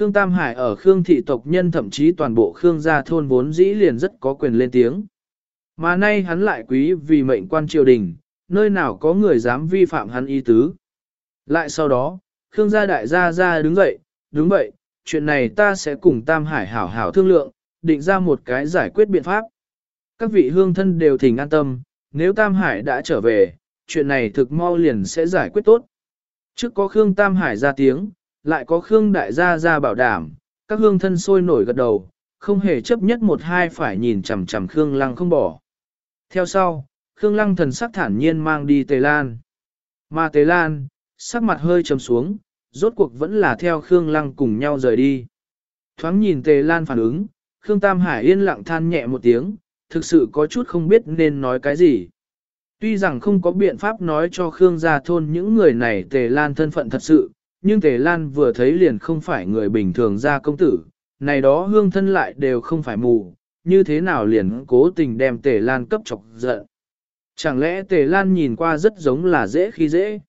Khương Tam Hải ở Khương thị tộc nhân thậm chí toàn bộ Khương gia thôn vốn dĩ liền rất có quyền lên tiếng. Mà nay hắn lại quý vì mệnh quan triều đình, nơi nào có người dám vi phạm hắn ý tứ. Lại sau đó, Khương gia đại gia ra đứng dậy, đúng vậy, chuyện này ta sẽ cùng Tam Hải hảo hảo thương lượng, định ra một cái giải quyết biện pháp. Các vị hương thân đều thỉnh an tâm, nếu Tam Hải đã trở về, chuyện này thực mau liền sẽ giải quyết tốt. Trước có Khương Tam Hải ra tiếng, lại có Khương Đại gia ra bảo đảm, các hương thân sôi nổi gật đầu, không hề chấp nhất một hai phải nhìn chằm chằm Khương Lăng không bỏ. Theo sau, Khương Lăng thần sắc thản nhiên mang đi Tề Lan. Mà Tề Lan, sắc mặt hơi trầm xuống, rốt cuộc vẫn là theo Khương Lăng cùng nhau rời đi. Thoáng nhìn Tề Lan phản ứng, Khương Tam Hải yên lặng than nhẹ một tiếng, thực sự có chút không biết nên nói cái gì. Tuy rằng không có biện pháp nói cho Khương gia thôn những người này Tề Lan thân phận thật sự, nhưng Tề Lan vừa thấy liền không phải người bình thường ra công tử, này đó hương thân lại đều không phải mù, như thế nào liền cố tình đem Tề Lan cấp chọc giận. Chẳng lẽ Tề Lan nhìn qua rất giống là dễ khi dễ?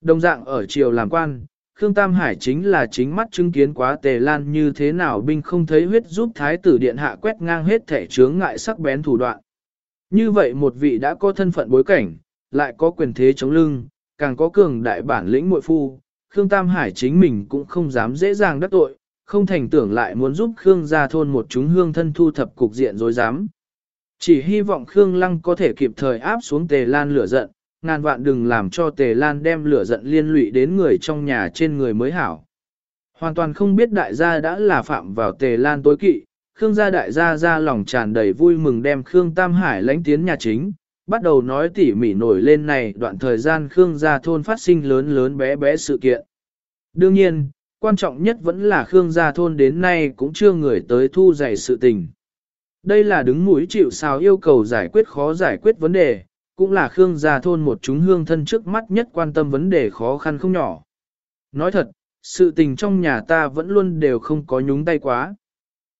Đồng dạng ở triều làm quan, Khương Tam Hải chính là chính mắt chứng kiến quá Tề Lan như thế nào binh không thấy huyết giúp Thái tử Điện Hạ quét ngang hết thể chướng ngại sắc bén thủ đoạn. Như vậy một vị đã có thân phận bối cảnh, lại có quyền thế chống lưng, càng có cường đại bản lĩnh muội phu, Khương Tam Hải chính mình cũng không dám dễ dàng đắc tội, không thành tưởng lại muốn giúp Khương gia thôn một chúng hương thân thu thập cục diện dối dám. Chỉ hy vọng Khương Lăng có thể kịp thời áp xuống Tề Lan lửa giận, ngàn vạn đừng làm cho Tề Lan đem lửa giận liên lụy đến người trong nhà trên người mới hảo. Hoàn toàn không biết đại gia đã là phạm vào Tề Lan tối kỵ, Khương gia đại gia ra lòng tràn đầy vui mừng đem Khương Tam Hải lãnh tiến nhà chính, bắt đầu nói tỉ mỉ nổi lên này đoạn thời gian Khương gia thôn phát sinh lớn lớn bé bé sự kiện. Đương nhiên, quan trọng nhất vẫn là Khương gia thôn đến nay cũng chưa người tới thu giải sự tình. Đây là đứng mũi chịu sao yêu cầu giải quyết khó giải quyết vấn đề, cũng là Khương gia thôn một chúng hương thân trước mắt nhất quan tâm vấn đề khó khăn không nhỏ. Nói thật, sự tình trong nhà ta vẫn luôn đều không có nhúng tay quá.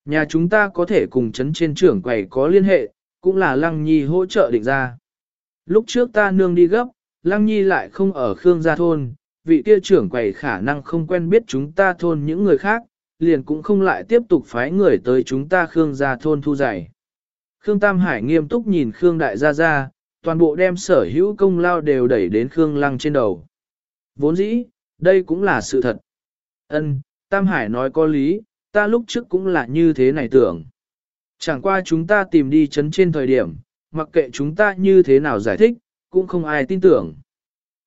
Nhà chúng ta có thể cùng chấn trên trưởng quầy có liên hệ, cũng là Lăng Nhi hỗ trợ định ra. Lúc trước ta nương đi gấp, Lăng Nhi lại không ở Khương gia thôn, vị kia trưởng quầy khả năng không quen biết chúng ta thôn những người khác, liền cũng không lại tiếp tục phái người tới chúng ta Khương gia thôn thu giải. Khương Tam Hải nghiêm túc nhìn Khương Đại Gia Gia, toàn bộ đem sở hữu công lao đều đẩy đến Khương Lăng trên đầu. Vốn dĩ, đây cũng là sự thật. Ân, Tam Hải nói có lý, ta lúc trước cũng là như thế này tưởng. Chẳng qua chúng ta tìm đi chấn trên thời điểm, mặc kệ chúng ta như thế nào giải thích, cũng không ai tin tưởng.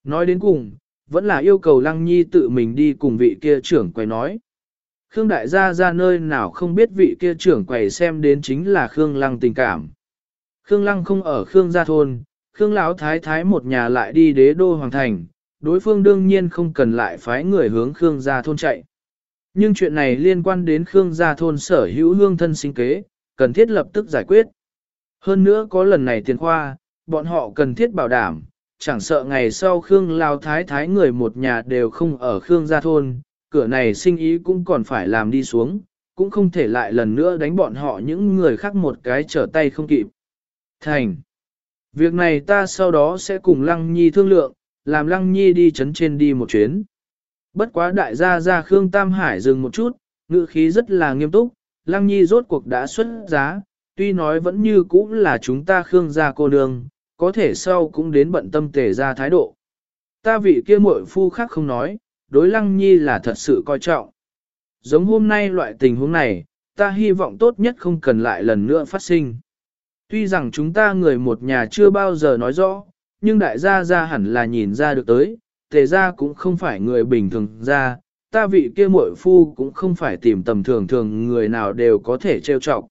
Nói đến cùng, vẫn là yêu cầu Lăng Nhi tự mình đi cùng vị kia trưởng quầy nói. Khương Đại gia ra nơi nào không biết vị kia trưởng quầy xem đến chính là Khương Lăng tình cảm. Khương Lăng không ở Khương gia thôn, Khương Lão Thái Thái một nhà lại đi đế đô hoàng thành, đối phương đương nhiên không cần lại phái người hướng Khương gia thôn chạy. Nhưng chuyện này liên quan đến Khương gia thôn sở hữu hương thân sinh kế, cần thiết lập tức giải quyết. Hơn nữa có lần này tiền khoa, bọn họ cần thiết bảo đảm, chẳng sợ ngày sau Khương Lao Thái Thái người một nhà đều không ở Khương gia thôn, cửa này sinh ý cũng còn phải làm đi xuống, cũng không thể lại lần nữa đánh bọn họ những người khác một cái trở tay không kịp. Thành. Việc này ta sau đó sẽ cùng Lăng Nhi thương lượng, làm Lăng Nhi đi chấn trên đi một chuyến. Bất quá đại gia gia Khương Tam Hải dừng một chút, ngữ khí rất là nghiêm túc, Lăng Nhi rốt cuộc đã xuất giá, tuy nói vẫn như cũ là chúng ta Khương gia cô nương, có thể sau cũng đến bận tâm tề ra thái độ. Ta vị kia muội phu khác không nói, đối Lăng Nhi là thật sự coi trọng. Giống hôm nay loại tình huống này, ta hy vọng tốt nhất không cần lại lần nữa phát sinh. Tuy rằng chúng ta người một nhà chưa bao giờ nói rõ, nhưng đại gia gia hẳn là nhìn ra được tới, tề gia cũng không phải người bình thường ra, ta vị kia muội phu cũng không phải tìm tầm thường thường người nào đều có thể trêu chọc.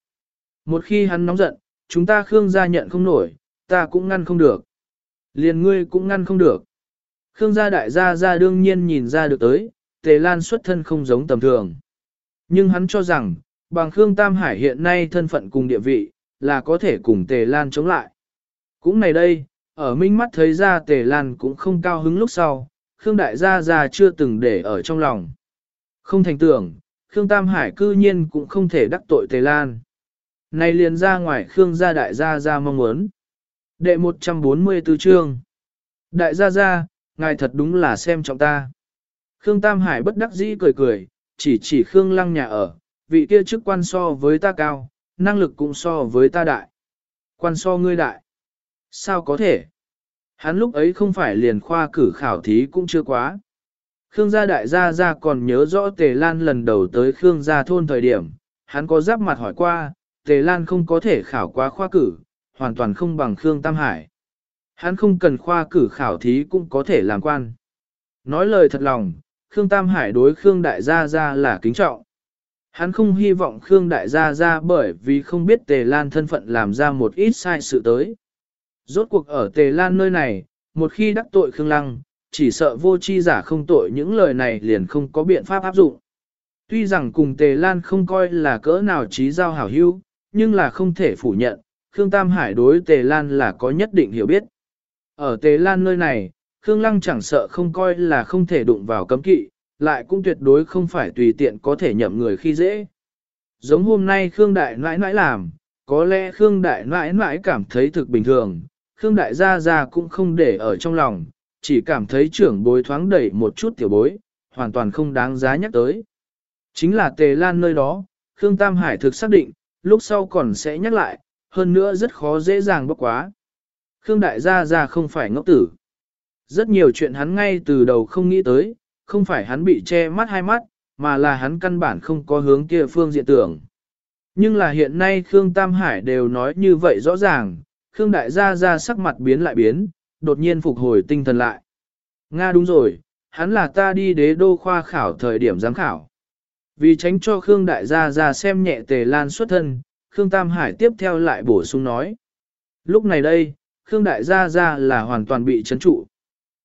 Một khi hắn nóng giận, chúng ta Khương gia nhận không nổi, ta cũng ngăn không được. Liền ngươi cũng ngăn không được. Khương gia đại gia gia đương nhiên nhìn ra được tới, tề lan xuất thân không giống tầm thường. Nhưng hắn cho rằng, bằng Khương Tam Hải hiện nay thân phận cùng địa vị, là có thể cùng tề lan chống lại. Cũng này đây, ở minh mắt thấy ra tề lan cũng không cao hứng lúc sau, Khương đại gia gia chưa từng để ở trong lòng. Không thành tưởng, Khương Tam Hải cư nhiên cũng không thể đắc tội tề lan. Này liền ra ngoài Khương gia đại gia gia mong muốn. Đệ 144 chương. Đại gia gia, ngài thật đúng là xem trọng ta. Khương Tam Hải bất đắc dĩ cười cười, chỉ chỉ Khương Lăng nhà ở, vị kia chức quan so với ta cao, năng lực cũng so với ta đại. Quan so ngươi đại. Sao có thể? Hắn lúc ấy không phải liền khoa cử khảo thí cũng chưa quá. Khương gia đại gia gia còn nhớ rõ Tề Lan lần đầu tới Khương gia thôn thời điểm, hắn có giáp mặt hỏi qua, Tề Lan không có thể khảo quá khoa cử, hoàn toàn không bằng Khương Tam Hải. Hắn không cần khoa cử khảo thí cũng có thể làm quan. Nói lời thật lòng, Khương Tam Hải đối Khương Đại Gia Gia là kính trọng. Hắn không hy vọng Khương Đại Gia Gia bởi vì không biết Tề Lan thân phận làm ra một ít sai sự tới. Rốt cuộc ở Tề Lan nơi này, một khi đắc tội Khương Lăng, chỉ sợ vô chi giả không tội những lời này liền không có biện pháp áp dụng. Tuy rằng cùng Tề Lan không coi là cỡ nào trí giao hảo hữu, nhưng là không thể phủ nhận, Khương Tam Hải đối Tề Lan là có nhất định hiểu biết. Ở Tề Lan nơi này, Khương Lăng chẳng sợ không coi là không thể đụng vào cấm kỵ, lại cũng tuyệt đối không phải tùy tiện có thể nhậm người khi dễ. Giống hôm nay Khương Đại nãi nãi làm, có lẽ Khương Đại nãi nãi cảm thấy thực bình thường, Khương Đại gia gia cũng không để ở trong lòng, chỉ cảm thấy trưởng bối thoáng đẩy một chút tiểu bối, hoàn toàn không đáng giá nhắc tới. Chính là Tề Lan nơi đó, Khương Tam Hải thực xác định, lúc sau còn sẽ nhắc lại, hơn nữa rất khó dễ dàng bốc quá. Khương Đại gia gia không phải ngốc tử. Rất nhiều chuyện hắn ngay từ đầu không nghĩ tới, không phải hắn bị che mắt hai mắt, mà là hắn căn bản không có hướng kia phương diện tưởng. Nhưng là hiện nay Khương Tam Hải đều nói như vậy rõ ràng, Khương Đại gia gia sắc mặt biến lại biến, đột nhiên phục hồi tinh thần lại. Nga đúng rồi, hắn là ta đi đế đô khoa khảo thời điểm giám khảo. Vì tránh cho Khương Đại gia gia xem nhẹ tề lan xuất thân, Khương Tam Hải tiếp theo lại bổ sung nói. Lúc này đây, Khương Đại gia gia là hoàn toàn bị chấn trụ.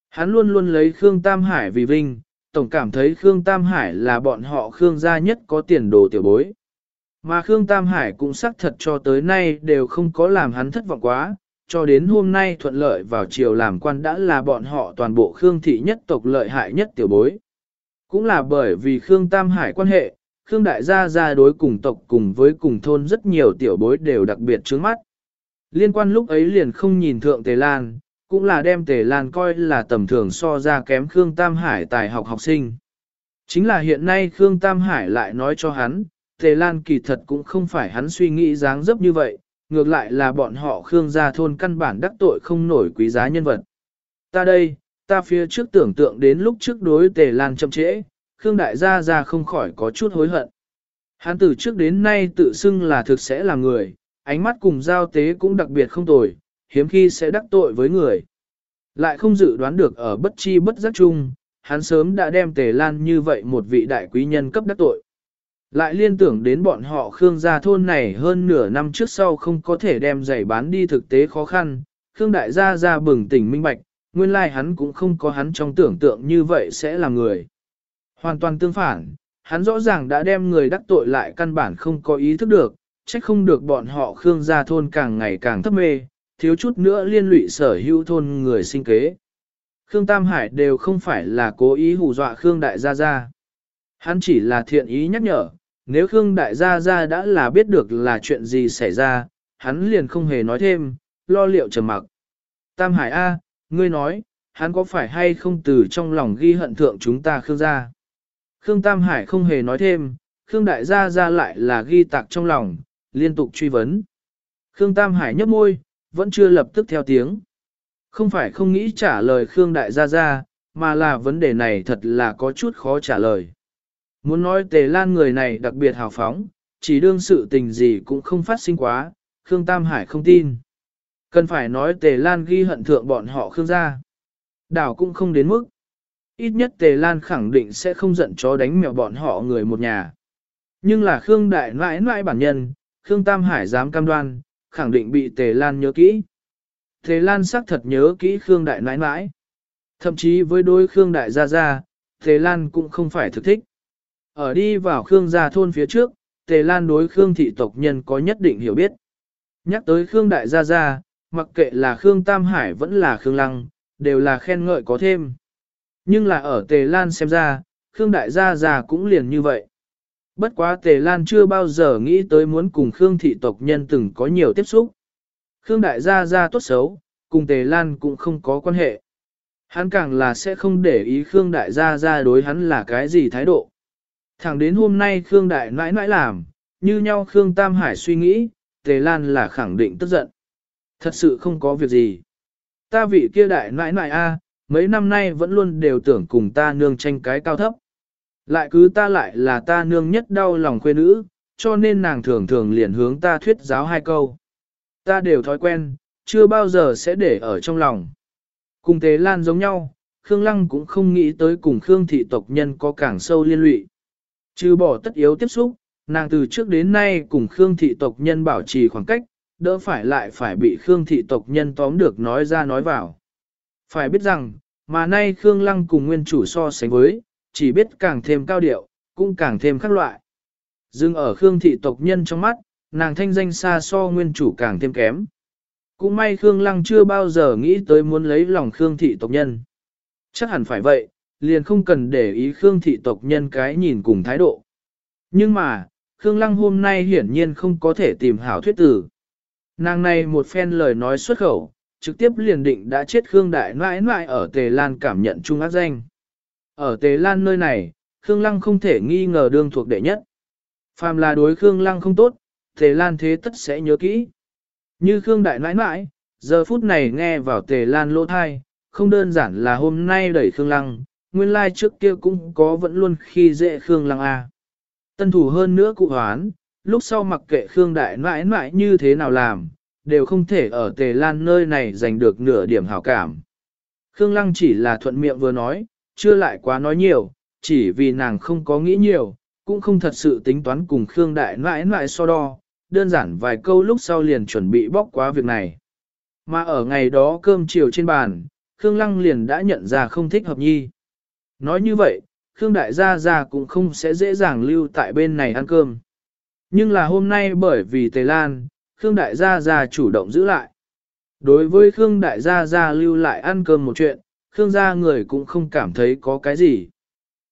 Hắn luôn luôn lấy Khương Tam Hải vì vinh, tổng cảm thấy Khương Tam Hải là bọn họ Khương gia nhất có tiền đồ tiểu bối. Mà Khương Tam Hải cũng xác thật cho tới nay đều không có làm hắn thất vọng quá, cho đến hôm nay thuận lợi vào chiều làm quan đã là bọn họ toàn bộ Khương thị nhất tộc lợi hại nhất tiểu bối. Cũng là bởi vì Khương Tam Hải quan hệ, Khương Đại gia gia đối cùng tộc cùng với cùng thôn rất nhiều tiểu bối đều đặc biệt trướng mắt. Liên quan lúc ấy liền không nhìn thượng Tề Lan, cũng là đem Tề Lan coi là tầm thường so ra kém Khương Tam Hải tài học học sinh. Chính là hiện nay Khương Tam Hải lại nói cho hắn, Tề Lan kỳ thật cũng không phải hắn suy nghĩ dáng dấp như vậy, ngược lại là bọn họ Khương gia thôn căn bản đắc tội không nổi quý giá nhân vật. Ta đây, ta phía trước tưởng tượng đến lúc trước đối Tề Lan chậm trễ, Khương đại gia gia không khỏi có chút hối hận. Hắn từ trước đến nay tự xưng là thực sẽ là người, ánh mắt cùng giao tế cũng đặc biệt không tồi, hiếm khi sẽ đắc tội với người. Lại không dự đoán được ở bất chi bất giác chung, hắn sớm đã đem Tề Lan như vậy một vị đại quý nhân cấp đắc tội. Lại liên tưởng đến bọn họ Khương gia thôn này hơn nửa năm trước sau không có thể đem giày bán đi thực tế khó khăn, Khương đại gia ra bừng tỉnh minh bạch, nguyên lai hắn cũng không có hắn trong tưởng tượng như vậy sẽ là người. Hoàn toàn tương phản, hắn rõ ràng đã đem người đắc tội lại căn bản không có ý thức được, trách không được bọn họ Khương gia thôn càng ngày càng thấp mê, thiếu chút nữa liên lụy sở hữu thôn người sinh kế. Khương Tam Hải đều không phải là cố ý hù dọa Khương Đại Gia Gia. Hắn chỉ là thiện ý nhắc nhở, nếu Khương Đại Gia Gia đã là biết được là chuyện gì xảy ra, hắn liền không hề nói thêm, lo liệu trầm mặc. Tam Hải A, ngươi nói, hắn có phải hay không từ trong lòng ghi hận thượng chúng ta Khương gia? Khương Tam Hải không hề nói thêm, Khương Đại Gia Gia lại là ghi tạc trong lòng, liên tục truy vấn. Khương Tam Hải nhấp môi, vẫn chưa lập tức theo tiếng. Không phải không nghĩ trả lời Khương Đại Gia Gia, mà là vấn đề này thật là có chút khó trả lời. Muốn nói Tề Lan người này đặc biệt hào phóng, chỉ đương sự tình gì cũng không phát sinh quá, Khương Tam Hải không tin. Cần phải nói Tề Lan ghi hận thượng bọn họ Khương gia. Đảo cũng không đến mức. Ít nhất Tề Lan khẳng định sẽ không giận chó đánh mèo bọn họ người một nhà. Nhưng là Khương Đại nãi nãi bản nhân, Khương Tam Hải dám cam đoan, khẳng định bị Tề Lan nhớ kỹ. Tề Lan xác thật nhớ kỹ Khương Đại nãi nãi. Thậm chí với đôi Khương Đại gia gia, Tề Lan cũng không phải thực thích. Ở đi vào Khương gia thôn phía trước, Tề Lan đối Khương thị tộc nhân có nhất định hiểu biết. Nhắc tới Khương Đại gia gia, mặc kệ là Khương Tam Hải vẫn là Khương Lăng, đều là khen ngợi có thêm. Nhưng là ở Tề Lan xem ra, Khương Đại gia gia cũng liền như vậy. Bất quá Tề Lan chưa bao giờ nghĩ tới muốn cùng Khương thị tộc nhân từng có nhiều tiếp xúc. Khương Đại gia gia tốt xấu, cùng Tề Lan cũng không có quan hệ. Hắn càng là sẽ không để ý Khương Đại gia gia đối hắn là cái gì thái độ. Thẳng đến hôm nay Khương Đại nãi nãi làm, như nhau Khương Tam Hải suy nghĩ, Tề Lan là khẳng định tức giận. Thật sự không có việc gì. Ta vị kia đại nãi nãi a, mấy năm nay vẫn luôn đều tưởng cùng ta nương tranh cái cao thấp. Lại cứ ta lại là ta nương nhất đau lòng khuê nữ, cho nên nàng thường thường liền hướng ta thuyết giáo hai câu. Ta đều thói quen, chưa bao giờ sẽ để ở trong lòng. Cùng Tế Lan giống nhau, Khương Lăng cũng không nghĩ tới cùng Khương thị tộc nhân có càng sâu liên lụy. Trừ bỏ tất yếu tiếp xúc, nàng từ trước đến nay cùng Khương thị tộc nhân bảo trì khoảng cách, đỡ phải lại phải bị Khương thị tộc nhân tóm được nói ra nói vào. Phải biết rằng, mà nay Khương Lăng cùng nguyên chủ so sánh với, chỉ biết càng thêm cao điệu, cũng càng thêm khác loại. Dưng ở Khương thị tộc nhân trong mắt, nàng thanh danh xa so nguyên chủ càng thêm kém. Cũng may Khương Lăng chưa bao giờ nghĩ tới muốn lấy lòng Khương thị tộc nhân. Chắc hẳn phải vậy, liền không cần để ý Khương thị tộc nhân cái nhìn cùng thái độ. Nhưng mà, Khương Lăng hôm nay hiển nhiên không có thể tìm hảo thuyết tử. Nàng này một phen lời nói xuất khẩu, trực tiếp liền định đã chết Khương Đại nãi nãi ở Tề Lan cảm nhận chung ác danh. Ở Tề Lan nơi này, Khương Lăng không thể nghi ngờ đương thuộc đệ nhất. Phàm là đối Khương Lăng không tốt, Tề Lan thế tất sẽ nhớ kỹ. Như Khương Đại nãi nãi giờ phút này nghe vào Tề Lan lỗ thai, không đơn giản là hôm nay đẩy Khương Lăng, nguyên lai trước kia cũng có vẫn luôn khi dễ Khương Lăng A. Tân thủ hơn nữa cụ hoán, lúc sau mặc kệ Khương Đại mãi mãi như thế nào làm, đều không thể ở Tề Lan nơi này giành được nửa điểm hảo cảm. Khương Lăng chỉ là thuận miệng vừa nói, chưa lại quá nói nhiều, chỉ vì nàng không có nghĩ nhiều, cũng không thật sự tính toán cùng Khương Đại mãi mãi so đo, đơn giản vài câu lúc sau liền chuẩn bị bóc quá việc này. Mà ở ngày đó cơm chiều trên bàn, Khương Lăng liền đã nhận ra không thích hợp nhi. Nói như vậy, Khương Đại Gia Gia cũng không sẽ dễ dàng lưu tại bên này ăn cơm. Nhưng là hôm nay bởi vì Tề Lan, Khương Đại Gia Gia chủ động giữ lại. Đối với Khương Đại Gia Gia lưu lại ăn cơm một chuyện, Khương gia người cũng không cảm thấy có cái gì.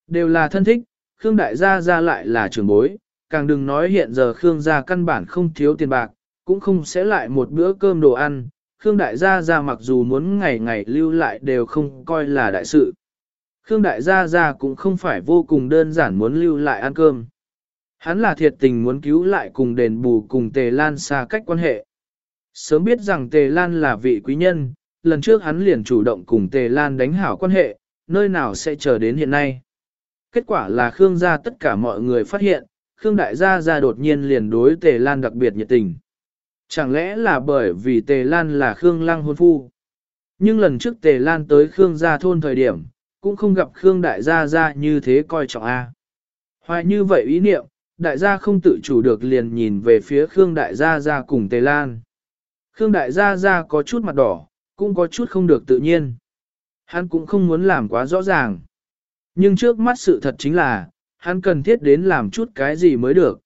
Đều là thân thích, Khương Đại Gia Gia lại là trưởng bối, càng đừng nói hiện giờ Khương gia căn bản không thiếu tiền bạc, cũng không sẽ lại một bữa cơm đồ ăn. Khương Đại Gia Gia mặc dù muốn ngày ngày lưu lại đều không coi là đại sự. Khương Đại Gia Gia cũng không phải vô cùng đơn giản muốn lưu lại ăn cơm. Hắn là thiệt tình muốn cứu lại cùng đền bù cùng Tề Lan xa cách quan hệ. Sớm biết rằng Tề Lan là vị quý nhân, lần trước hắn liền chủ động cùng Tề Lan đánh hảo quan hệ, nơi nào sẽ chờ đến hiện nay. Kết quả là Khương gia tất cả mọi người phát hiện, Khương Đại gia gia đột nhiên liền đối Tề Lan đặc biệt nhiệt tình. Chẳng lẽ là bởi vì Tề Lan là Khương Lăng hôn phu? Nhưng lần trước Tề Lan tới Khương gia thôn thời điểm, cũng không gặp Khương Đại gia gia như thế coi trọng A. Hoài như vậy ý niệm, Đại gia không tự chủ được liền nhìn về phía Khương Đại gia gia cùng Tề Lan. Khương Đại gia gia có chút mặt đỏ, cũng có chút không được tự nhiên. Hắn cũng không muốn làm quá rõ ràng. Nhưng trước mắt sự thật chính là, hắn cần thiết đến làm chút cái gì mới được.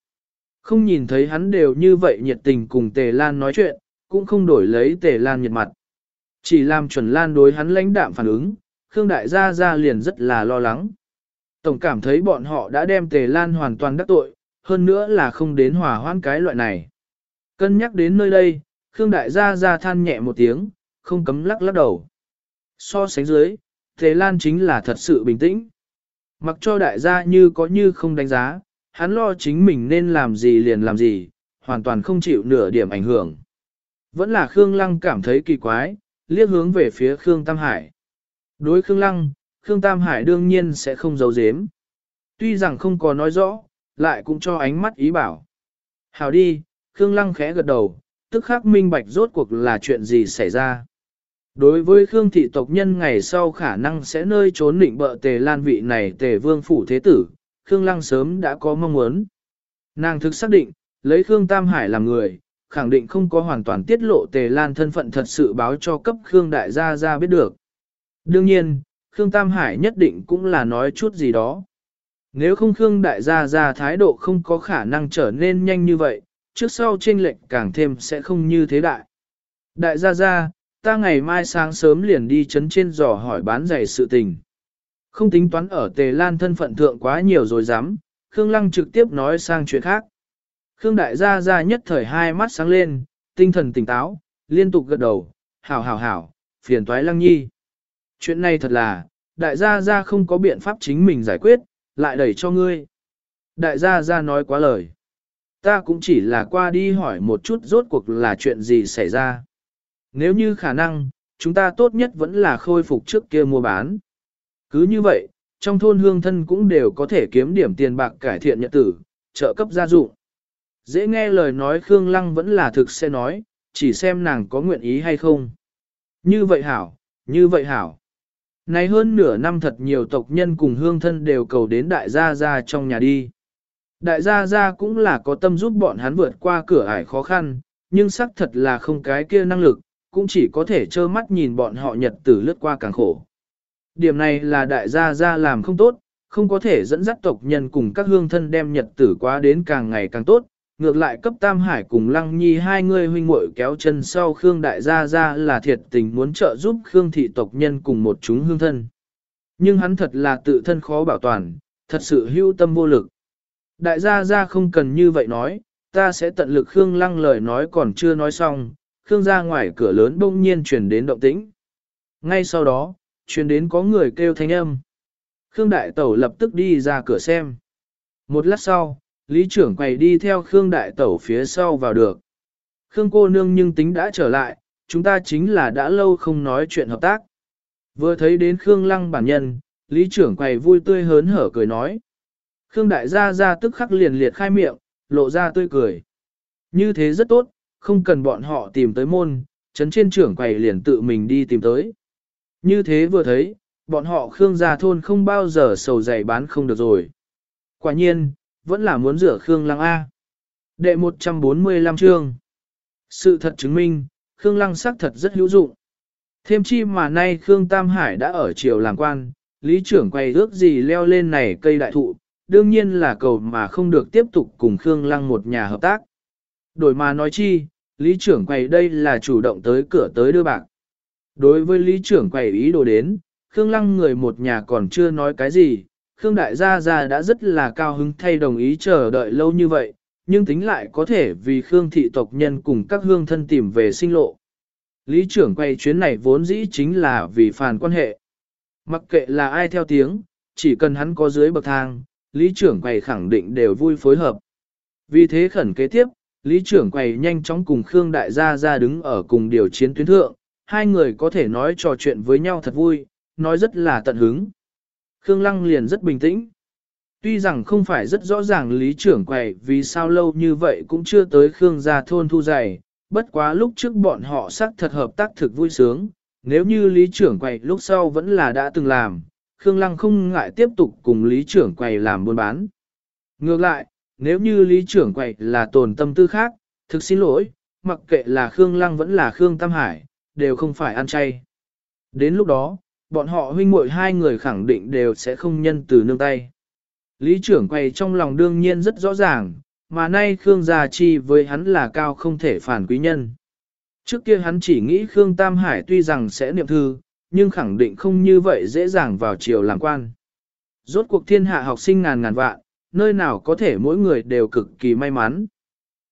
Không nhìn thấy hắn đều như vậy nhiệt tình cùng Tề Lan nói chuyện, cũng không đổi lấy Tề Lan nhiệt mặt. Chỉ làm chuẩn Lan đối hắn lãnh đạm phản ứng, Khương Đại Gia Gia liền rất là lo lắng. Tổng cảm thấy bọn họ đã đem Tề Lan hoàn toàn đắc tội, hơn nữa là không đến hòa hoãn cái loại này. Cân nhắc đến nơi đây, Khương Đại Gia ra than nhẹ một tiếng, không cấm lắc lắc đầu. So sánh dưới, thế Lan chính là thật sự bình tĩnh. Mặc cho đại gia như có như không đánh giá, hắn lo chính mình nên làm gì liền làm gì, hoàn toàn không chịu nửa điểm ảnh hưởng. Vẫn là Khương Lăng cảm thấy kỳ quái, liếc hướng về phía Khương Tam Hải. Đối Khương Lăng, Khương Tam Hải đương nhiên sẽ không giấu giếm. Tuy rằng không có nói rõ, lại cũng cho ánh mắt ý bảo. Hào đi, Khương Lăng khẽ gật đầu, tức khắc minh bạch rốt cuộc là chuyện gì xảy ra. Đối với Khương thị tộc nhân ngày sau khả năng sẽ nơi trốn định bợ tề lan vị này tề vương phủ thế tử, Khương Lăng sớm đã có mong muốn. Nàng thực xác định, lấy Khương Tam Hải làm người, khẳng định không có hoàn toàn tiết lộ tề lan thân phận thật sự báo cho cấp Khương Đại Gia Gia biết được. Đương nhiên, Khương Tam Hải nhất định cũng là nói chút gì đó. Nếu không Khương Đại Gia Gia thái độ không có khả năng trở nên nhanh như vậy, trước sau tranh lệnh càng thêm sẽ không như thế đại. Đại Gia Gia, ta ngày mai sáng sớm liền đi chấn trên giò hỏi bán giày sự tình. Không tính toán ở Tề Lan thân phận thượng quá nhiều rồi dám, Khương Lăng trực tiếp nói sang chuyện khác. Khương Đại Gia Gia nhất thời hai mắt sáng lên, tinh thần tỉnh táo, liên tục gật đầu, hảo hảo hảo, phiền toái Lăng Nhi. Chuyện này thật là, Đại Gia Gia không có biện pháp chính mình giải quyết, lại đẩy cho ngươi. Đại gia gia nói quá lời. Ta cũng chỉ là qua đi hỏi một chút rốt cuộc là chuyện gì xảy ra. Nếu như khả năng, chúng ta tốt nhất vẫn là khôi phục trước kia mua bán. Cứ như vậy, trong thôn hương thân cũng đều có thể kiếm điểm tiền bạc cải thiện nhật tử, trợ cấp gia dụng. Dễ nghe lời nói Khương Lăng vẫn là thực sẽ nói, chỉ xem nàng có nguyện ý hay không. Như vậy hảo, như vậy hảo. Này hơn nửa năm thật nhiều tộc nhân cùng hương thân đều cầu đến đại gia gia trong nhà đi. Đại gia gia cũng là có tâm giúp bọn hắn vượt qua cửa ải khó khăn, nhưng xác thật là không cái kia năng lực, cũng chỉ có thể trơ mắt nhìn bọn họ nhật tử lướt qua càng khổ. Điểm này là đại gia gia làm không tốt, không có thể dẫn dắt tộc nhân cùng các hương thân đem nhật tử quá đến càng ngày càng tốt, ngược lại cấp Tam Hải cùng Lăng Nhi hai người huynh muội kéo chân sau Khương Đại Gia Gia là thiệt tình muốn trợ giúp Khương thị tộc nhân cùng một chúng hương thân. Nhưng hắn thật là tự thân khó bảo toàn, thật sự hưu tâm vô lực. Đại gia Gia không cần như vậy nói, ta sẽ tận lực Khương Lăng lời nói còn chưa nói xong, Khương ra ngoài cửa lớn bỗng nhiên truyền đến động tĩnh. Ngay sau đó, truyền đến có người kêu thanh âm. Khương Đại Tẩu lập tức đi ra cửa xem. Một lát sau, lý trưởng quầy đi theo Khương Đại Tẩu phía sau vào được. Khương cô nương nhưng tính đã trở lại, chúng ta chính là đã lâu không nói chuyện hợp tác. Vừa thấy đến Khương Lăng bản nhân, lý trưởng quầy vui tươi hớn hở cười nói. Khương Đại gia ra tức khắc liền liệt khai miệng, lộ ra tươi cười. Như thế rất tốt, không cần bọn họ tìm tới môn, chấn trên trưởng quầy liền tự mình đi tìm tới. Như thế vừa thấy, bọn họ Khương gia thôn không bao giờ sầu dày bán không được rồi. Quả nhiên, vẫn là muốn rửa Khương Lăng A. Đệ 145 chương. Sự thật chứng minh, Khương Lăng xác thật rất hữu dụng. Thêm chi mà nay Khương Tam Hải đã ở triều làm quan, lý trưởng quay ước gì leo lên này cây đại thụ, đương nhiên là cầu mà không được tiếp tục cùng Khương Lăng một nhà hợp tác. Đổi mà nói chi, lý trưởng quay đây là chủ động tới cửa tới đưa bạc. Đối với lý trưởng quay ý đồ đến, Khương Lăng người một nhà còn chưa nói cái gì, Khương Đại Gia Gia đã rất là cao hứng thay đồng ý chờ đợi lâu như vậy, nhưng tính lại có thể vì Khương thị tộc nhân cùng các hương thân tìm về sinh lộ. Lý trưởng quay chuyến này vốn dĩ chính là vì phản quan hệ. Mặc kệ là ai theo tiếng, chỉ cần hắn có dưới bậc thang, lý trưởng quay khẳng định đều vui phối hợp. Vì thế khẩn kế tiếp, lý trưởng quay nhanh chóng cùng Khương Đại Gia Gia đứng ở cùng điều chiến tuyến thượng, hai người có thể nói trò chuyện với nhau thật vui, nói rất là tận hứng. Khương Lăng liền rất bình tĩnh. Tuy rằng không phải rất rõ ràng lý trưởng quầy vì sao lâu như vậy cũng chưa tới Khương gia thôn thu dày, bất quá lúc trước bọn họ xác thật hợp tác thực vui sướng, nếu như lý trưởng quầy lúc sau vẫn là đã từng làm, Khương Lăng không ngại tiếp tục cùng lý trưởng quầy làm buôn bán. Ngược lại, nếu như lý trưởng quầy là tồn tâm tư khác, thực xin lỗi, mặc kệ là Khương Lăng vẫn là Khương Tam Hải, đều không phải ăn chay. Đến lúc đó, bọn họ huynh muội hai người khẳng định đều sẽ không nhân từ nương tay. Lý trưởng quay trong lòng đương nhiên rất rõ ràng, mà nay Khương Gia Chi với hắn là cao không thể phản quý nhân. Trước kia hắn chỉ nghĩ Khương Tam Hải tuy rằng sẽ niệm thư, nhưng khẳng định không như vậy dễ dàng vào chiều làm quan. Rốt cuộc thiên hạ học sinh ngàn ngàn vạn, nơi nào có thể mỗi người đều cực kỳ may mắn.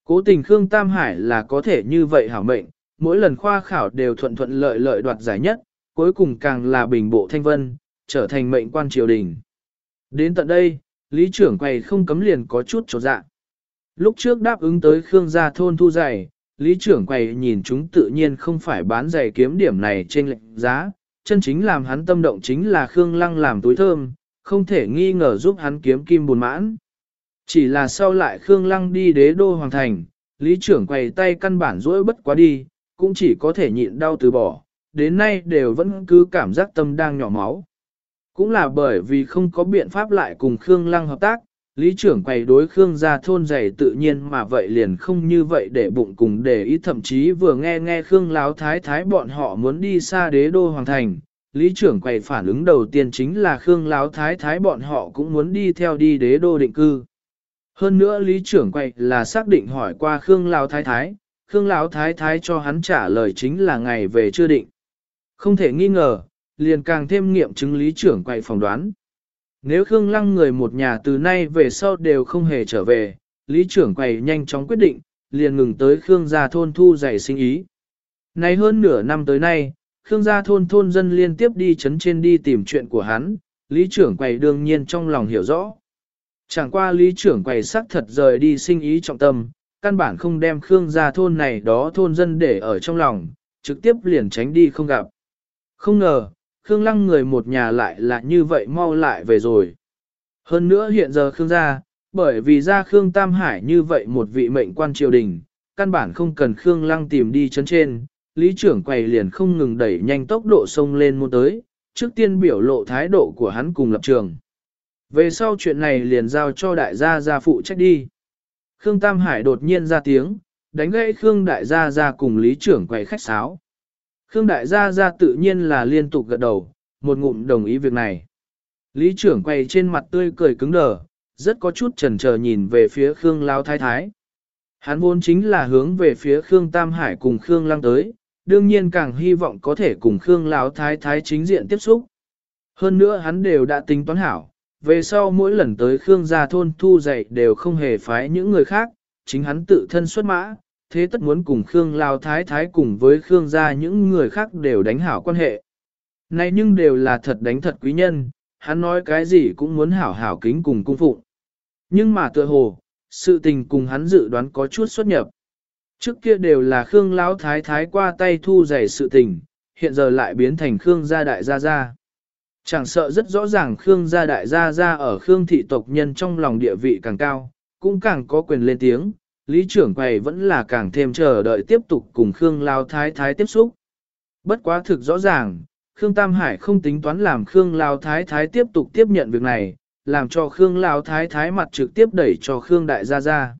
Cố tình Khương Tam Hải là có thể như vậy hảo mệnh, mỗi lần khoa khảo đều thuận thuận lợi lợi đoạt giải nhất, cuối cùng càng là bình bộ thanh vân, trở thành mệnh quan triều đình. Đến tận đây, lý trưởng quầy không cấm liền có chút trột dạ. Lúc trước đáp ứng tới Khương gia thôn thu giày, lý trưởng quầy nhìn chúng tự nhiên không phải bán giày kiếm điểm này trên lệnh giá, chân chính làm hắn tâm động chính là Khương lăng làm túi thơm, không thể nghi ngờ giúp hắn kiếm kim buồn mãn. Chỉ là sau lại Khương lăng đi đế đô hoàng thành, lý trưởng quầy tay căn bản rỗi bất quá đi, cũng chỉ có thể nhịn đau từ bỏ, đến nay đều vẫn cứ cảm giác tâm đang nhỏ máu. Cũng là bởi vì không có biện pháp lại cùng Khương Lăng hợp tác, lý trưởng quầy đối Khương gia thôn dày tự nhiên mà vậy liền không như vậy để bụng cùng để ý thậm chí vừa nghe nghe Khương Láo Thái Thái bọn họ muốn đi xa đế đô hoàng thành. Lý trưởng quầy phản ứng đầu tiên chính là Khương Láo Thái Thái bọn họ cũng muốn đi theo đi đế đô định cư. Hơn nữa Lý trưởng quầy là xác định hỏi qua Khương Láo Thái Thái, Khương Láo Thái Thái cho hắn trả lời chính là ngày về chưa định. Không thể nghi ngờ, liền càng thêm nghiệm chứng lý trưởng quay phỏng đoán. Nếu Khương Lăng người một nhà từ nay về sau đều không hề trở về, lý trưởng quầy nhanh chóng quyết định, liền ngừng tới Khương gia thôn thu giày sinh ý. Nay hơn nửa năm tới nay, Khương gia thôn thôn dân liên tiếp đi chấn trên đi tìm chuyện của hắn, lý trưởng quầy đương nhiên trong lòng hiểu rõ. Chẳng qua lý trưởng quầy sắc thật rời đi sinh ý trọng tâm, căn bản không đem Khương gia thôn này đó thôn dân để ở trong lòng, trực tiếp liền tránh đi không gặp. Không ngờ, Khương Lăng người một nhà lại là như vậy mau lại về rồi. Hơn nữa hiện giờ Khương gia, bởi vì ra Khương Tam Hải như vậy một vị mệnh quan triều đình, căn bản không cần Khương Lăng tìm đi chấn trên, lý trưởng quầy liền không ngừng đẩy nhanh tốc độ sông lên môn tới, trước tiên biểu lộ thái độ của hắn cùng lập trường. Về sau chuyện này liền giao cho đại gia gia phụ trách đi. Khương Tam Hải đột nhiên ra tiếng, đánh gãy Khương đại gia gia cùng lý trưởng quầy khách sáo. Khương đại gia ra tự nhiên là liên tục gật đầu, một ngụm đồng ý việc này. Lý trưởng quay trên mặt tươi cười cứng đờ, rất có chút chần chờ nhìn về phía Khương Lao Thái Thái. Hắn vốn chính là hướng về phía Khương Tam Hải cùng Khương Lăng tới, đương nhiên càng hy vọng có thể cùng Khương Lão Thái Thái chính diện tiếp xúc. Hơn nữa hắn đều đã tính toán hảo, về sau mỗi lần tới Khương gia thôn thu dạy đều không hề phái những người khác, chính hắn tự thân xuất mã, thế tất muốn cùng Khương lao Thái Thái cùng với Khương gia những người khác đều đánh hảo quan hệ. Này nhưng đều là thật đánh thật quý nhân, hắn nói cái gì cũng muốn hảo hảo kính cùng cung phụng. Nhưng mà tựa hồ, sự tình cùng hắn dự đoán có chút xuất nhập. Trước kia đều là Khương Lão Thái Thái qua tay thu dày sự tình, hiện giờ lại biến thành Khương gia đại gia gia. Chẳng sợ rất rõ ràng Khương gia đại gia gia ở Khương thị tộc nhân trong lòng địa vị càng cao, cũng càng có quyền lên tiếng, lý trưởng quầy vẫn là càng thêm chờ đợi tiếp tục cùng Khương Lão Thái Thái tiếp xúc. Bất quá thực rõ ràng, Khương Tam Hải không tính toán làm Khương Lão Thái Thái tiếp tục tiếp nhận việc này, làm cho Khương Lão Thái Thái mặt trực tiếp đẩy cho Khương Đại Gia Gia.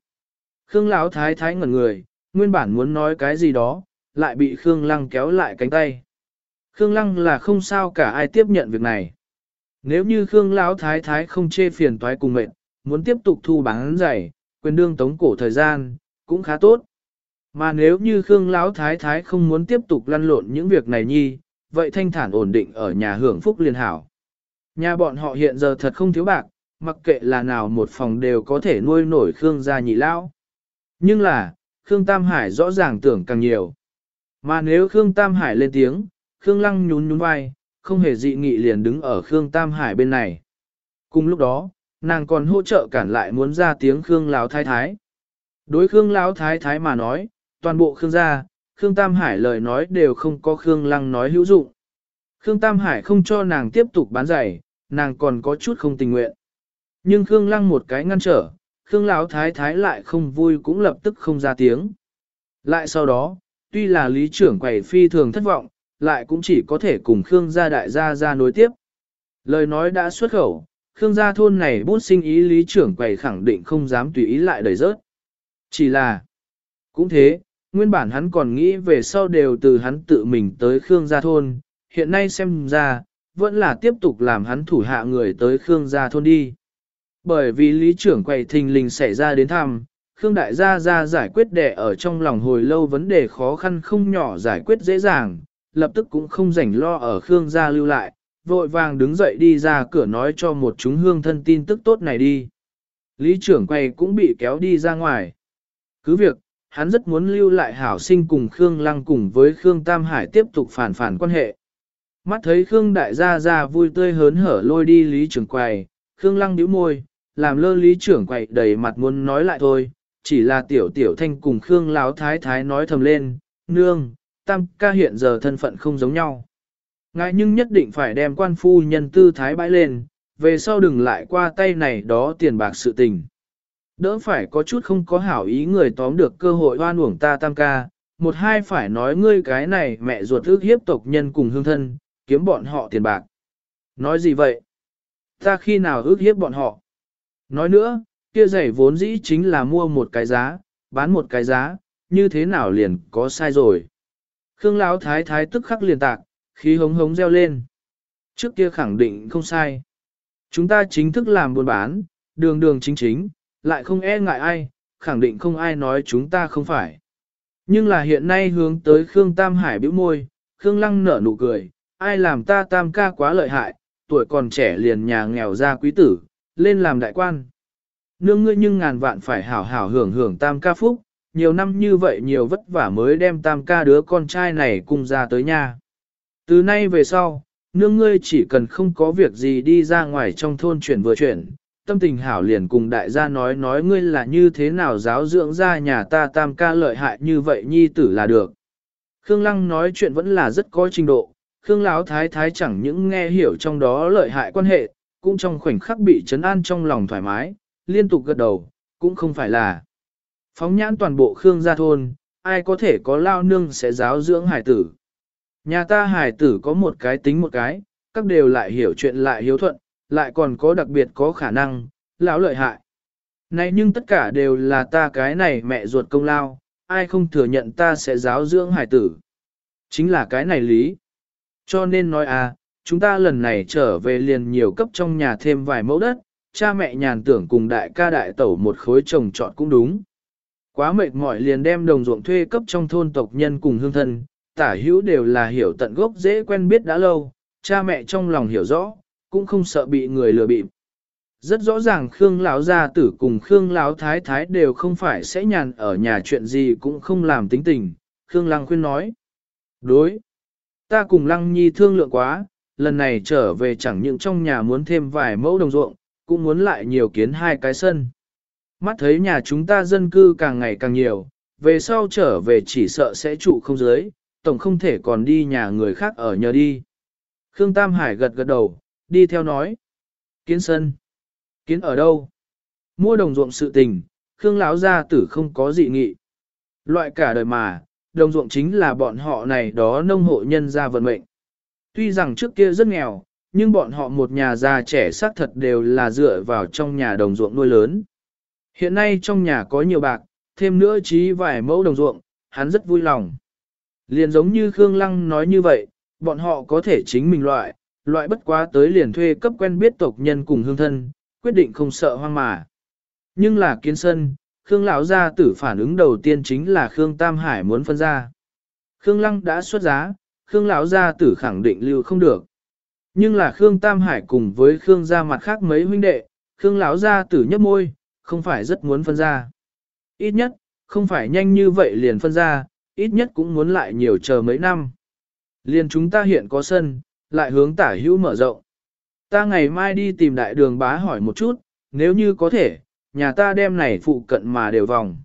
Khương Lão Thái Thái ngẩn người, nguyên bản muốn nói cái gì đó, lại bị Khương Lăng kéo lại cánh tay. Khương Lăng là không sao cả ai tiếp nhận việc này. Nếu như Khương Lão Thái Thái không chê phiền toái cùng mệnh, muốn tiếp tục thu bán giày, quyền đương tống cổ thời gian, cũng khá tốt. Mà nếu như Khương Lão Thái Thái không muốn tiếp tục lăn lộn những việc này nhi, vậy thanh thản ổn định ở nhà hưởng phúc liên hảo. Nhà bọn họ hiện giờ thật không thiếu bạc, mặc kệ là nào một phòng đều có thể nuôi nổi Khương gia nhị lão. Nhưng là, Khương Tam Hải rõ ràng tưởng càng nhiều. Mà nếu Khương Tam Hải lên tiếng, Khương Lăng nhún nhún vai, không hề dị nghị liền đứng ở Khương Tam Hải bên này. Cùng lúc đó, nàng còn hỗ trợ cản lại muốn ra tiếng Khương Lão Thái Thái. Đối Khương Lão Thái Thái mà nói, toàn bộ Khương gia, Khương Tam Hải lời nói đều không có Khương Lăng nói hữu dụng. Khương Tam Hải không cho nàng tiếp tục bán giày, nàng còn có chút không tình nguyện. Nhưng Khương Lăng một cái ngăn trở, Khương Lão Thái Thái lại không vui cũng lập tức không ra tiếng. Lại sau đó, tuy là lý trưởng quầy phi thường thất vọng, lại cũng chỉ có thể cùng Khương gia đại gia ra nối tiếp. Lời nói đã xuất khẩu, Khương gia thôn này bút sinh ý lý trưởng quầy khẳng định không dám tùy ý lại đẩy rớt. Chỉ là, cũng thế, nguyên bản hắn còn nghĩ về sau đều từ hắn tự mình tới Khương gia thôn, hiện nay xem ra, vẫn là tiếp tục làm hắn thủ hạ người tới Khương gia thôn đi. Bởi vì lý trưởng quầy thình lình xảy ra đến thăm, Khương đại gia ra giải quyết đẻ ở trong lòng hồi lâu vấn đề khó khăn không nhỏ giải quyết dễ dàng, lập tức cũng không rảnh lo ở Khương gia lưu lại, vội vàng đứng dậy đi ra cửa nói cho một chúng hương thân tin tức tốt này đi. Lý trưởng quầy cũng bị kéo đi ra ngoài. Cứ việc, hắn rất muốn lưu lại hảo sinh cùng Khương Lăng cùng với Khương Tam Hải tiếp tục phản phản quan hệ. Mắt thấy Khương đại gia Ra vui tươi hớn hở lôi đi Lý trưởng quầy, Khương Lăng nhíu môi, làm lơ lý trưởng quầy đầy mặt muốn nói lại thôi, chỉ là tiểu tiểu thanh cùng Khương Láo Thái Thái nói thầm lên, nương, tam ca hiện giờ thân phận không giống nhau. Ngài nhưng nhất định phải đem quan phu nhân tư thái bãi lên, về sau đừng lại qua tay này đó tiền bạc sự tình. Đỡ phải có chút không có hảo ý người tóm được cơ hội oan uổng ta tam ca, một hai phải nói ngươi cái này mẹ ruột ước hiếp tộc nhân cùng hương thân, kiếm bọn họ tiền bạc. Nói gì vậy? Ta khi nào ước hiếp bọn họ? Nói nữa, kia giày vốn dĩ chính là mua một cái giá, bán một cái giá, như thế nào liền có sai rồi. Khương Lão thái thái tức khắc liền tạc, khí hống hống reo lên. Trước kia khẳng định không sai. Chúng ta chính thức làm buôn bán, đường đường chính chính, lại không e ngại ai, khẳng định không ai nói chúng ta không phải. Nhưng là hiện nay hướng tới Khương Tam Hải bĩu môi, Khương Lăng nở nụ cười, ai làm ta Tam ca quá lợi hại, tuổi còn trẻ liền nhà nghèo ra quý tử, lên làm đại quan. Nương ngươi nhưng ngàn vạn phải hảo hảo hưởng hưởng tam ca phúc, nhiều năm như vậy nhiều vất vả mới đem tam ca đứa con trai này cùng ra tới nhà. Từ nay về sau, nương ngươi chỉ cần không có việc gì đi ra ngoài trong thôn chuyển vừa chuyển, tâm tình hảo liền cùng đại gia nói nói ngươi là như thế nào giáo dưỡng ra nhà ta tam ca lợi hại như vậy nhi tử là được. Khương Lăng nói chuyện vẫn là rất có trình độ, Khương Lão Thái Thái chẳng những nghe hiểu trong đó lợi hại quan hệ, cũng trong khoảnh khắc bị chấn an trong lòng thoải mái, liên tục gật đầu, cũng không phải là. Phóng nhãn toàn bộ Khương gia thôn, ai có thể có lao nương sẽ giáo dưỡng hải tử. Nhà ta hải tử có một cái tính một cái, các đều lại hiểu chuyện lại hiếu thuận, lại còn có đặc biệt có khả năng, lão lợi hại. Này nhưng tất cả đều là ta cái này mẹ ruột công lao, ai không thừa nhận ta sẽ giáo dưỡng hải tử. Chính là cái này lý. Cho nên nói à, chúng ta lần này trở về liền nhiều cấp trong nhà thêm vài mẫu đất, cha mẹ nhàn tưởng cùng đại ca đại tẩu một khối trồng trọt cũng đúng. Quá mệt mỏi liền đem đồng ruộng thuê cấp trong thôn tộc nhân cùng hương thân, tả hữu đều là hiểu tận gốc dễ quen biết đã lâu, cha mẹ trong lòng hiểu rõ, cũng không sợ bị người lừa bịp. Rất rõ ràng Khương lão gia tử cùng Khương lão thái thái đều không phải sẽ nhàn ở nhà chuyện gì cũng không làm tính tình, Khương Lăng khuyên nói. Đối, ta cùng Lăng Nhi thương lượng quá, lần này trở về chẳng những trong nhà muốn thêm vài mẫu đồng ruộng, cũng muốn lại nhiều kiến hai cái sân. Mắt thấy nhà chúng ta dân cư càng ngày càng nhiều, về sau trở về chỉ sợ sẽ trụ không dưới, tổng không thể còn đi nhà người khác ở nhờ đi. Khương Tam Hải gật gật đầu, đi theo nói. Kiến sân. Kiến ở đâu? Mua đồng ruộng sự tình, Khương lão gia tử không có dị nghị. Loại cả đời mà, đồng ruộng chính là bọn họ này đó nông hộ nhân gia vận mệnh. Tuy rằng trước kia rất nghèo, nhưng bọn họ một nhà già trẻ xác thật đều là dựa vào trong nhà đồng ruộng nuôi lớn. Hiện nay trong nhà có nhiều bạc, thêm nữa trí vài mẫu đồng ruộng, hắn rất vui lòng. Liền giống như Khương Lăng nói như vậy, bọn họ có thể chính mình loại, loại bất quá tới liền thuê cấp quen biết tộc nhân cùng hương thân, quyết định không sợ hoang mà. Nhưng là kiến sân, Khương lão gia tử phản ứng đầu tiên chính là Khương Tam Hải muốn phân ra. Khương Lăng đã xuất giá, Khương lão gia tử khẳng định lưu không được. Nhưng là Khương Tam Hải cùng với Khương gia mặt khác mấy huynh đệ, Khương lão gia tử nhấp môi, không phải rất muốn phân ra. Ít nhất, không phải nhanh như vậy liền phân ra, ít nhất cũng muốn lại nhiều chờ mấy năm. Liên chúng ta hiện có sân, lại hướng tả hữu mở rộng. Ta ngày mai đi tìm đại đường bá hỏi một chút, nếu như có thể, nhà ta đem này phụ cận mà đều vòng.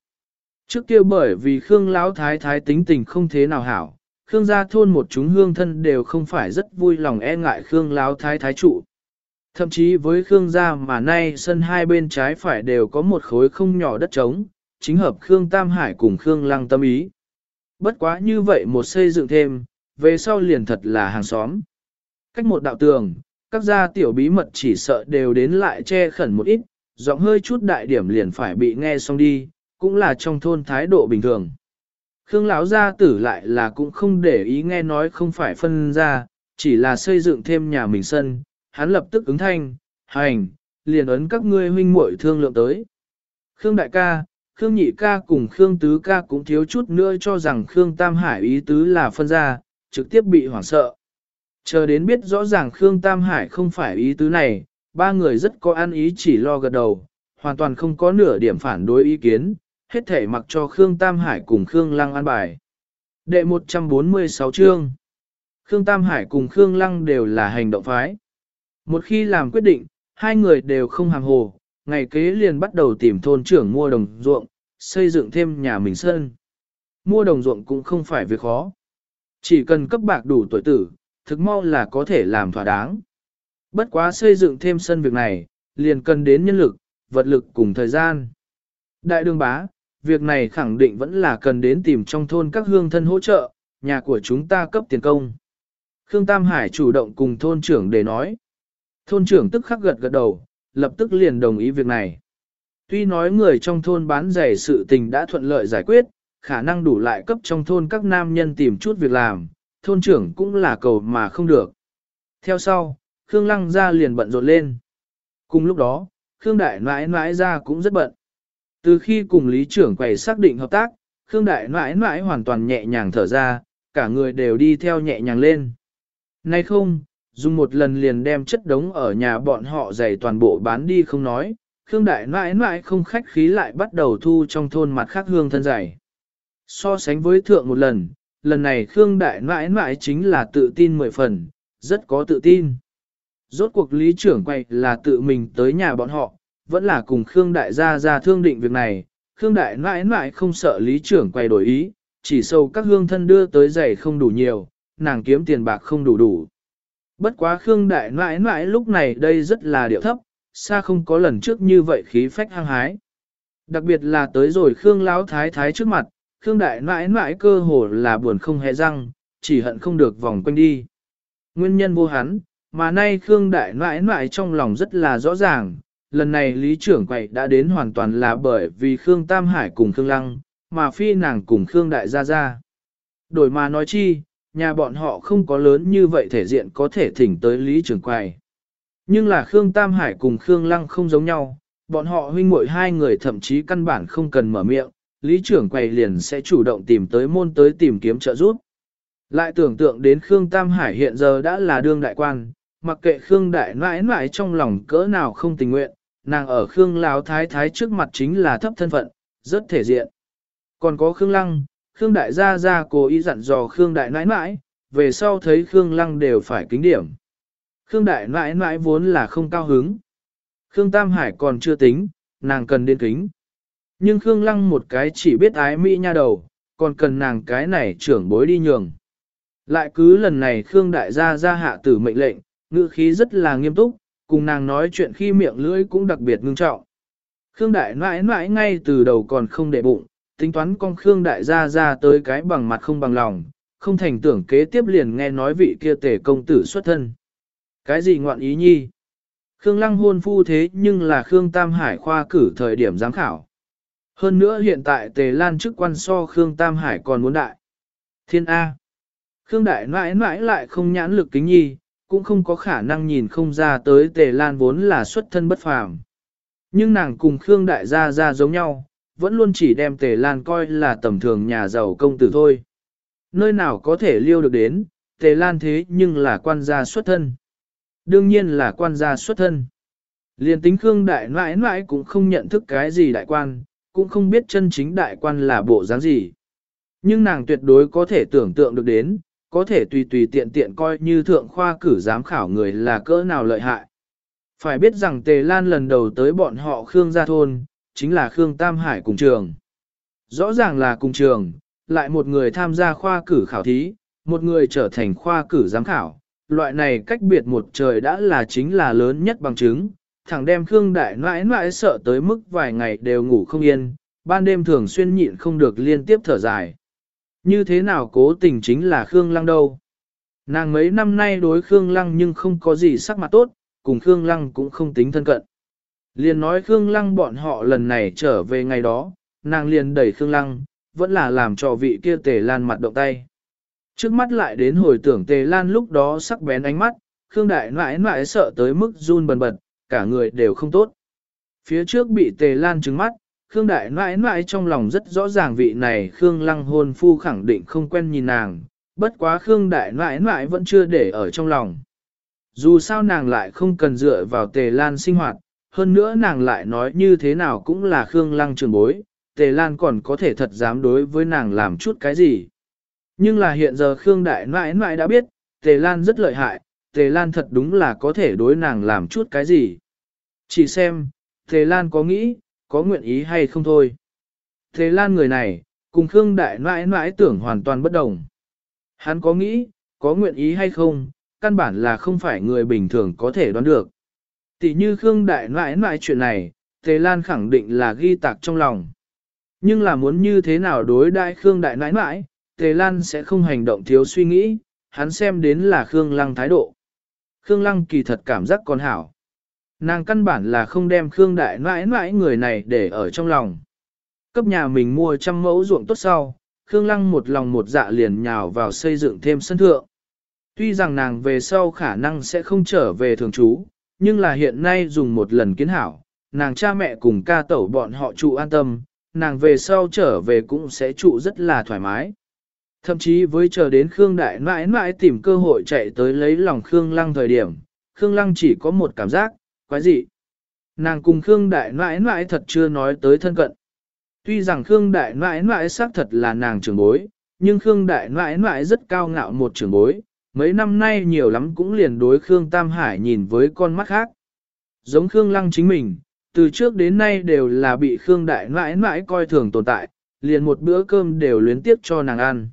Trước kia bởi vì Khương Lão Thái Thái tính tình không thế nào hảo, Khương gia thôn một chúng hương thân đều không phải rất vui lòng e ngại Khương Lão Thái Thái trụ. Thậm chí với Khương gia mà nay sân hai bên trái phải đều có một khối không nhỏ đất trống, chính hợp Khương Tam Hải cùng Khương Lăng tâm ý. Bất quá như vậy một xây dựng thêm, về sau liền thật là hàng xóm. Cách một đạo tường, các gia tiểu bí mật chỉ sợ đều đến lại che khẩn một ít, giọng hơi chút đại điểm liền phải bị nghe xong đi, cũng là trong thôn thái độ bình thường. Khương lão gia tử lại là cũng không để ý nghe nói không phải phân ra, chỉ là xây dựng thêm nhà mình sân, hắn lập tức ứng thanh, hành, liền ấn các ngươi huynh muội thương lượng tới. Khương đại ca, Khương nhị ca cùng Khương tứ ca cũng thiếu chút nữa cho rằng Khương Tam Hải ý tứ là phân ra, trực tiếp bị hoảng sợ. Chờ đến biết rõ ràng Khương Tam Hải không phải ý tứ này, ba người rất có ăn ý chỉ lo gật đầu, hoàn toàn không có nửa điểm phản đối ý kiến, hết thể mặc cho Khương Tam Hải cùng Khương Lăng an bài. Đệ 146 chương Khương Tam Hải cùng Khương Lăng đều là hành động phái. Một khi làm quyết định, hai người đều không hàng hồ, ngày kế liền bắt đầu tìm thôn trưởng mua đồng ruộng, xây dựng thêm nhà mình sân. Mua đồng ruộng cũng không phải việc khó. Chỉ cần cấp bạc đủ tuổi tử, thực mau là có thể làm thỏa đáng. Bất quá xây dựng thêm sân việc này, liền cần đến nhân lực, vật lực cùng thời gian. Đại đương bá, việc này khẳng định vẫn là cần đến tìm trong thôn các hương thân hỗ trợ, nhà của chúng ta cấp tiền công. Khương Tam Hải chủ động cùng thôn trưởng để nói. Thôn trưởng tức khắc gật gật đầu, lập tức liền đồng ý việc này. Tuy nói người trong thôn bán giày sự tình đã thuận lợi giải quyết, khả năng đủ lại cấp trong thôn các nam nhân tìm chút việc làm, thôn trưởng cũng là cầu mà không được. Theo sau, Khương Lăng ra liền bận rộn lên. Cùng lúc đó, Khương Đại Nãi Nãi ra cũng rất bận. Từ khi cùng Lý trưởng quầy xác định hợp tác, Khương Đại Nãi Nãi hoàn toàn nhẹ nhàng thở ra, cả người đều đi theo nhẹ nhàng lên. Nay không, dùng một lần liền đem chất đống ở nhà bọn họ giày toàn bộ bán đi không nói, Khương Đại mãi mãi không khách khí lại bắt đầu thu trong thôn mặt khác hương thân giày. So sánh với thượng một lần, lần này Khương Đại mãi mãi chính là tự tin mười phần, rất có tự tin. Rốt cuộc lý trưởng quay là tự mình tới nhà bọn họ, vẫn là cùng Khương Đại gia ra thương định việc này, Khương Đại mãi mãi không sợ lý trưởng quay đổi ý, chỉ sâu các hương thân đưa tới giày không đủ nhiều, nàng kiếm tiền bạc không đủ đủ. Bất quá Khương Đại mãi mãi lúc này đây rất là điệu thấp, xa không có lần trước như vậy khí phách hăng hái. Đặc biệt là tới rồi Khương Lão Thái Thái trước mặt, Khương Đại mãi mãi cơ hồ là buồn không hề răng, chỉ hận không được vòng quanh đi. Nguyên nhân vô hắn, mà nay Khương Đại mãi mãi trong lòng rất là rõ ràng, lần này lý trưởng quậy đã đến hoàn toàn là bởi vì Khương Tam Hải cùng Khương Lăng, mà phi nàng cùng Khương Đại Gia Gia. Đổi mà nói chi, nhà bọn họ không có lớn như vậy thể diện có thể thỉnh tới lý Trường quầy. Nhưng là Khương Tam Hải cùng Khương Lăng không giống nhau, bọn họ huynh muội hai người thậm chí căn bản không cần mở miệng, lý Trường quầy liền sẽ chủ động tìm tới môn tới tìm kiếm trợ giúp. Lại tưởng tượng đến Khương Tam Hải hiện giờ đã là đương đại quan, mặc kệ Khương Đại nãi nãi trong lòng cỡ nào không tình nguyện, nàng ở Khương Lão Thái Thái trước mặt chính là thấp thân phận, rất thể diện. Còn có Khương Lăng, Khương Đại gia gia cố ý dặn dò Khương Đại nãi nãi, về sau thấy Khương Lăng đều phải kính điểm. Khương Đại nãi nãi vốn là không cao hứng. Khương Tam Hải còn chưa tính, nàng cần đến kính. Nhưng Khương Lăng một cái chỉ biết ái mỹ nha đầu, còn cần nàng cái này trưởng bối đi nhường. Lại cứ lần này Khương Đại gia ra hạ tử mệnh lệnh, ngữ khí rất là nghiêm túc, cùng nàng nói chuyện khi miệng lưỡi cũng đặc biệt ngưng trọng. Khương Đại mãi mãi ngay từ đầu còn không để bụng, tính toán con Khương Đại gia ra tới cái bằng mặt không bằng lòng, không thành tưởng kế tiếp liền nghe nói vị kia tể công tử xuất thân. Cái gì ngoạn ý nhi? Khương Lăng hôn phu thế nhưng là Khương Tam Hải khoa cử thời điểm giám khảo. Hơn nữa hiện tại Tề Lan chức quan so Khương Tam Hải còn muốn đại. Thiên A. Khương Đại mãi mãi lại không nhãn lực kính nhi, cũng không có khả năng nhìn không ra tới Tề Lan vốn là xuất thân bất phàm. Nhưng nàng cùng Khương Đại gia ra giống nhau, vẫn luôn chỉ đem Tề Lan coi là tầm thường nhà giàu công tử thôi. Nơi nào có thể liêu được đến, Tề Lan thế nhưng là quan gia xuất thân. Đương nhiên là quan gia xuất thân. Liên tính Khương Đại mãi mãi cũng không nhận thức cái gì đại quan, cũng không biết chân chính đại quan là bộ dáng gì. Nhưng nàng tuyệt đối có thể tưởng tượng được đến, có thể tùy tùy tiện tiện coi như thượng khoa cử giám khảo người là cỡ nào lợi hại. Phải biết rằng Tề Lan lần đầu tới bọn họ Khương gia thôn, chính là Khương Tam Hải cùng trường. Rõ ràng là cùng trường, lại một người tham gia khoa cử khảo thí, một người trở thành khoa cử giám khảo. Loại này cách biệt một trời đã là chính là lớn nhất bằng chứng, thẳng đem Khương Đại mãi mãi sợ tới mức vài ngày đều ngủ không yên, ban đêm thường xuyên nhịn không được liên tiếp thở dài. Như thế nào cố tình chính là Khương Lăng đâu? Nàng mấy năm nay đối Khương Lăng nhưng không có gì sắc mặt tốt, cùng Khương Lăng cũng không tính thân cận. Liền nói Khương Lăng bọn họ lần này trở về ngày đó, nàng liền đẩy Khương Lăng, vẫn là làm cho vị kia tề lan mặt động tay. Trước mắt lại đến hồi tưởng tề lan lúc đó sắc bén ánh mắt, Khương Đại mãi mãi sợ tới mức run bần bật, cả người đều không tốt. Phía trước bị tề lan trứng mắt, Khương Đại mãi mãi trong lòng rất rõ ràng vị này Khương Lăng hôn phu khẳng định không quen nhìn nàng, bất quá Khương Đại mãi mãi vẫn chưa để ở trong lòng. Dù sao nàng lại không cần dựa vào tề lan sinh hoạt, hơn nữa nàng lại nói như thế nào cũng là Khương Lăng trường bối, tề lan còn có thể thật dám đối với nàng làm chút cái gì. Nhưng là hiện giờ Khương Đại mãi mãi đã biết, tề lan rất lợi hại, tề lan thật đúng là có thể đối nàng làm chút cái gì. Chỉ xem, tề lan có nghĩ, có nguyện ý hay không thôi. tề Lan người này, cùng Khương Đại mãi mãi tưởng hoàn toàn bất đồng. Hắn có nghĩ, có nguyện ý hay không, căn bản là không phải người bình thường có thể đoán được. Tỷ như Khương Đại mãi mãi chuyện này, Tề Lan khẳng định là ghi tạc trong lòng. Nhưng là muốn như thế nào đối đại Khương Đại mãi mãi, Tề Lan sẽ không hành động thiếu suy nghĩ, hắn xem đến là Khương Lăng thái độ. Khương Lăng kỳ thật cảm giác còn hảo. Nàng căn bản là không đem Khương Đại mãi mãi người này để ở trong lòng. Cấp nhà mình mua trăm mẫu ruộng tốt sau, Khương Lăng một lòng một dạ liền nhào vào xây dựng thêm sân thượng. Tuy rằng nàng về sau khả năng sẽ không trở về thường trú, nhưng là hiện nay dùng một lần kiến hảo, nàng cha mẹ cùng ca tẩu bọn họ trụ an tâm, nàng về sau trở về cũng sẽ trụ rất là thoải mái. Thậm chí với chờ đến Khương Đại mãi mãi tìm cơ hội chạy tới lấy lòng Khương Lăng thời điểm, Khương Lăng chỉ có một cảm giác, quái gì? Nàng cùng Khương Đại Nãi Nãi thật chưa nói tới thân cận. Tuy rằng Khương Đại Nãi Nãi xác thật là nàng trưởng bối, nhưng Khương Đại Nãi Nãi rất cao ngạo một trưởng bối, mấy năm nay nhiều lắm cũng liền đối Khương Tam Hải nhìn với con mắt khác. Giống Khương Lăng chính mình, từ trước đến nay đều là bị Khương Đại mãi mãi coi thường tồn tại, liền một bữa cơm đều luyến tiếp cho nàng ăn.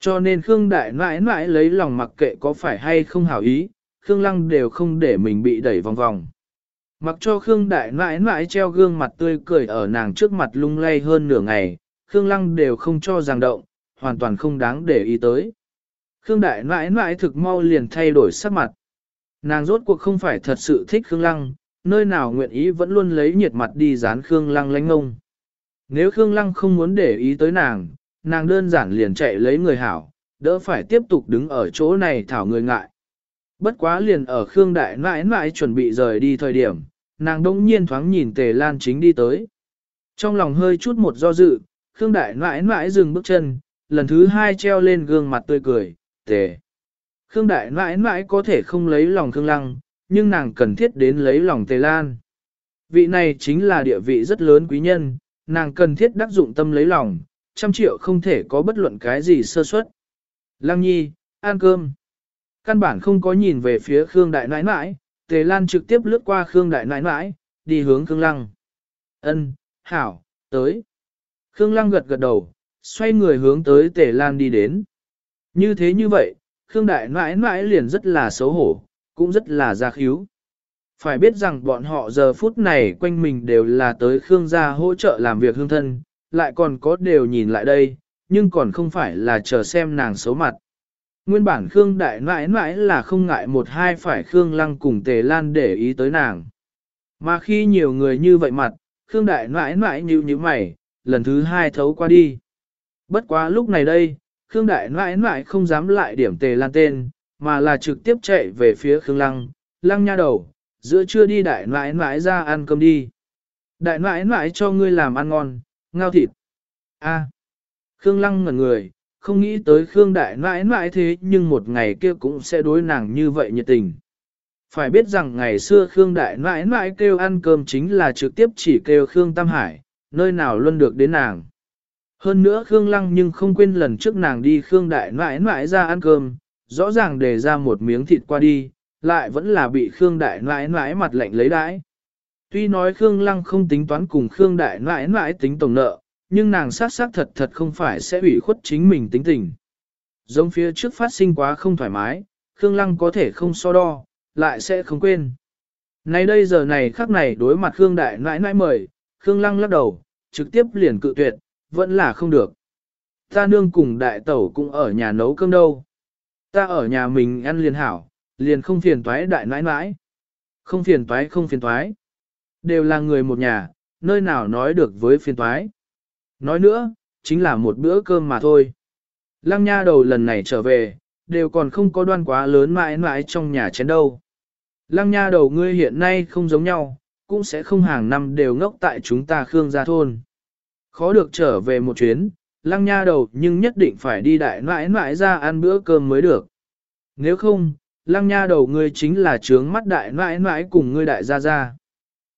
Cho nên Khương Đại mãi mãi lấy lòng mặc kệ có phải hay không hảo ý, Khương Lăng đều không để mình bị đẩy vòng vòng. Mặc cho Khương Đại mãi mãi treo gương mặt tươi cười ở nàng trước mặt lung lay hơn nửa ngày, Khương Lăng đều không cho giang động, hoàn toàn không đáng để ý tới. Khương Đại mãi mãi thực mau liền thay đổi sắc mặt. Nàng rốt cuộc không phải thật sự thích Khương Lăng, nơi nào nguyện ý vẫn luôn lấy nhiệt mặt đi dán Khương Lăng lánh ngông. Nếu Khương Lăng không muốn để ý tới nàng, nàng đơn giản liền chạy lấy người hảo, đỡ phải tiếp tục đứng ở chỗ này thảo người ngại. Bất quá liền ở Khương Đại mãi mãi chuẩn bị rời đi thời điểm, nàng đông nhiên thoáng nhìn Tề Lan chính đi tới. Trong lòng hơi chút một do dự, Khương Đại mãi mãi dừng bước chân, lần thứ hai treo lên gương mặt tươi cười, Tề. Khương Đại mãi mãi có thể không lấy lòng Khương Lăng, nhưng nàng cần thiết đến lấy lòng Tề Lan. Vị này chính là địa vị rất lớn quý nhân, nàng cần thiết đắc dụng tâm lấy lòng, trăm triệu không thể có bất luận cái gì sơ suất. Lăng nhi, ăn cơm. Căn bản không có nhìn về phía Khương Đại Nãi Nãi, Tề Lan trực tiếp lướt qua Khương Đại Nãi Nãi, đi hướng Khương Lăng. Ân, hảo, tới. Khương Lăng gật gật đầu, xoay người hướng tới Tề Lan đi đến. Như thế như vậy, Khương Đại mãi mãi liền rất là xấu hổ, cũng rất là gia khíu. Phải biết rằng bọn họ giờ phút này quanh mình đều là tới Khương gia hỗ trợ làm việc hương thân, lại còn có đều nhìn lại đây, nhưng còn không phải là chờ xem nàng xấu mặt. Nguyên bản Khương Đại mãi mãi là không ngại một hai phải Khương Lăng cùng Tề Lan để ý tới nàng. Mà khi nhiều người như vậy mặt, Khương Đại mãi mãi như như mày, lần thứ hai thấu qua đi. Bất quá lúc này đây, Khương Đại mãi mãi không dám lại điểm Tề Lan tên, mà là trực tiếp chạy về phía Khương Lăng, Lăng nha đầu, giữa trưa đi Đại mãi mãi ra ăn cơm đi. Đại mãi mãi cho ngươi làm ăn ngon, ngao thịt. A. Khương Lăng ngẩn người, không nghĩ tới Khương Đại mãi mãi thế nhưng một ngày kia cũng sẽ đối nàng như vậy nhiệt tình. Phải biết rằng ngày xưa Khương Đại mãi mãi kêu ăn cơm chính là trực tiếp chỉ kêu Khương Tam Hải, nơi nào luôn được đến nàng. Hơn nữa Khương Lăng nhưng không quên lần trước nàng đi Khương Đại mãi mãi ra ăn cơm, rõ ràng để ra một miếng thịt qua đi, lại vẫn là bị Khương Đại mãi mãi mặt lạnh lấy đãi. Tuy nói Khương Lăng không tính toán cùng Khương Đại mãi mãi tính tổng nợ, nhưng nàng sát sát thật thật không phải sẽ ủy khuất chính mình tính tình. Giống phía trước phát sinh quá không thoải mái, Khương Lăng có thể không so đo, lại sẽ không quên. Nay đây giờ này khắc này đối mặt Khương Đại nãi nãi mời, Khương Lăng lắc đầu, trực tiếp liền cự tuyệt, vẫn là không được. Ta nương cùng đại tẩu cũng ở nhà nấu cơm đâu. Ta ở nhà mình ăn liền hảo, liền không phiền toái đại nãi nãi. Không phiền toái không phiền toái. Đều là người một nhà, nơi nào nói được với phiền toái. Nói nữa, chính là một bữa cơm mà thôi. Lăng nha đầu lần này trở về, đều còn không có đoan quá lớn mãi mãi trong nhà chén đâu. Lăng nha đầu ngươi hiện nay không giống nhau, cũng sẽ không hàng năm đều ngốc tại chúng ta Khương gia thôn. Khó được trở về một chuyến, lăng nha đầu nhưng nhất định phải đi đại mãi mãi ra ăn bữa cơm mới được. Nếu không, lăng nha đầu ngươi chính là trướng mắt đại mãi mãi cùng ngươi đại gia gia.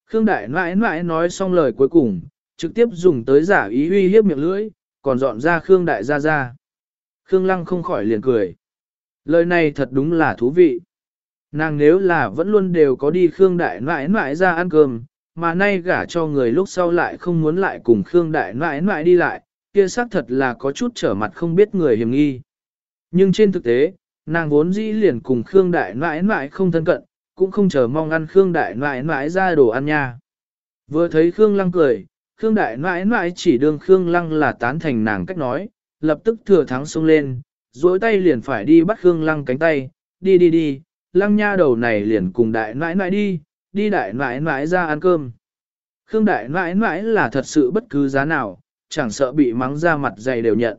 Khương đại mãi mãi nói xong lời cuối cùng, trực tiếp dùng tới giả ý uy hiếp miệng lưỡi, còn dọn ra Khương Đại gia gia. Khương Lăng không khỏi liền cười. Lời này thật đúng là thú vị. Nàng nếu là vẫn luôn đều có đi Khương Đại mãi mãi ra ăn cơm, mà nay gả cho người lúc sau lại không muốn lại cùng Khương Đại mãi mãi đi lại, kia xác thật là có chút trở mặt không biết người hiểm nghi. Nhưng trên thực tế, nàng vốn dĩ liền cùng Khương Đại mãi mãi không thân cận, cũng không chờ mong ăn Khương Đại mãi mãi ra đồ ăn nha. Vừa thấy Khương Lăng cười, Khương Đại mãi mãi chỉ đương Khương Lăng là tán thành nàng cách nói, lập tức thừa thắng xông lên, duỗi tay liền phải đi bắt Khương Lăng cánh tay, đi đi đi, Lăng nha đầu này liền cùng Đại mãi mãi đi, đi Đại mãi mãi ra ăn cơm. Khương Đại mãi mãi là thật sự bất cứ giá nào, chẳng sợ bị mắng ra mặt dày đều nhận.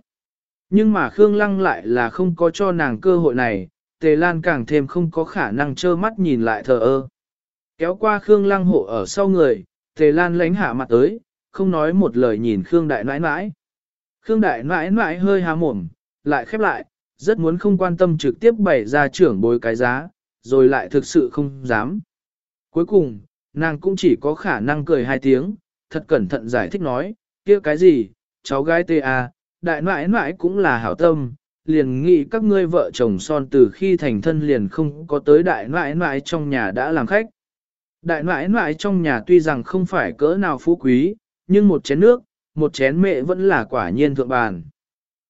Nhưng mà Khương Lăng lại là không có cho nàng cơ hội này, Tề Lan càng thêm không có khả năng trơ mắt nhìn lại thờ ơ. Kéo qua Khương Lăng hộ ở sau người, Tề Lan lánh hạ mặt tới, không nói một lời nhìn Khương Đại nãi nãi. Khương Đại nãi nãi hơi há mồm, lại khép lại, rất muốn không quan tâm trực tiếp bày ra trưởng bối cái giá, rồi lại thực sự không dám. Cuối cùng, nàng cũng chỉ có khả năng cười hai tiếng, thật cẩn thận giải thích nói, kia cái gì, cháu gái tê à, đại nãi nãi cũng là hảo tâm, liền nghĩ các ngươi vợ chồng son từ khi thành thân liền không có tới đại nãi nãi trong nhà đã làm khách. Đại nãi nãi trong nhà tuy rằng không phải cỡ nào phú quý, nhưng một chén nước, một chén mẹ vẫn là quả nhiên thượng bàn.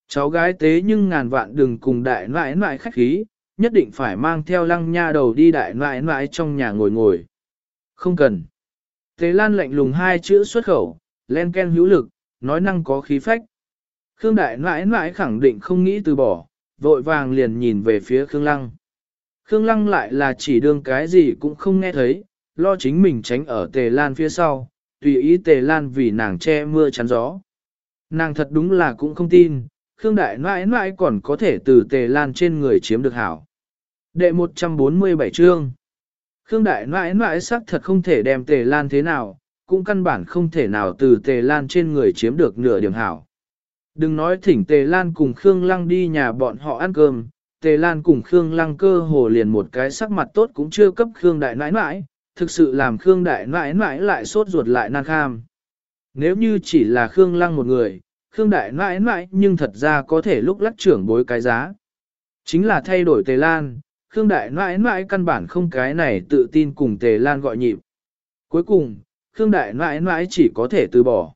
Cháu gái tế nhưng ngàn vạn đừng cùng đại nãi nãi khách khí, nhất định phải mang theo lăng nha đầu đi đại nãi nãi trong nhà ngồi ngồi. Không cần. Tế Lan lạnh lùng hai chữ xuất khẩu, len ken hữu lực, nói năng có khí phách. Khương đại nãi nãi khẳng định không nghĩ từ bỏ, vội vàng liền nhìn về phía Khương Lăng. Khương Lăng lại là chỉ đương cái gì cũng không nghe thấy, lo chính mình tránh ở Tề Lan phía sau, tùy ý Tề Lan vì nàng che mưa chắn gió. Nàng thật đúng là cũng không tin, Khương Đại mãi mãi còn có thể từ Tề Lan trên người chiếm được hảo. Đệ 147 chương Khương Đại mãi mãi xác thật không thể đem Tề Lan thế nào, cũng căn bản không thể nào từ Tề Lan trên người chiếm được nửa điểm hảo. Đừng nói thỉnh Tề Lan cùng Khương Lăng đi nhà bọn họ ăn cơm, Tề Lan cùng Khương Lăng cơ hồ liền một cái sắc mặt tốt cũng chưa cấp Khương Đại nãi nãi, thực sự làm Khương Đại nãi nãi lại sốt ruột lại nan kham. Nếu như chỉ là Khương Lăng một người, Khương Đại nãi nãi nhưng thật ra có thể lúc lắc trưởng bối cái giá. Chính là thay đổi Tề Lan, Khương Đại nãi nãi căn bản không cái này tự tin cùng Tề Lan gọi nhịp. Cuối cùng, Khương Đại nãi nãi chỉ có thể từ bỏ.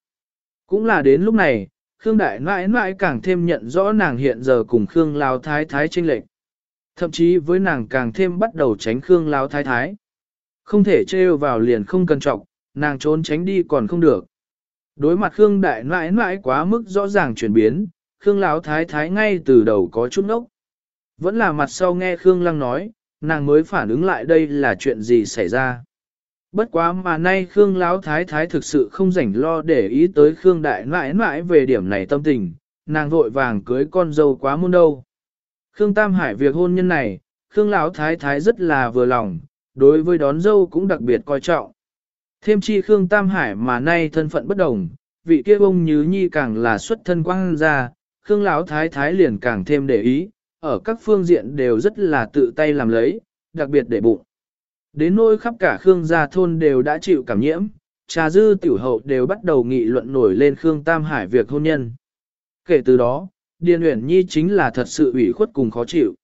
Cũng là đến lúc này, Khương Đại nãi nãi càng thêm nhận rõ nàng hiện giờ cùng Khương Lao Thái Thái tranh lệch. Thậm chí với nàng càng thêm bắt đầu tránh Khương Lao Thái Thái. Không thể trêu vào liền không cần trọng, nàng trốn tránh đi còn không được. Đối mặt Khương Đại nãi nãi quá mức rõ ràng chuyển biến, Khương Lão Thái Thái ngay từ đầu có chút nốc. Vẫn là mặt sau nghe Khương Lăng nói, nàng mới phản ứng lại đây là chuyện gì xảy ra. Bất quá mà nay Khương Lão Thái Thái thực sự không rảnh lo để ý tới Khương Đại mãi mãi về điểm này tâm tình, nàng vội vàng cưới con dâu quá muôn đâu. Khương Tam Hải việc hôn nhân này, Khương Lão Thái Thái rất là vừa lòng, đối với đón dâu cũng đặc biệt coi trọng. Thêm chi Khương Tam Hải mà nay thân phận bất đồng, vị kia bông như nhi càng là xuất thân quang ra, Khương Lão Thái Thái liền càng thêm để ý, ở các phương diện đều rất là tự tay làm lấy, đặc biệt để bụng. Đến nỗi khắp cả Khương gia thôn đều đã chịu cảm nhiễm, trà dư tiểu hậu đều bắt đầu nghị luận nổi lên Khương Tam Hải việc hôn nhân. Kể từ đó, Điền Uyển Nhi chính là thật sự ủy khuất cùng khó chịu.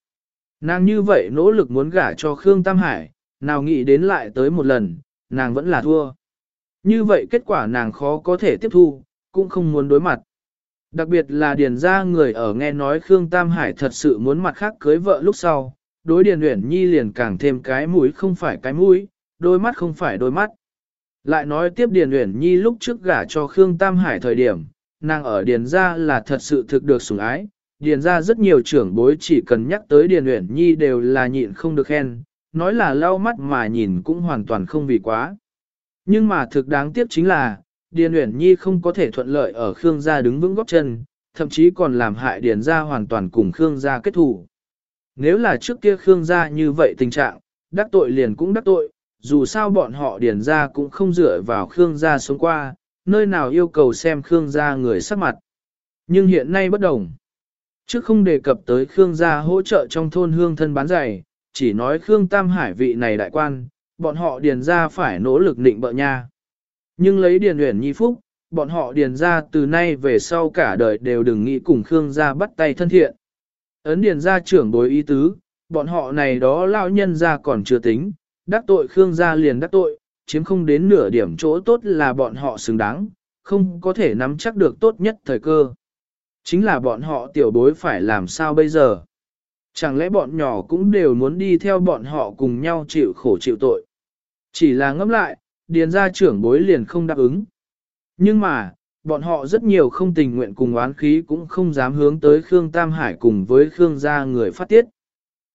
Nàng như vậy nỗ lực muốn gả cho Khương Tam Hải, nào nghĩ đến lại tới một lần, nàng vẫn là thua. Như vậy kết quả nàng khó có thể tiếp thu, cũng không muốn đối mặt. Đặc biệt là điền ra người ở nghe nói Khương Tam Hải thật sự muốn mặt khác cưới vợ lúc sau, đối điền uyển nhi liền càng thêm cái mũi không phải cái mũi, đôi mắt không phải đôi mắt. Lại nói tiếp điền uyển nhi lúc trước gả cho Khương Tam Hải thời điểm, nàng ở điền Gia là thật sự thực được sủng ái, điền Gia rất nhiều trưởng bối chỉ cần nhắc tới điền uyển nhi đều là nhịn không được khen, nói là lau mắt mà nhìn cũng hoàn toàn không vì quá. Nhưng mà thực đáng tiếc chính là, Điền Uyển Nhi không có thể thuận lợi ở Khương gia đứng vững góp chân, thậm chí còn làm hại Điền gia hoàn toàn cùng Khương gia kết thù. Nếu là trước kia Khương gia như vậy tình trạng, đắc tội liền cũng đắc tội, dù sao bọn họ Điền gia cũng không dựa vào Khương gia sống qua, nơi nào yêu cầu xem Khương gia người sắc mặt. Nhưng hiện nay bất đồng. Trước không đề cập tới Khương gia hỗ trợ trong thôn hương thân bán giày, chỉ nói Khương Tam Hải vị này đại quan, bọn họ điền Gia phải nỗ lực định bợ nha. Nhưng lấy điền uyển nhi phúc, bọn họ điền ra từ nay về sau cả đời đều đừng nghĩ cùng Khương gia bắt tay thân thiện. Ấn điền gia trưởng đối ý tứ, bọn họ này đó lão nhân gia còn chưa tính, đắc tội Khương gia liền đắc tội, chiếm không đến nửa điểm chỗ tốt là bọn họ xứng đáng, không có thể nắm chắc được tốt nhất thời cơ. Chính là bọn họ tiểu bối phải làm sao bây giờ? Chẳng lẽ bọn nhỏ cũng đều muốn đi theo bọn họ cùng nhau chịu khổ chịu tội? Chỉ là ngẫm lại, điền gia trưởng bối liền không đáp ứng. Nhưng mà, bọn họ rất nhiều không tình nguyện cùng oán khí cũng không dám hướng tới Khương Tam Hải cùng với Khương gia người phát tiết.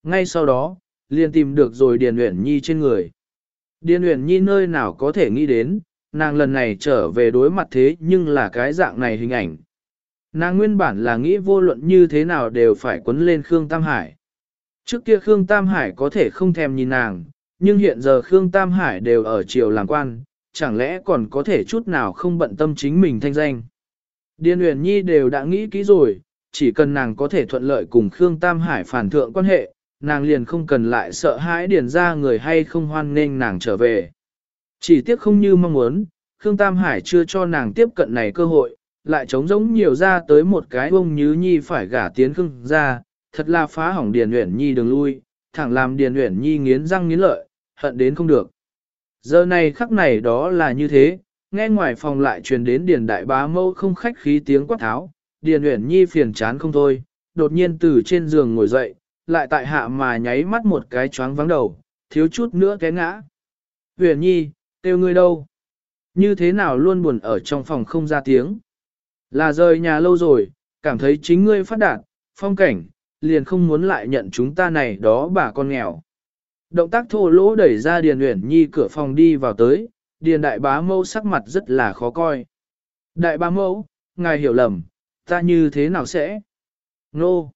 Ngay sau đó, liền tìm được rồi Điền Uyển Nhi trên người. Điền Uyển Nhi nơi nào có thể nghĩ đến, nàng lần này trở về đối mặt thế nhưng là cái dạng này hình ảnh. Nàng nguyên bản là nghĩ vô luận như thế nào đều phải quấn lên Khương Tam Hải. Trước kia Khương Tam Hải có thể không thèm nhìn nàng, nhưng hiện giờ Khương Tam Hải đều ở triều làm quan, chẳng lẽ còn có thể chút nào không bận tâm chính mình thanh danh. Điền Uyển Nhi đều đã nghĩ kỹ rồi, chỉ cần nàng có thể thuận lợi cùng Khương Tam Hải phản thượng quan hệ, nàng liền không cần lại sợ hãi điền ra người hay không hoan nên nàng trở về. Chỉ tiếc không như mong muốn, Khương Tam Hải chưa cho nàng tiếp cận này cơ hội, lại trống giống nhiều ra tới một cái ông như nhi phải gả tiến Khương ra, thật là phá hỏng Điền Uyển Nhi đường lui, thẳng làm Điền Uyển Nhi nghiến răng nghiến lợi, hận đến không được. Giờ này khắc này đó là như thế, nghe ngoài phòng lại truyền đến điền đại bá mâu không khách khí tiếng quát tháo, điền uyển nhi phiền chán không thôi, đột nhiên từ trên giường ngồi dậy, lại tại hạ mà nháy mắt một cái choáng vắng đầu, thiếu chút nữa té ngã. Uyển nhi, kêu ngươi đâu? Như thế nào luôn buồn ở trong phòng không ra tiếng? Là rời nhà lâu rồi, cảm thấy chính ngươi phát đạt, phong cảnh, liền không muốn lại nhận chúng ta này đó bà con nghèo. Động tác thô lỗ đẩy ra Điền Uyển Nhi cửa phòng đi vào tới, Điền Đại Bá Mẫu sắc mặt rất là khó coi. Đại Bá Mẫu, ngài hiểu lầm, ta như thế nào sẽ? Nô!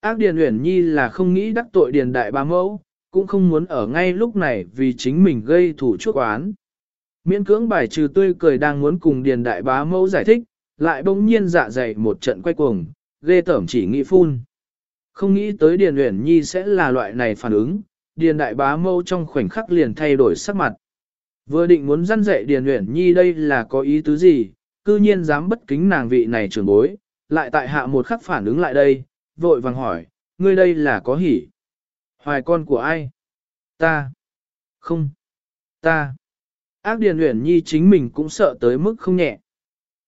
Ác Điền Uyển Nhi là không nghĩ đắc tội Điền Đại Bá Mẫu, cũng không muốn ở ngay lúc này vì chính mình gây thủ chuốc oán. Miễn cưỡng bài trừ tươi cười đang muốn cùng Điền Đại Bá Mẫu giải thích, lại bỗng nhiên dạ dày một trận quay cuồng, ghê tởm chỉ nghĩ phun. Không nghĩ tới Điền Uyển Nhi sẽ là loại này phản ứng, Điền Đại Bá mâu trong khoảnh khắc liền thay đổi sắc mặt. Vừa định muốn dăn dạy Điền Uyển Nhi đây là có ý tứ gì, cư nhiên dám bất kính nàng vị này trưởng bối, lại tại hạ một khắc phản ứng lại đây, vội vàng hỏi, ngươi đây là có hỉ. Hoài con của ai? Ta. Không. Ta. Ác Điền Uyển Nhi chính mình cũng sợ tới mức không nhẹ.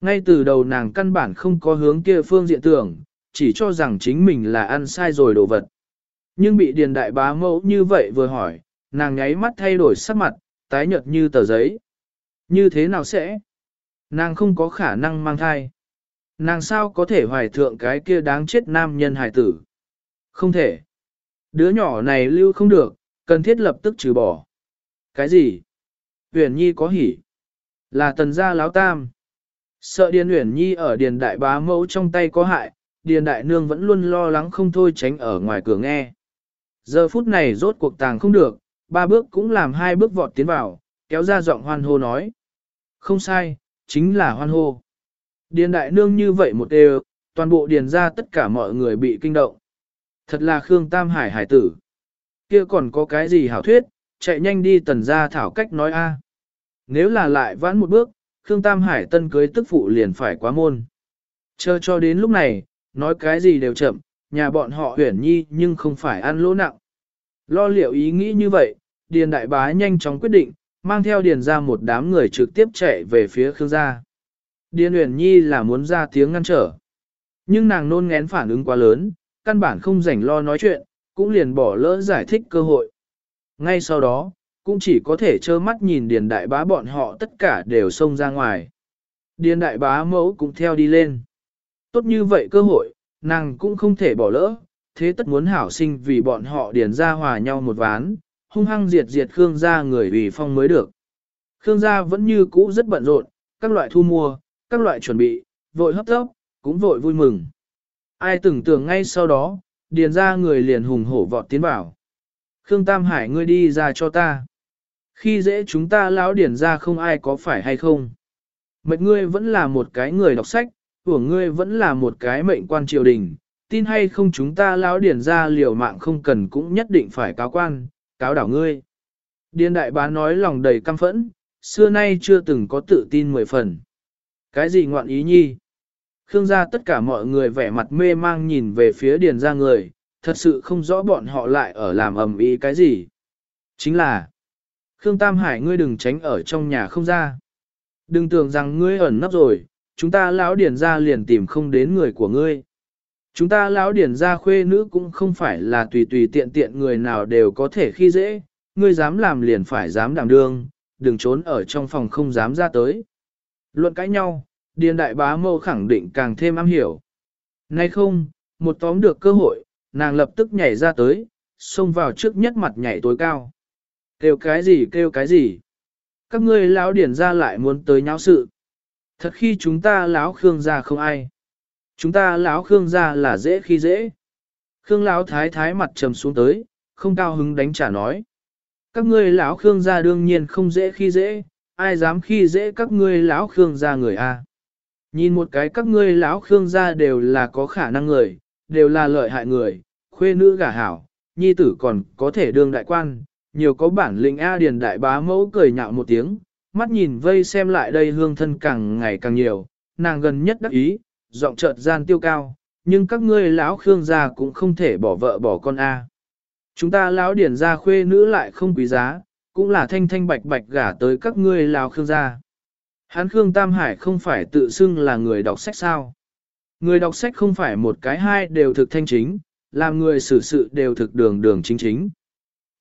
Ngay từ đầu nàng căn bản không có hướng kia phương diện tưởng, chỉ cho rằng chính mình là ăn sai rồi đồ vật. Nhưng bị Điền Đại Bá mẫu như vậy vừa hỏi, nàng nháy mắt thay đổi sắc mặt, tái nhợt như tờ giấy. Như thế nào sẽ? Nàng không có khả năng mang thai. Nàng sao có thể hoài thượng cái kia đáng chết nam nhân hài tử? Không thể. Đứa nhỏ này lưu không được, cần thiết lập tức trừ bỏ. Cái gì? Huyền Nhi có hỉ. Là tần gia láo tam. Sợ Điền Huyền Nhi ở Điền Đại Bá mẫu trong tay có hại, Điền Đại Nương vẫn luôn lo lắng không thôi tránh ở ngoài cửa nghe. Giờ phút này rốt cuộc tàng không được, ba bước cũng làm hai bước vọt tiến vào, kéo ra giọng hoan hô nói. Không sai, chính là hoan hô. Điền đại nương như vậy một đều, toàn bộ điền ra tất cả mọi người bị kinh động. Thật là Khương Tam Hải hải tử. Kia còn có cái gì hảo thuyết, chạy nhanh đi tần ra thảo cách nói a. Nếu là lại vãn một bước, Khương Tam Hải tân cưới tức phụ liền phải quá môn. Chờ cho đến lúc này, nói cái gì đều chậm, nhà bọn họ huyển nhi nhưng không phải ăn lỗ nặng. Lo liệu ý nghĩ như vậy, Điền Đại Bá nhanh chóng quyết định, mang theo Điền ra một đám người trực tiếp chạy về phía Khương gia. Điền Uyển Nhi là muốn ra tiếng ngăn trở. Nhưng nàng nôn ngén phản ứng quá lớn, căn bản không rảnh lo nói chuyện, cũng liền bỏ lỡ giải thích cơ hội. Ngay sau đó, cũng chỉ có thể trơ mắt nhìn Điền Đại Bá bọn họ tất cả đều xông ra ngoài. Điền Đại Bá mẫu cũng theo đi lên. Tốt như vậy cơ hội, nàng cũng không thể bỏ lỡ, thế tất muốn hảo sinh vì bọn họ điền ra hòa nhau một ván, hung hăng diệt diệt Khương gia người ủy phong mới được. Khương gia vẫn như cũ rất bận rộn, các loại thu mua, các loại chuẩn bị, vội hấp tốc, cũng vội vui mừng. Ai tưởng tưởng ngay sau đó, điền ra người liền hùng hổ vọt tiến vào. Khương Tam Hải ngươi đi ra cho ta. Khi dễ chúng ta lão điền ra không ai có phải hay không. Mệt ngươi vẫn là một cái người đọc sách, của ngươi vẫn là một cái mệnh quan triều đình, tin hay không chúng ta lão điền ra liều mạng không cần cũng nhất định phải cáo quan, cáo đảo ngươi. Điền đại bá nói lòng đầy căm phẫn, xưa nay chưa từng có tự tin mười phần. Cái gì ngoạn ý nhi? Khương gia tất cả mọi người vẻ mặt mê mang nhìn về phía điền ra người, thật sự không rõ bọn họ lại ở làm ầm ĩ cái gì. Chính là, Khương Tam Hải ngươi đừng tránh ở trong nhà không ra. Đừng tưởng rằng ngươi ẩn nấp rồi, chúng ta lão điển ra liền tìm không đến người của ngươi. Chúng ta lão điển gia khuê nữ cũng không phải là tùy tùy tiện tiện người nào đều có thể khi dễ, ngươi dám làm liền phải dám đảm đương, đừng trốn ở trong phòng không dám ra tới. Luận cãi nhau, điền đại bá mâu khẳng định càng thêm am hiểu. Nay không, một tóm được cơ hội, nàng lập tức nhảy ra tới, xông vào trước nhất mặt nhảy tối cao. Kêu cái gì kêu cái gì? Các ngươi lão điển ra lại muốn tới nháo sự. Thật khi chúng ta lão khương gia không ai. Chúng ta lão Khương gia là dễ khi dễ. Khương lão thái thái mặt trầm xuống tới, không cao hứng đánh trả nói. Các ngươi lão Khương gia đương nhiên không dễ khi dễ, ai dám khi dễ các ngươi lão Khương gia người a? Nhìn một cái các ngươi lão Khương gia đều là có khả năng người, đều là lợi hại người, khuê nữ gả hảo, nhi tử còn có thể đương đại quan, nhiều có bản lĩnh A Điền đại bá mẫu cười nhạo một tiếng, mắt nhìn vây xem lại đây hương thân càng ngày càng nhiều, nàng gần nhất đắc ý, giọng chợt gian tiêu cao, nhưng các ngươi lão Khương gia cũng không thể bỏ vợ bỏ con a. Chúng ta lão điển gia khuê nữ lại không quý giá, cũng là thanh thanh bạch bạch gả tới các ngươi lão Khương gia. Hán Khương Tam Hải không phải tự xưng là người đọc sách sao. Người đọc sách không phải một cái hai đều thực thanh chính, làm người xử sự đều thực đường đường chính chính.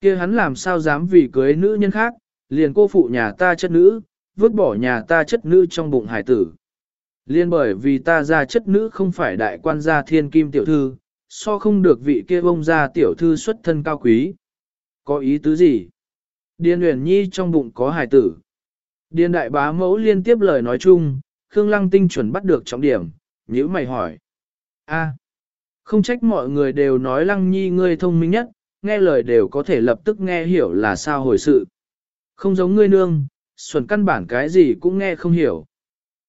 kia hắn làm sao dám vì cưới nữ nhân khác, liền cô phụ nhà ta chất nữ, vứt bỏ nhà ta chất nữ trong bụng hải tử. Liên bởi vì ta ra chất nữ không phải đại quan gia thiên kim tiểu thư, so không được vị kia bông gia tiểu thư xuất thân cao quý. Có ý tứ gì? Điền Uyển Nhi trong bụng có hải tử. Điền đại bá mẫu liên tiếp lời nói chung, Khương Lăng tinh chuẩn bắt được trọng điểm, nhữ mày hỏi. a không trách mọi người đều nói Lăng Nhi ngươi thông minh nhất, nghe lời đều có thể lập tức nghe hiểu là sao hồi sự. Không giống ngươi nương, xuẩn căn bản cái gì cũng nghe không hiểu.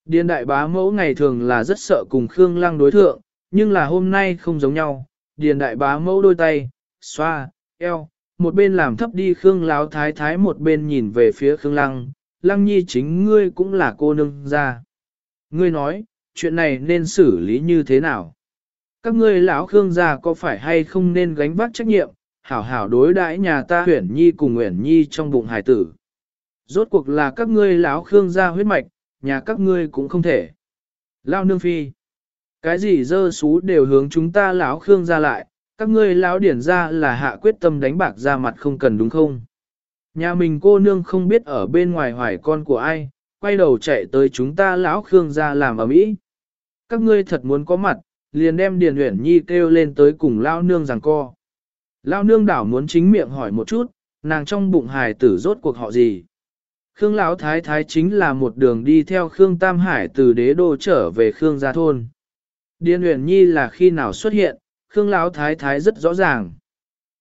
Điền đại bá mẫu ngày thường là rất sợ cùng Khương Lăng đối thượng, nhưng là hôm nay không giống nhau. Điền đại bá mẫu đôi tay, xoa, eo, một bên làm thấp đi Khương Láo Thái Thái một bên nhìn về phía Khương Lăng, Lăng Nhi chính ngươi cũng là cô nương ra. Ngươi nói, chuyện này nên xử lý như thế nào? Các ngươi lão Khương gia có phải hay không nên gánh vác trách nhiệm, hảo hảo đối đãi nhà ta huyển nhi cùng huyển nhi trong bụng hải tử. Rốt cuộc là các ngươi lão Khương gia huyết mạch, nhà các ngươi cũng không thể. Lao nương phi. Cái gì dơ xú đều hướng chúng ta lão Khương gia lại, các ngươi lão điển ra là hạ quyết tâm đánh bạc ra mặt không cần đúng không? Nhà mình cô nương không biết ở bên ngoài hoài con của ai, quay đầu chạy tới chúng ta lão Khương gia làm ở mỹ. Các ngươi thật muốn có mặt, liền đem Điền Uyển Nhi kêu lên tới cùng lão nương giằng co. Lão nương đảo muốn chính miệng hỏi một chút, nàng trong bụng hài tử rốt cuộc họ gì. Khương Lão Thái Thái chính là một đường đi theo Khương Tam Hải từ đế đô trở về Khương gia thôn. Điền Uyển Nhi là khi nào xuất hiện, Khương Lão Thái Thái rất rõ ràng.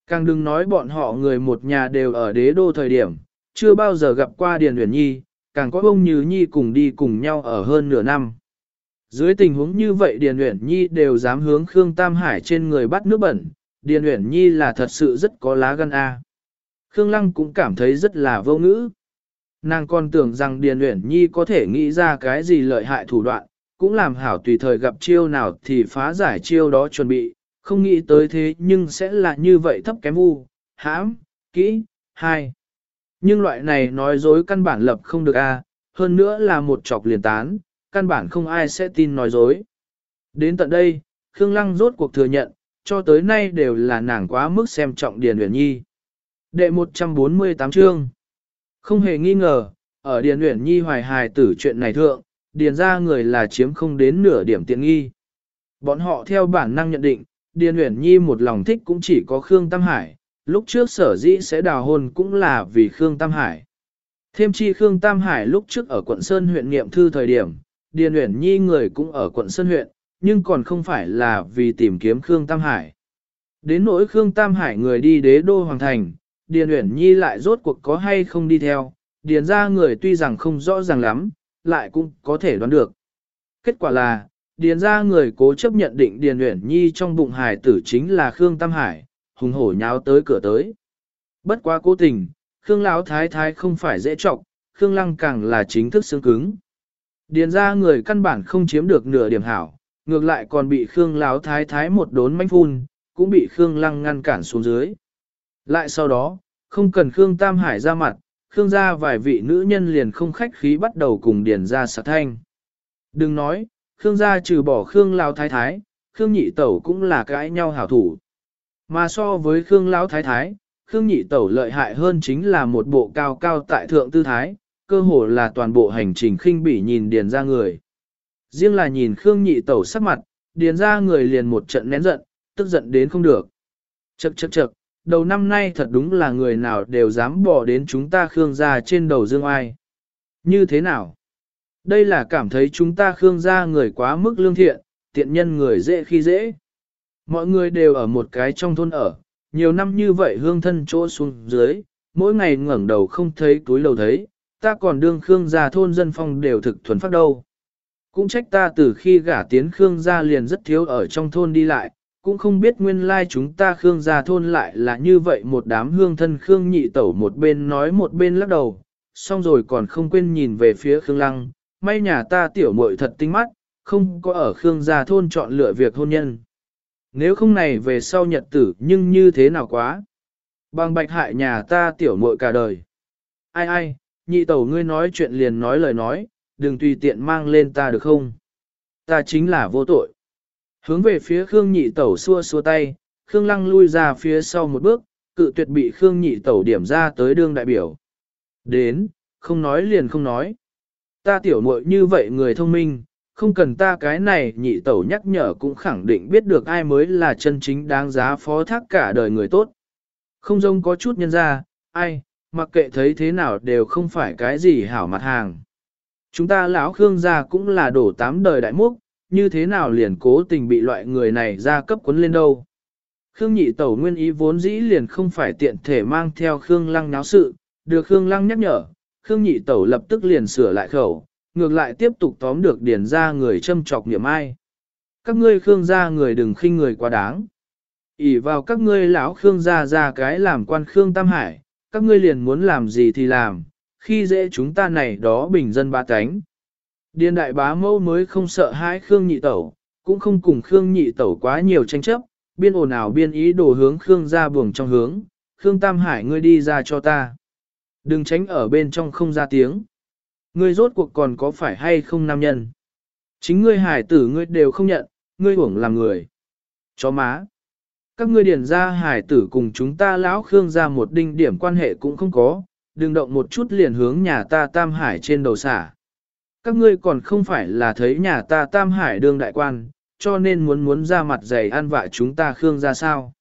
Càng đừng nói bọn họ người một nhà đều ở đế đô thời điểm, chưa bao giờ gặp qua Điền Uyển Nhi, càng có ông Như Nhi cùng đi cùng nhau ở hơn nửa năm. Dưới tình huống như vậy Điền Uyển Nhi đều dám hướng Khương Tam Hải trên người bắt nước bẩn, Điền Uyển Nhi là thật sự rất có lá gan a. Khương Lăng cũng cảm thấy rất là vô ngữ. Nàng còn tưởng rằng Điền Uyển Nhi có thể nghĩ ra cái gì lợi hại thủ đoạn, cũng làm hảo tùy thời gặp chiêu nào thì phá giải chiêu đó chuẩn bị, không nghĩ tới thế nhưng sẽ là như vậy thấp kém u, hãm, kỹ, hai. Nhưng loại này nói dối căn bản lập không được a, hơn nữa là một chọc liền tán, căn bản không ai sẽ tin nói dối. Đến tận đây, Khương Lăng rốt cuộc thừa nhận, cho tới nay đều là nàng quá mức xem trọng Điền Uyển Nhi. Đệ 148 chương không hề nghi ngờ, ở Điền Uyển Nhi hoài hài tử chuyện này thượng, Điền ra người là chiếm không đến nửa điểm tiện nghi. Bọn họ theo bản năng nhận định, Điền Uyển Nhi một lòng thích cũng chỉ có Khương Tam Hải, lúc trước sở dĩ sẽ đào hôn cũng là vì Khương Tam Hải. Thêm chi Khương Tam Hải lúc trước ở quận Sơn huyện nghiệm thư thời điểm, Điền Uyển Nhi người cũng ở quận Sơn huyện, nhưng còn không phải là vì tìm kiếm Khương Tam Hải. Đến nỗi Khương Tam Hải người đi đế đô hoàng thành, Điền Uyển Nhi lại rốt cuộc có hay không đi theo, Điền ra người tuy rằng không rõ ràng lắm, lại cũng có thể đoán được. Kết quả là, Điền ra người cố chấp nhận định Điền Uyển Nhi trong bụng hải tử chính là Khương Tam Hải, hùng hổ nháo tới cửa tới. Bất quá cố tình, Khương Lão Thái Thái không phải dễ trọng, Khương Lăng càng là chính thức xương cứng. Điền ra người căn bản không chiếm được nửa điểm hảo, ngược lại còn bị Khương Lão Thái Thái một đốn manh phun, cũng bị Khương Lăng ngăn cản xuống dưới. Lại sau đó, không cần Khương Tam Hải ra mặt, Khương gia vài vị nữ nhân liền không khách khí bắt đầu cùng điền ra sạc thanh. Đừng nói, Khương gia trừ bỏ Khương Lão Thái Thái, Khương Nhị Tẩu cũng là cãi nhau hảo thủ. Mà so với Khương Lão Thái Thái, Khương Nhị Tẩu lợi hại hơn chính là một bộ cao cao tại thượng tư thái, cơ hồ là toàn bộ hành trình khinh bỉ nhìn điền ra người. Riêng là nhìn Khương Nhị Tẩu sắc mặt, điền ra người liền một trận nén giận, tức giận đến không được. Chậc chậc chậc, đầu năm nay thật đúng là người nào đều dám bỏ đến chúng ta Khương gia trên đầu dương ai. Như thế nào? Đây là cảm thấy chúng ta Khương gia người quá mức lương thiện, tiện nhân người dễ khi dễ. Mọi người đều ở một cái trong thôn ở, nhiều năm như vậy hương thân chỗ xuống dưới, mỗi ngày ngẩng đầu không thấy túi lầu thấy, ta còn đương Khương gia thôn dân phong đều thực thuần phát đâu. Cũng trách ta từ khi gả tiến Khương gia liền rất thiếu ở trong thôn đi lại, cũng không biết nguyên lai chúng ta Khương gia thôn lại là như vậy một đám hương thân Khương nhị tẩu một bên nói một bên lắc đầu, xong rồi còn không quên nhìn về phía Khương lăng, may nhà ta tiểu muội thật tinh mắt, không có ở Khương gia thôn chọn lựa việc hôn nhân. Nếu không này về sau nhật tử nhưng như thế nào quá? Bằng bạch hại nhà ta tiểu muội cả đời. ai ai, nhị tẩu ngươi nói chuyện liền nói lời nói, đừng tùy tiện mang lên ta được không? Ta chính là vô tội. Hướng về phía Khương nhị tẩu xua xua tay, Khương lăng lui ra phía sau một bước, cự tuyệt bị Khương nhị tẩu điểm ra tới đương đại biểu. Đến, không nói liền không nói. Ta tiểu muội như vậy người thông minh, không cần ta cái này nhị tẩu nhắc nhở cũng khẳng định biết được ai mới là chân chính đáng giá phó thác cả đời người tốt. Không giống có chút nhân ra, ai, mặc kệ thấy thế nào đều không phải cái gì hảo mặt hàng. Chúng ta lão Khương gia cũng là đổ tám đời đại múc, như thế nào liền cố tình bị loại người này ra cấp quấn lên đâu. Khương nhị tẩu nguyên ý vốn dĩ liền không phải tiện thể mang theo Khương lăng náo sự, được Khương lăng nhắc nhở, Khương nhị tẩu lập tức liền sửa lại khẩu, ngược lại tiếp tục tóm được điển ra người châm trọc niệm ai. Các ngươi Khương gia người đừng khinh người quá đáng. ỉ vào các ngươi lão Khương gia ra cái làm quan Khương Tam Hải, các ngươi liền muốn làm gì thì làm, khi dễ chúng ta này đó bình dân ba cánh. Điền đại bá mâu mới không sợ hãi Khương nhị tẩu, cũng không cùng Khương nhị tẩu quá nhiều tranh chấp, biên ồn ào biên ý đồ hướng Khương ra buồng trong hướng, Khương Tam Hải ngươi đi ra cho ta. Đừng tránh ở bên trong không ra tiếng. Ngươi rốt cuộc còn có phải hay không nam nhân? Chính ngươi hải tử ngươi đều không nhận, ngươi uổng làm người. Chó má. Các ngươi điền ra hải tử cùng chúng ta lão Khương ra một đinh điểm quan hệ cũng không có, đừng động một chút liền hướng nhà ta Tam Hải trên đầu xả. Các ngươi còn không phải là thấy nhà ta Tam Hải đương đại quan, cho nên muốn muốn ra mặt dày ăn vạ chúng ta Khương ra sao.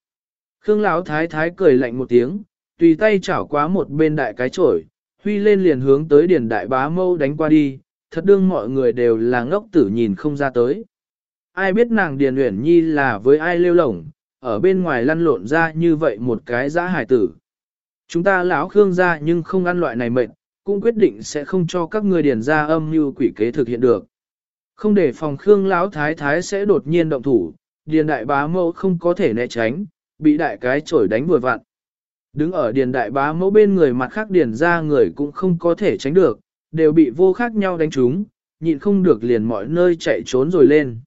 Khương lão thái thái cười lạnh một tiếng, tùy tay chảo quá một bên đại cái chổi, huy lên liền hướng tới điền đại bá mâu đánh qua đi, thật đương mọi người đều là ngốc tử nhìn không ra tới. Ai biết nàng điền uyển nhi là với ai lêu lổng, ở bên ngoài lăn lộn ra như vậy một cái giã hải tử. Chúng ta lão Khương ra nhưng không ăn loại này mệnh, cũng quyết định sẽ không cho các ngươi điền ra âm mưu quỷ kế thực hiện được. Không để phòng Khương lão thái thái sẽ đột nhiên động thủ, điền đại bá mẫu không có thể né tránh, bị đại cái chổi đánh vừa vặn. Đứng ở điền đại bá mẫu bên người mặt khác điền ra người cũng không có thể tránh được, đều bị vô khác nhau đánh trúng, nhịn không được liền mọi nơi chạy trốn rồi lên.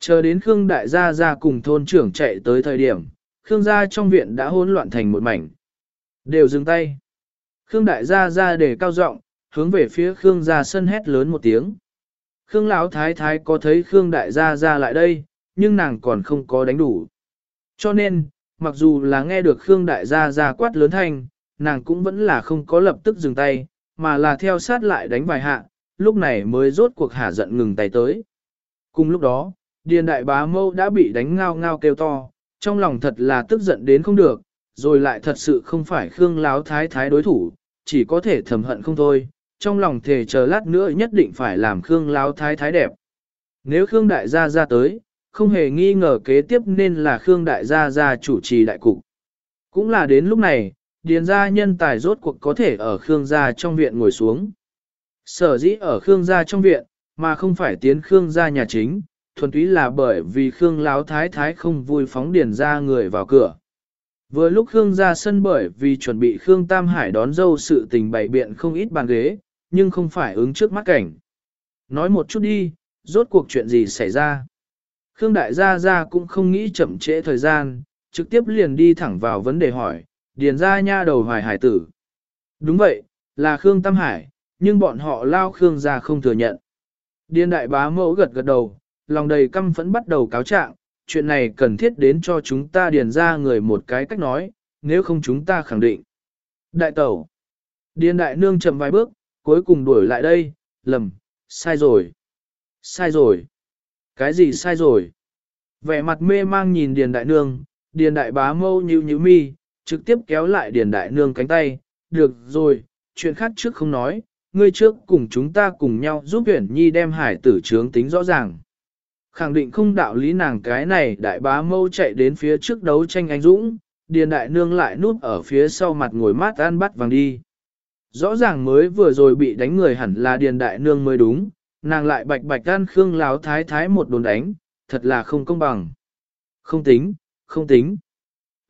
Chờ đến Khương đại gia ra cùng thôn trưởng chạy tới thời điểm, Khương gia trong viện đã hỗn loạn thành một mảnh. Đều dừng tay. Khương đại gia ra để cao giọng, hướng về phía Khương gia sân hét lớn một tiếng. Khương lão thái thái có thấy Khương đại gia ra lại đây, nhưng nàng còn không có đánh đủ. Cho nên, mặc dù là nghe được Khương đại gia ra quát lớn thanh, nàng cũng vẫn là không có lập tức dừng tay, mà là theo sát lại đánh vài hạ, lúc này mới rốt cuộc hả giận ngừng tay tới. Cùng lúc đó, Điền đại bá mâu đã bị đánh ngao ngao kêu to, trong lòng thật là tức giận đến không được, rồi lại thật sự không phải Khương Láo Thái Thái đối thủ, chỉ có thể thầm hận không thôi, trong lòng thề chờ lát nữa nhất định phải làm Khương Láo Thái Thái đẹp. Nếu Khương Đại Gia ra tới, không hề nghi ngờ kế tiếp nên là Khương Đại Gia ra chủ trì đại cục. Cũng là đến lúc này, Điền gia nhân tài rốt cuộc có thể ở Khương gia trong viện ngồi xuống. Sở dĩ ở Khương gia trong viện, mà không phải tiến Khương gia nhà chính, thuần túy là bởi vì Khương Láo Thái Thái không vui phóng Điền gia người vào cửa. Vừa lúc Khương ra sân bởi vì chuẩn bị Khương Tam Hải đón dâu sự tình bày biện không ít bàn ghế, nhưng không phải ứng trước mắt cảnh. Nói một chút đi, rốt cuộc chuyện gì xảy ra. Khương Đại Gia Gia cũng không nghĩ chậm trễ thời gian, trực tiếp liền đi thẳng vào vấn đề hỏi, điền ra nha đầu hoài hải tử. Đúng vậy, là Khương Tam Hải, nhưng bọn họ lao Khương ra không thừa nhận. Điền đại bá mẫu gật gật đầu, lòng đầy căm phẫn bắt đầu cáo trạng, chuyện này cần thiết đến cho chúng ta điền ra người một cái cách nói, nếu không chúng ta khẳng định. Đại tẩu. Điền đại nương chậm vài bước, cuối cùng đuổi lại đây, lầm, sai rồi. Sai rồi. Cái gì sai rồi? Vẻ mặt mê mang nhìn điền đại nương, điền đại bá mâu như như mi, trực tiếp kéo lại điền đại nương cánh tay, được rồi, chuyện khác trước không nói, ngươi trước cùng chúng ta cùng nhau giúp huyển nhi đem hải tử trướng tính rõ ràng. Khẳng định không đạo lý nàng cái này đại bá mâu chạy đến phía trước đấu tranh anh Dũng, điền đại nương lại núp ở phía sau mặt ngồi mát ăn bắt vàng đi. Rõ ràng mới vừa rồi bị đánh người hẳn là điền đại nương mới đúng, nàng lại bạch bạch ăn khương láo thái thái một đồn đánh, thật là không công bằng. Không tính, không tính.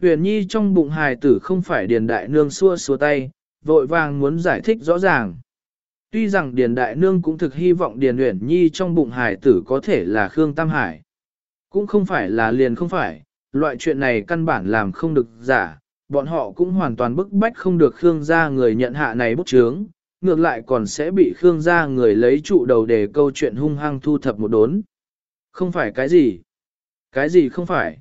Huyền nhi trong bụng hài tử không phải điền đại nương xua xua tay, vội vàng muốn giải thích rõ ràng. Tuy rằng Điền Đại Nương cũng thực hy vọng Điền Uyển Nhi trong bụng hải tử có thể là Khương Tam Hải. Cũng không phải là liền không phải, loại chuyện này căn bản làm không được giả, bọn họ cũng hoàn toàn bức bách không được Khương gia người nhận hạ này bút chướng, ngược lại còn sẽ bị Khương gia người lấy trụ đầu để câu chuyện hung hăng thu thập một đốn. Không phải cái gì? Cái gì không phải?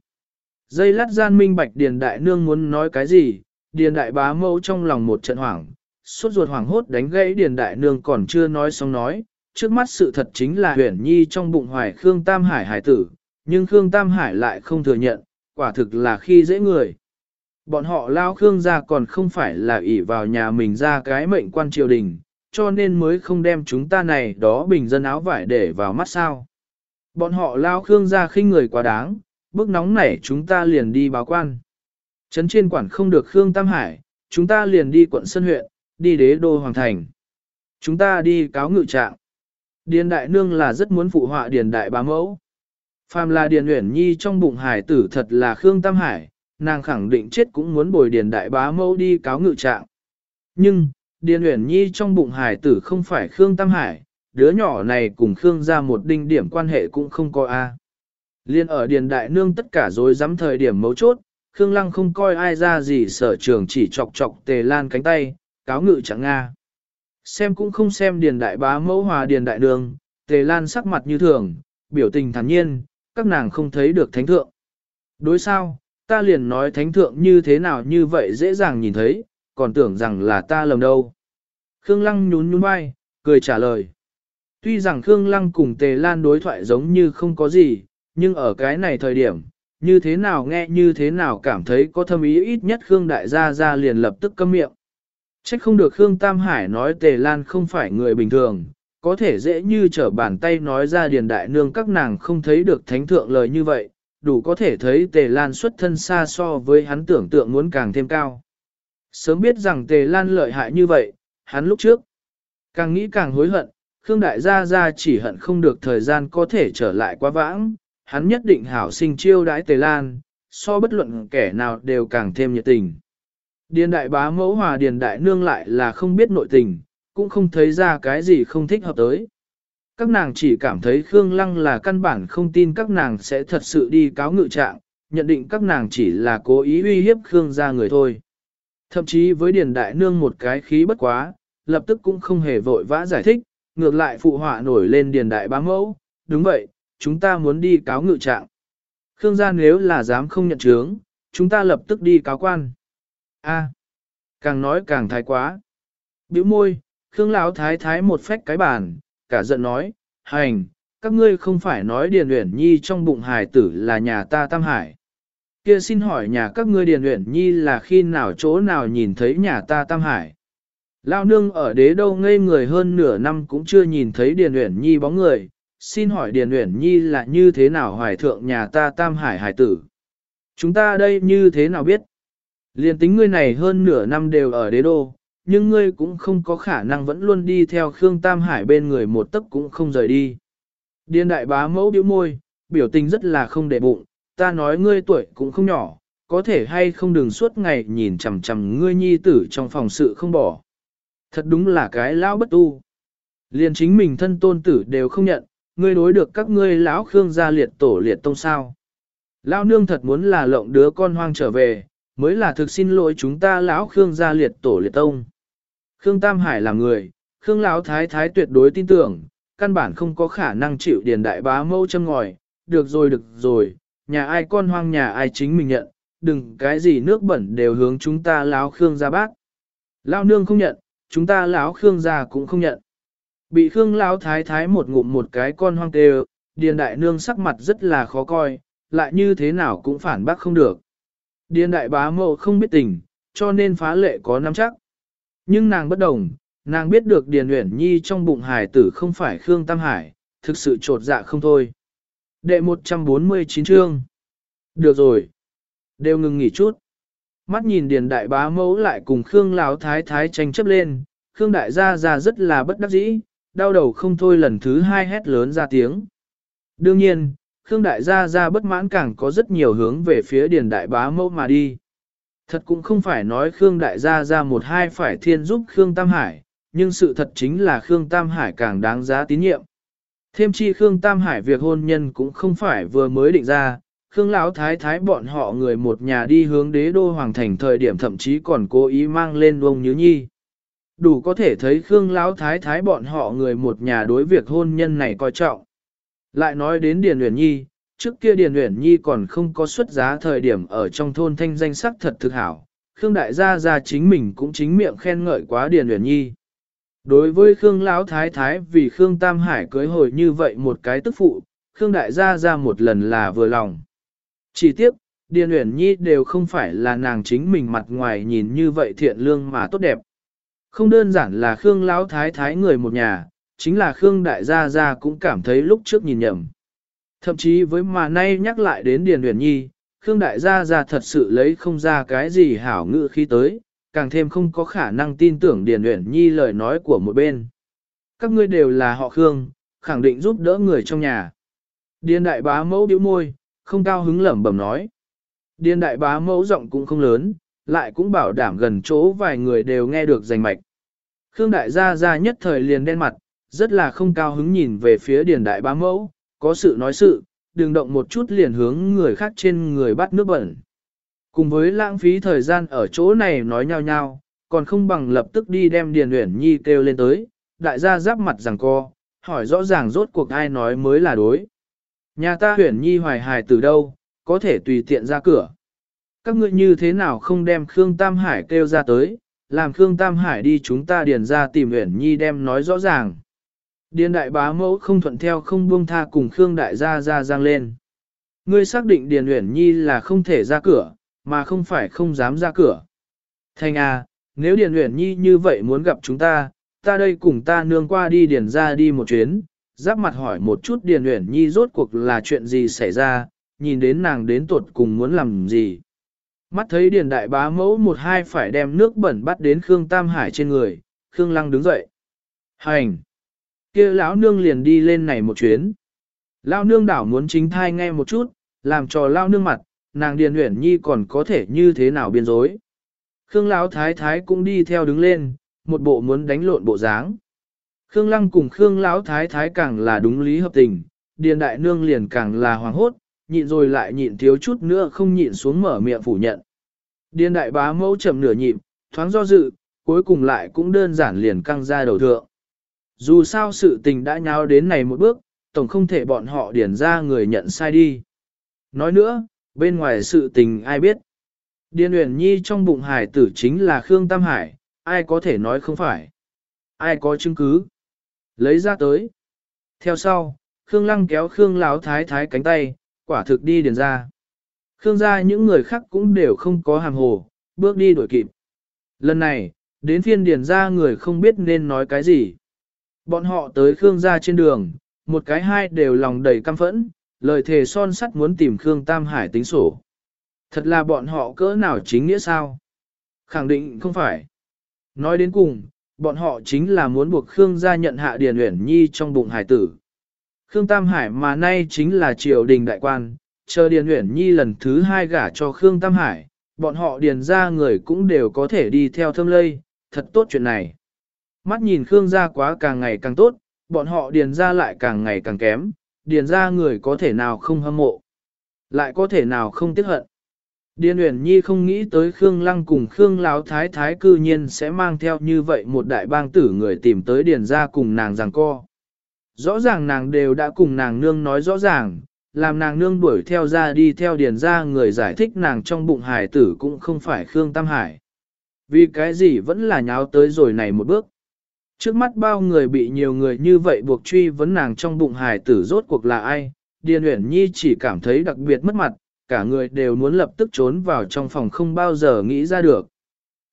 Dây lát gian minh bạch Điền Đại Nương muốn nói cái gì, Điền Đại bá mẫu trong lòng một trận hoảng, suốt ruột hoảng hốt đánh gãy Điền Đại Nương còn chưa nói xong nói, trước mắt sự thật chính là huyền nhi trong bụng hoài Khương Tam Hải hải tử, nhưng Khương Tam Hải lại không thừa nhận, quả thực là khi dễ người. Bọn họ lao Khương ra còn không phải là ỷ vào nhà mình ra cái mệnh quan triều đình, cho nên mới không đem chúng ta này đó bình dân áo vải để vào mắt sao. Bọn họ lao Khương ra khinh người quá đáng, bức nóng nảy chúng ta liền đi báo quan. Trấn trên quản không được Khương Tam Hải, chúng ta liền đi quận Sơn huyện, đi đế đô hoàng thành. Chúng ta đi cáo ngự trạng. Điền đại nương là rất muốn phụ họa điền đại bá mẫu. Phàm là điền uyển nhi trong bụng hải tử thật là Khương Tam Hải, nàng khẳng định chết cũng muốn bồi điền đại bá mẫu đi cáo ngự trạng. Nhưng, điền uyển nhi trong bụng hải tử không phải Khương Tam Hải, đứa nhỏ này cùng Khương ra một đinh điểm quan hệ cũng không có A. Liên ở điền đại nương tất cả dối dám thời điểm mấu chốt, Khương Lăng không coi ai ra gì sở trường chỉ chọc chọc tề lan cánh tay, cáo ngự chẳng Nga. Xem cũng không xem điền đại bá mẫu hòa điền đại đường, tề lan sắc mặt như thường, biểu tình thản nhiên, các nàng không thấy được thánh thượng. Đối sao, ta liền nói thánh thượng như thế nào như vậy dễ dàng nhìn thấy, còn tưởng rằng là ta lầm đâu. Khương Lăng nhún nhún vai, cười trả lời. Tuy rằng Khương Lăng cùng Tề Lan đối thoại giống như không có gì, nhưng ở cái này thời điểm, như thế nào nghe như thế nào cảm thấy có thâm ý ít nhất Khương Đại Gia Gia liền lập tức câm miệng. Trách không được Khương Tam Hải nói Tề Lan không phải người bình thường, có thể dễ như trở bàn tay nói ra điền đại nương các nàng không thấy được thánh thượng lời như vậy, đủ có thể thấy Tề Lan xuất thân xa so với hắn tưởng tượng muốn càng thêm cao. Sớm biết rằng Tề Lan lợi hại như vậy, hắn lúc trước, càng nghĩ càng hối hận, Khương Đại Gia Gia chỉ hận không được thời gian có thể trở lại quá vãng, hắn nhất định hảo sinh chiêu đãi Tề Lan, so bất luận kẻ nào đều càng thêm nhiệt tình. Điền đại bá mẫu hòa điền đại nương lại là không biết nội tình, cũng không thấy ra cái gì không thích hợp tới. Các nàng chỉ cảm thấy Khương Lăng là căn bản không tin các nàng sẽ thật sự đi cáo ngự trạng, nhận định các nàng chỉ là cố ý uy hiếp Khương ra người thôi. Thậm chí với điền đại nương một cái khí bất quá, lập tức cũng không hề vội vã giải thích, ngược lại phụ họa nổi lên điền đại bá mẫu, đúng vậy, chúng ta muốn đi cáo ngự trạng. Khương gia nếu là dám không nhận chướng, chúng ta lập tức đi cáo quan. A, càng nói càng thái quá. Biểu môi, Khương Lão thái thái một phách cái bàn, cả giận nói, hành, các ngươi không phải nói Điền Uyển Nhi trong bụng hài tử là nhà ta Tam Hải. Kia xin hỏi nhà các ngươi Điền Uyển Nhi là khi nào chỗ nào nhìn thấy nhà ta Tam Hải. Lao nương ở đế đâu ngây người hơn nửa năm cũng chưa nhìn thấy Điền Uyển Nhi bóng người, xin hỏi Điền Uyển Nhi là như thế nào hoài thượng nhà ta Tam Hải hải tử. Chúng ta đây như thế nào biết? Liên tính ngươi này hơn nửa năm đều ở đế đô, nhưng ngươi cũng không có khả năng vẫn luôn đi theo Khương Tam Hải bên người một tấc cũng không rời đi. điên đại bá mẫu biểu môi, biểu tình rất là không để bụng, ta nói ngươi tuổi cũng không nhỏ, có thể hay không đừng suốt ngày nhìn chằm chằm ngươi nhi tử trong phòng sự không bỏ. Thật đúng là cái lão bất tu. Liền chính mình thân tôn tử đều không nhận, ngươi đối được các ngươi lão Khương gia liệt tổ liệt tông sao. Lão nương thật muốn là lộng đứa con hoang trở về, mới là thực xin lỗi chúng ta lão Khương gia liệt tổ liệt tông. Khương Tam Hải là người, Khương lão thái thái tuyệt đối tin tưởng, căn bản không có khả năng chịu điền đại bá mâu châm ngòi, được rồi được rồi, nhà ai con hoang nhà ai chính mình nhận, đừng cái gì nước bẩn đều hướng chúng ta lão Khương gia bác. Lão nương không nhận, chúng ta lão Khương gia cũng không nhận. Bị Khương lão thái thái một ngụm một cái con hoang tê điền đại nương sắc mặt rất là khó coi, lại như thế nào cũng phản bác không được. Điền đại bá mẫu không biết tình, cho nên phá lệ có nắm chắc. Nhưng nàng bất đồng, nàng biết được Điền Uyển Nhi trong bụng hải tử không phải Khương Tam Hải, thực sự trột dạ không thôi. Đệ 149 chương. Được rồi. Đều ngừng nghỉ chút. Mắt nhìn Điền Đại Bá Mẫu lại cùng Khương Lão Thái Thái tranh chấp lên, Khương Đại Gia Gia rất là bất đắc dĩ, đau đầu không thôi lần thứ hai hét lớn ra tiếng. Đương nhiên, Khương Đại Gia Gia bất mãn càng có rất nhiều hướng về phía Điền Đại Bá Mẫu mà đi. Thật cũng không phải nói Khương Đại Gia Gia một hai phải thiên giúp Khương Tam Hải, nhưng sự thật chính là Khương Tam Hải càng đáng giá tín nhiệm. Thêm chi Khương Tam Hải việc hôn nhân cũng không phải vừa mới định ra, Khương Lão Thái Thái bọn họ người một nhà đi hướng đế đô hoàng thành thời điểm thậm chí còn cố ý mang lên ông Nhứ Nhi. Đủ có thể thấy Khương Lão Thái Thái bọn họ người một nhà đối việc hôn nhân này coi trọng. Lại nói đến Điền Uyển Nhi, trước kia Điền Uyển Nhi còn không có xuất giá thời điểm ở trong thôn thanh danh sắc thật thực hảo. Khương Đại Gia Gia chính mình cũng chính miệng khen ngợi quá Điền Uyển Nhi. Đối với Khương Lão Thái Thái vì Khương Tam Hải cưới hồi như vậy một cái tức phụ, Khương Đại Gia Gia một lần là vừa lòng. Chỉ tiếc, Điền Uyển Nhi đều không phải là nàng chính mình mặt ngoài nhìn như vậy thiện lương mà tốt đẹp. Không đơn giản là Khương Lão Thái Thái người một nhà, chính là Khương Đại Gia Gia cũng cảm thấy lúc trước nhìn nhầm. Thậm chí với mà nay nhắc lại đến Điền Uyển Nhi, Khương Đại Gia Gia thật sự lấy không ra cái gì hảo ngữ khi tới, càng thêm không có khả năng tin tưởng Điền Uyển Nhi lời nói của một bên. Các ngươi đều là họ Khương, khẳng định giúp đỡ người trong nhà. Điền Đại Bá mẫu bĩu môi, không cao hứng lẩm bẩm nói. Điền Đại Bá mẫu giọng cũng không lớn, lại cũng bảo đảm gần chỗ vài người đều nghe được rành mạch. Khương Đại Gia Gia nhất thời liền đen mặt, rất là không cao hứng nhìn về phía Điền Đại Bá mẫu, có sự nói sự, đừng động một chút liền hướng người khác trên người bắt nước bẩn. Cùng với lãng phí thời gian ở chỗ này nói nhau nhau, còn không bằng lập tức đi đem Điền Uyển Nhi kêu lên tới, đại gia giáp mặt rằng co, hỏi rõ ràng rốt cuộc ai nói mới là đối. Nhà ta Uyển Nhi hoài hài từ đâu, có thể tùy tiện ra cửa. Các ngươi như thế nào không đem Khương Tam Hải kêu ra tới, làm Khương Tam Hải đi chúng ta điền ra tìm Uyển Nhi đem nói rõ ràng. Điền đại bá mẫu không thuận theo không buông tha cùng Khương đại gia ra giang lên. Ngươi xác định Điền Uyển Nhi là không thể ra cửa, mà không phải không dám ra cửa. Thanh à, nếu Điền Uyển Nhi như vậy muốn gặp chúng ta, ta đây cùng ta nương qua đi Điền ra đi một chuyến, giáp mặt hỏi một chút Điền Uyển Nhi rốt cuộc là chuyện gì xảy ra, nhìn đến nàng đến tuột cùng muốn làm gì. Mắt thấy Điền Đại Bá mẫu một hai phải đem nước bẩn bắt đến Khương Tam Hải trên người, Khương Lăng đứng dậy. Hành! Kia lão nương liền đi lên này một chuyến. Lão nương đảo muốn chính thai nghe một chút, làm cho lão nương mặt, nàng Điền Uyển Nhi còn có thể như thế nào biên dối. Khương Lão Thái Thái cũng đi theo đứng lên, một bộ muốn đánh lộn bộ dáng. Khương Lăng cùng Khương Lão Thái Thái càng là đúng lý hợp tình, Điền Đại Nương liền càng là hoàng hốt, nhịn rồi lại nhịn thiếu chút nữa không nhịn xuống mở miệng phủ nhận. Điền Đại Bá mẫu chậm nửa nhịp, thoáng do dự, cuối cùng lại cũng đơn giản liền căng ra đầu thượng. Dù sao sự tình đã nháo đến này một bước, tổng không thể bọn họ điền ra người nhận sai đi. Nói nữa, bên ngoài sự tình ai biết. Điền Uyển Nhi trong bụng hải tử chính là Khương Tam Hải, ai có thể nói không phải. Ai có chứng cứ. Lấy ra tới. Theo sau, Khương Lăng kéo Khương Láo Thái Thái cánh tay, quả thực đi điền ra. Khương gia những người khác cũng đều không có hàm hồ, bước đi đuổi kịp. Lần này, đến phiên điền ra người không biết nên nói cái gì. Bọn họ tới Khương gia trên đường, một cái hai đều lòng đầy căm phẫn, lời thề son sắt muốn tìm Khương Tam Hải tính sổ. Thật là bọn họ cỡ nào chính nghĩa sao? Khẳng định không phải. Nói đến cùng, bọn họ chính là muốn buộc Khương gia nhận hạ Điền Uyển Nhi trong bụng hải tử. Khương Tam Hải mà nay chính là triều đình đại quan, chờ Điền Uyển Nhi lần thứ hai gả cho Khương Tam Hải, bọn họ điền ra người cũng đều có thể đi theo thâm lây, thật tốt chuyện này. Mắt nhìn Khương gia quá càng ngày càng tốt, bọn họ điền ra lại càng ngày càng kém, điền ra người có thể nào không hâm mộ, lại có thể nào không tiếc hận. Điền Uyển Nhi không nghĩ tới Khương Lăng cùng Khương Lão Thái Thái cư nhiên sẽ mang theo như vậy một đại bang tử người tìm tới điền ra cùng nàng giằng co. Rõ ràng nàng đều đã cùng nàng nương nói rõ ràng, làm nàng nương đuổi theo ra đi theo điền ra người giải thích nàng trong bụng hải tử cũng không phải Khương Tam Hải. Vì cái gì vẫn là nháo tới rồi này một bước. Trước mắt bao người bị nhiều người như vậy buộc truy vấn nàng trong bụng hài tử rốt cuộc là ai, Điền Uyển Nhi chỉ cảm thấy đặc biệt mất mặt, cả người đều muốn lập tức trốn vào trong phòng không bao giờ nghĩ ra được.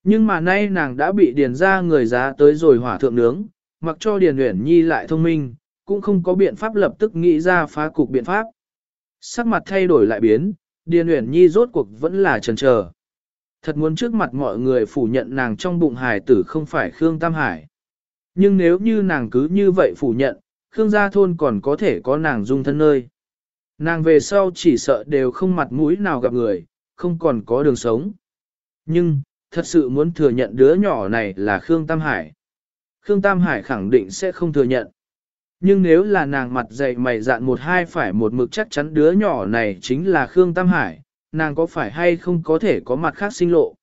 Nhưng mà nay nàng đã bị điền ra người giá tới rồi hỏa thượng nướng, mặc cho Điền Uyển Nhi lại thông minh, cũng không có biện pháp lập tức nghĩ ra phá cục biện pháp. Sắc mặt thay đổi lại biến, Điền Uyển Nhi rốt cuộc vẫn là chần chờ. Thật muốn trước mặt mọi người phủ nhận nàng trong bụng hài tử không phải Khương Tam Hải. Nhưng nếu như nàng cứ như vậy phủ nhận, Khương gia thôn còn có thể có nàng dung thân nơi. Nàng về sau chỉ sợ đều không mặt mũi nào gặp người, không còn có đường sống. Nhưng, thật sự muốn thừa nhận đứa nhỏ này là Khương Tam Hải. Khương Tam Hải khẳng định sẽ không thừa nhận. Nhưng nếu là nàng mặt dày mày dạn một hai phải một mực chắc chắn đứa nhỏ này chính là Khương Tam Hải, nàng có phải hay không có thể có mặt khác sinh lộ.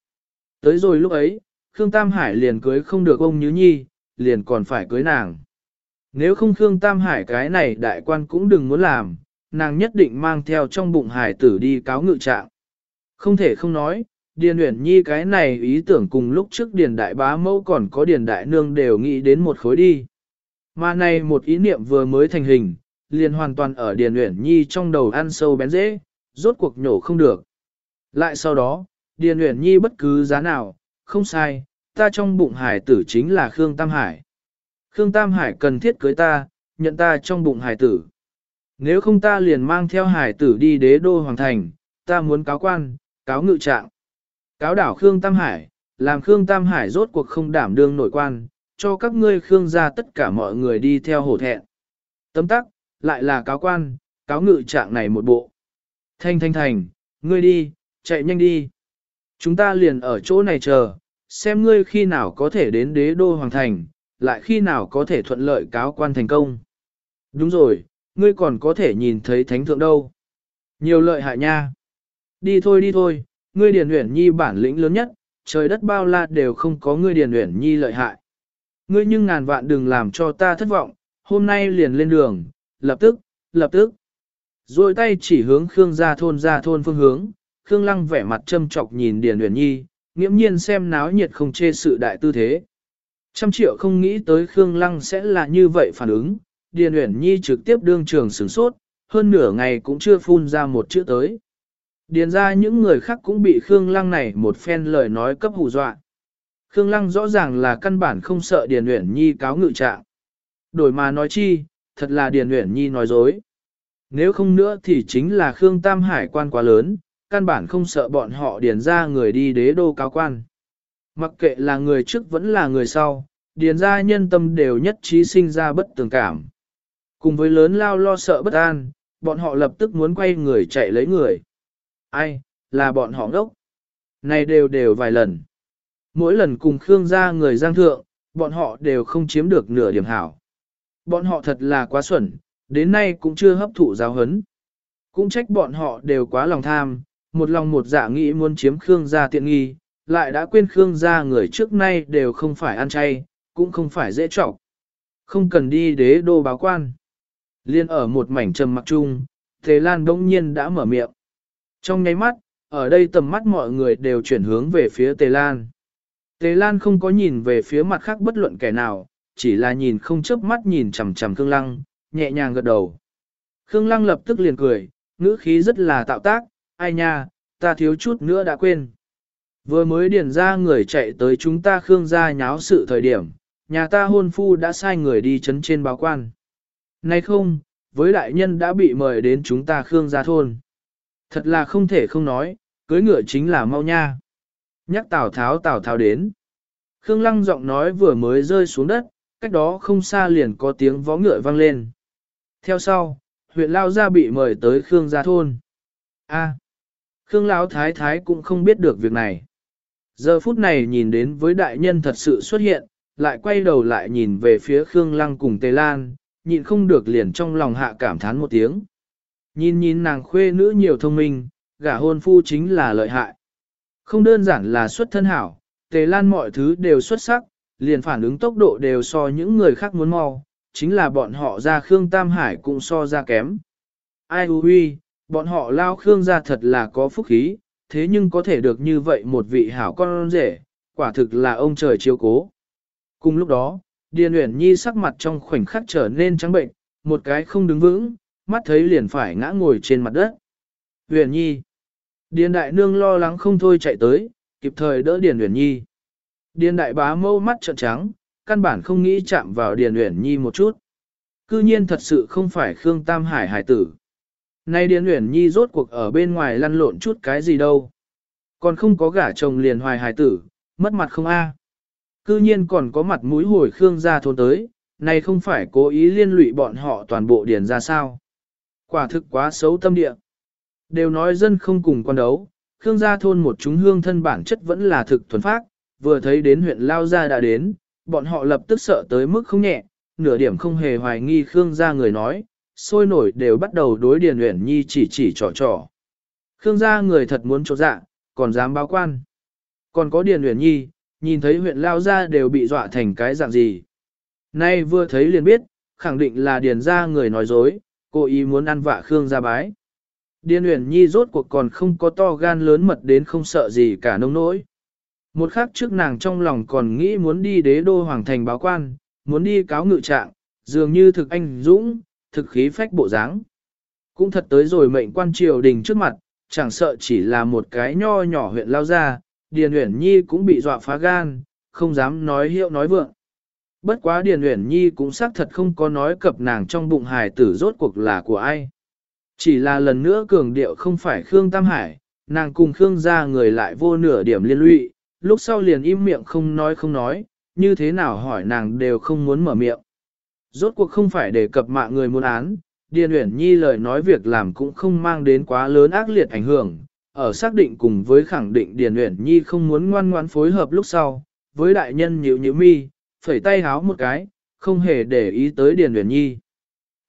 Tới rồi lúc ấy, Khương Tam Hải liền cưới không được ông Như Nhi, liền còn phải cưới nàng. Nếu không Khương Tam Hải cái này đại quan cũng đừng muốn làm, nàng nhất định mang theo trong bụng hải tử đi cáo ngự trạng. Không thể không nói, Điền Uyển Nhi cái này ý tưởng cùng lúc trước Điền Đại Bá Mẫu còn có Điền Đại Nương đều nghĩ đến một khối đi. Mà này một ý niệm vừa mới thành hình, liền hoàn toàn ở Điền Uyển Nhi trong đầu ăn sâu bén dễ, rốt cuộc nhổ không được. Lại sau đó, Điền Uyển Nhi bất cứ giá nào, không sai, ta trong bụng hải tử chính là Khương Tam Hải. Khương Tam Hải cần thiết cưới ta, nhận ta trong bụng hải tử. Nếu không ta liền mang theo hải tử đi đế đô hoàng thành, ta muốn cáo quan, cáo ngự trạng. Cáo đảo Khương Tam Hải, làm Khương Tam Hải rốt cuộc không đảm đương nổi quan, cho các ngươi Khương gia tất cả mọi người đi theo hổ thẹn. Tấm tắc, lại là cáo quan, cáo ngự trạng này một bộ. Thanh thanh thành, ngươi đi, chạy nhanh đi. Chúng ta liền ở chỗ này chờ, xem ngươi khi nào có thể đến đế đô hoàng thành, lại khi nào có thể thuận lợi cáo quan thành công. Đúng rồi, ngươi còn có thể nhìn thấy thánh thượng đâu. Nhiều lợi hại nha. Đi thôi đi thôi, ngươi điền huyển nhi bản lĩnh lớn nhất, trời đất bao la đều không có ngươi điền huyển nhi lợi hại. Ngươi nhưng ngàn vạn đừng làm cho ta thất vọng, hôm nay liền lên đường, lập tức, lập tức. Rồi tay chỉ hướng Khương gia thôn ra thôn phương hướng, Khương Lăng vẻ mặt châm trọc nhìn Điền huyển Nhi, nghiễm nhiên xem náo nhiệt không chê sự đại tư thế. Trăm triệu không nghĩ tới Khương Lăng sẽ là như vậy phản ứng, Điền Uyển Nhi trực tiếp đương trường sửng sốt, hơn nửa ngày cũng chưa phun ra một chữ tới. Điền ra những người khác cũng bị Khương Lăng này một phen lời nói cấp hù dọa. Khương Lăng rõ ràng là căn bản không sợ Điền Uyển Nhi cáo ngự trạng. Đổi mà nói chi, thật là Điền Uyển Nhi nói dối. Nếu không nữa thì chính là Khương Tam Hải quan quá lớn, căn bản không sợ bọn họ điền ra người đi đế đô cao quan. Mặc kệ là người trước vẫn là người sau, điền ra nhân tâm đều nhất trí sinh ra bất tường cảm. Cùng với lớn lao lo sợ bất an, bọn họ lập tức muốn quay người chạy lấy người. Ai, là bọn họ ngốc. Này đều đều vài lần. Mỗi lần cùng Khương gia người giang thượng, bọn họ đều không chiếm được nửa điểm hảo. Bọn họ thật là quá xuẩn, đến nay cũng chưa hấp thụ giáo hấn. Cũng trách bọn họ đều quá lòng tham, một lòng một dạ nghĩ muốn chiếm Khương gia tiện nghi, lại đã quên Khương gia người trước nay đều không phải ăn chay, cũng không phải dễ trọng. Không cần đi đế đô báo quan. Liên ở một mảnh trầm mặc chung, Tề Lan đông nhiên đã mở miệng. Trong nháy mắt, ở đây tầm mắt mọi người đều chuyển hướng về phía Tề Lan. Tề Lan không có nhìn về phía mặt khác bất luận kẻ nào, chỉ là nhìn không chớp mắt nhìn chằm chằm Khương Lăng, nhẹ nhàng gật đầu. Khương Lăng lập tức liền cười, ngữ khí rất là tạo tác, ai nha, ta thiếu chút nữa đã quên. Vừa mới điền ra người chạy tới chúng ta Khương gia nháo sự thời điểm, nhà ta hôn phu đã sai người đi chấn trên báo quan. Nay không, với đại nhân đã bị mời đến chúng ta Khương gia thôn. Thật là không thể không nói, cưới ngựa chính là mau nha. Nhắc Tào Tháo Tào Tháo đến. Khương Lăng giọng nói vừa mới rơi xuống đất, cách đó không xa liền có tiếng vó ngựa vang lên. Theo sau, huyện Lao Gia bị mời tới Khương gia thôn. A. Khương Lão Thái Thái cũng không biết được việc này. Giờ phút này nhìn đến với đại nhân thật sự xuất hiện, lại quay đầu lại nhìn về phía Khương Lăng cùng Tề Lan, nhịn không được liền trong lòng hạ cảm thán một tiếng. Nhìn nhìn nàng khuê nữ nhiều thông minh, gả hôn phu chính là lợi hại. Không đơn giản là xuất thân hảo, Tề Lan mọi thứ đều xuất sắc, liền phản ứng tốc độ đều so những người khác muốn mau, chính là bọn họ ra Khương Tam Hải cũng so ra kém. Ai hư huy, bọn họ lao Khương ra thật là có phúc khí, thế nhưng có thể được như vậy một vị hảo con rể, quả thực là ông trời chiếu cố. Cùng lúc đó, Điền Uyển Nhi sắc mặt trong khoảnh khắc trở nên trắng bệnh, một cái không đứng vững, mắt thấy liền phải ngã ngồi trên mặt đất. Uyển Nhi. Điền Đại Nương lo lắng không thôi chạy tới, kịp thời đỡ Điền Uyển Nhi. Điền Đại Bá mâu mắt trợn trắng, căn bản không nghĩ chạm vào Điền Uyển Nhi một chút. Cư nhiên thật sự không phải Khương Tam Hải hải tử. Nay Điền Uyển Nhi rốt cuộc ở bên ngoài lăn lộn chút cái gì đâu. Còn không có gả chồng liền hoài hải tử, mất mặt không a? Cư nhiên còn có mặt mũi hồi Khương gia thôn tới, này không phải cố ý liên lụy bọn họ toàn bộ điền ra sao. Quả thực quá xấu tâm địa. Đều nói dân không cùng quan đấu, Khương gia thôn một chúng hương thân bản chất vẫn là thực thuần phác, vừa thấy đến huyện Lao Gia đã đến, bọn họ lập tức sợ tới mức không nhẹ, nửa điểm không hề hoài nghi Khương gia người nói, sôi nổi đều bắt đầu đối Điền Uyển Nhi chỉ chỉ trò trò. Khương gia người thật muốn chỗ dạ, còn dám báo quan. Còn có Điền Uyển Nhi, nhìn thấy huyện Lao gia đều bị dọa thành cái dạng gì. Nay vừa thấy liền biết, khẳng định là Điền gia người nói dối, cố ý muốn ăn vạ Khương gia bái. Điền Uyển Nhi rốt cuộc còn không có to gan lớn mật đến không sợ gì cả nông nỗi. Một khắc trước nàng trong lòng còn nghĩ muốn đi đế đô hoàng thành báo quan, muốn đi cáo ngự trạng, dường như thực anh dũng, thực khí phách bộ dáng. Cũng thật tới rồi mệnh quan triều đình trước mặt, chẳng sợ chỉ là một cái nho nhỏ huyện lao ra, Điền Uyển Nhi cũng bị dọa phá gan, không dám nói hiệu nói vượng. Bất quá Điền Uyển Nhi cũng xác thật không có nói cập nàng trong bụng hài tử rốt cuộc là của ai. Chỉ là lần nữa cường điệu không phải Khương Tam Hải, nàng cùng Khương gia người lại vô nửa điểm liên lụy, lúc sau liền im miệng không nói không nói, như thế nào hỏi nàng đều không muốn mở miệng. Rốt cuộc không phải để cập mạng người muốn án, Điền Uyển Nhi lời nói việc làm cũng không mang đến quá lớn ác liệt ảnh hưởng, ở xác định cùng với khẳng định Điền Uyển Nhi không muốn ngoan ngoãn phối hợp lúc sau, với đại nhân nhíu nhíu mi, phẩy tay háo một cái, không hề để ý tới Điền Uyển Nhi.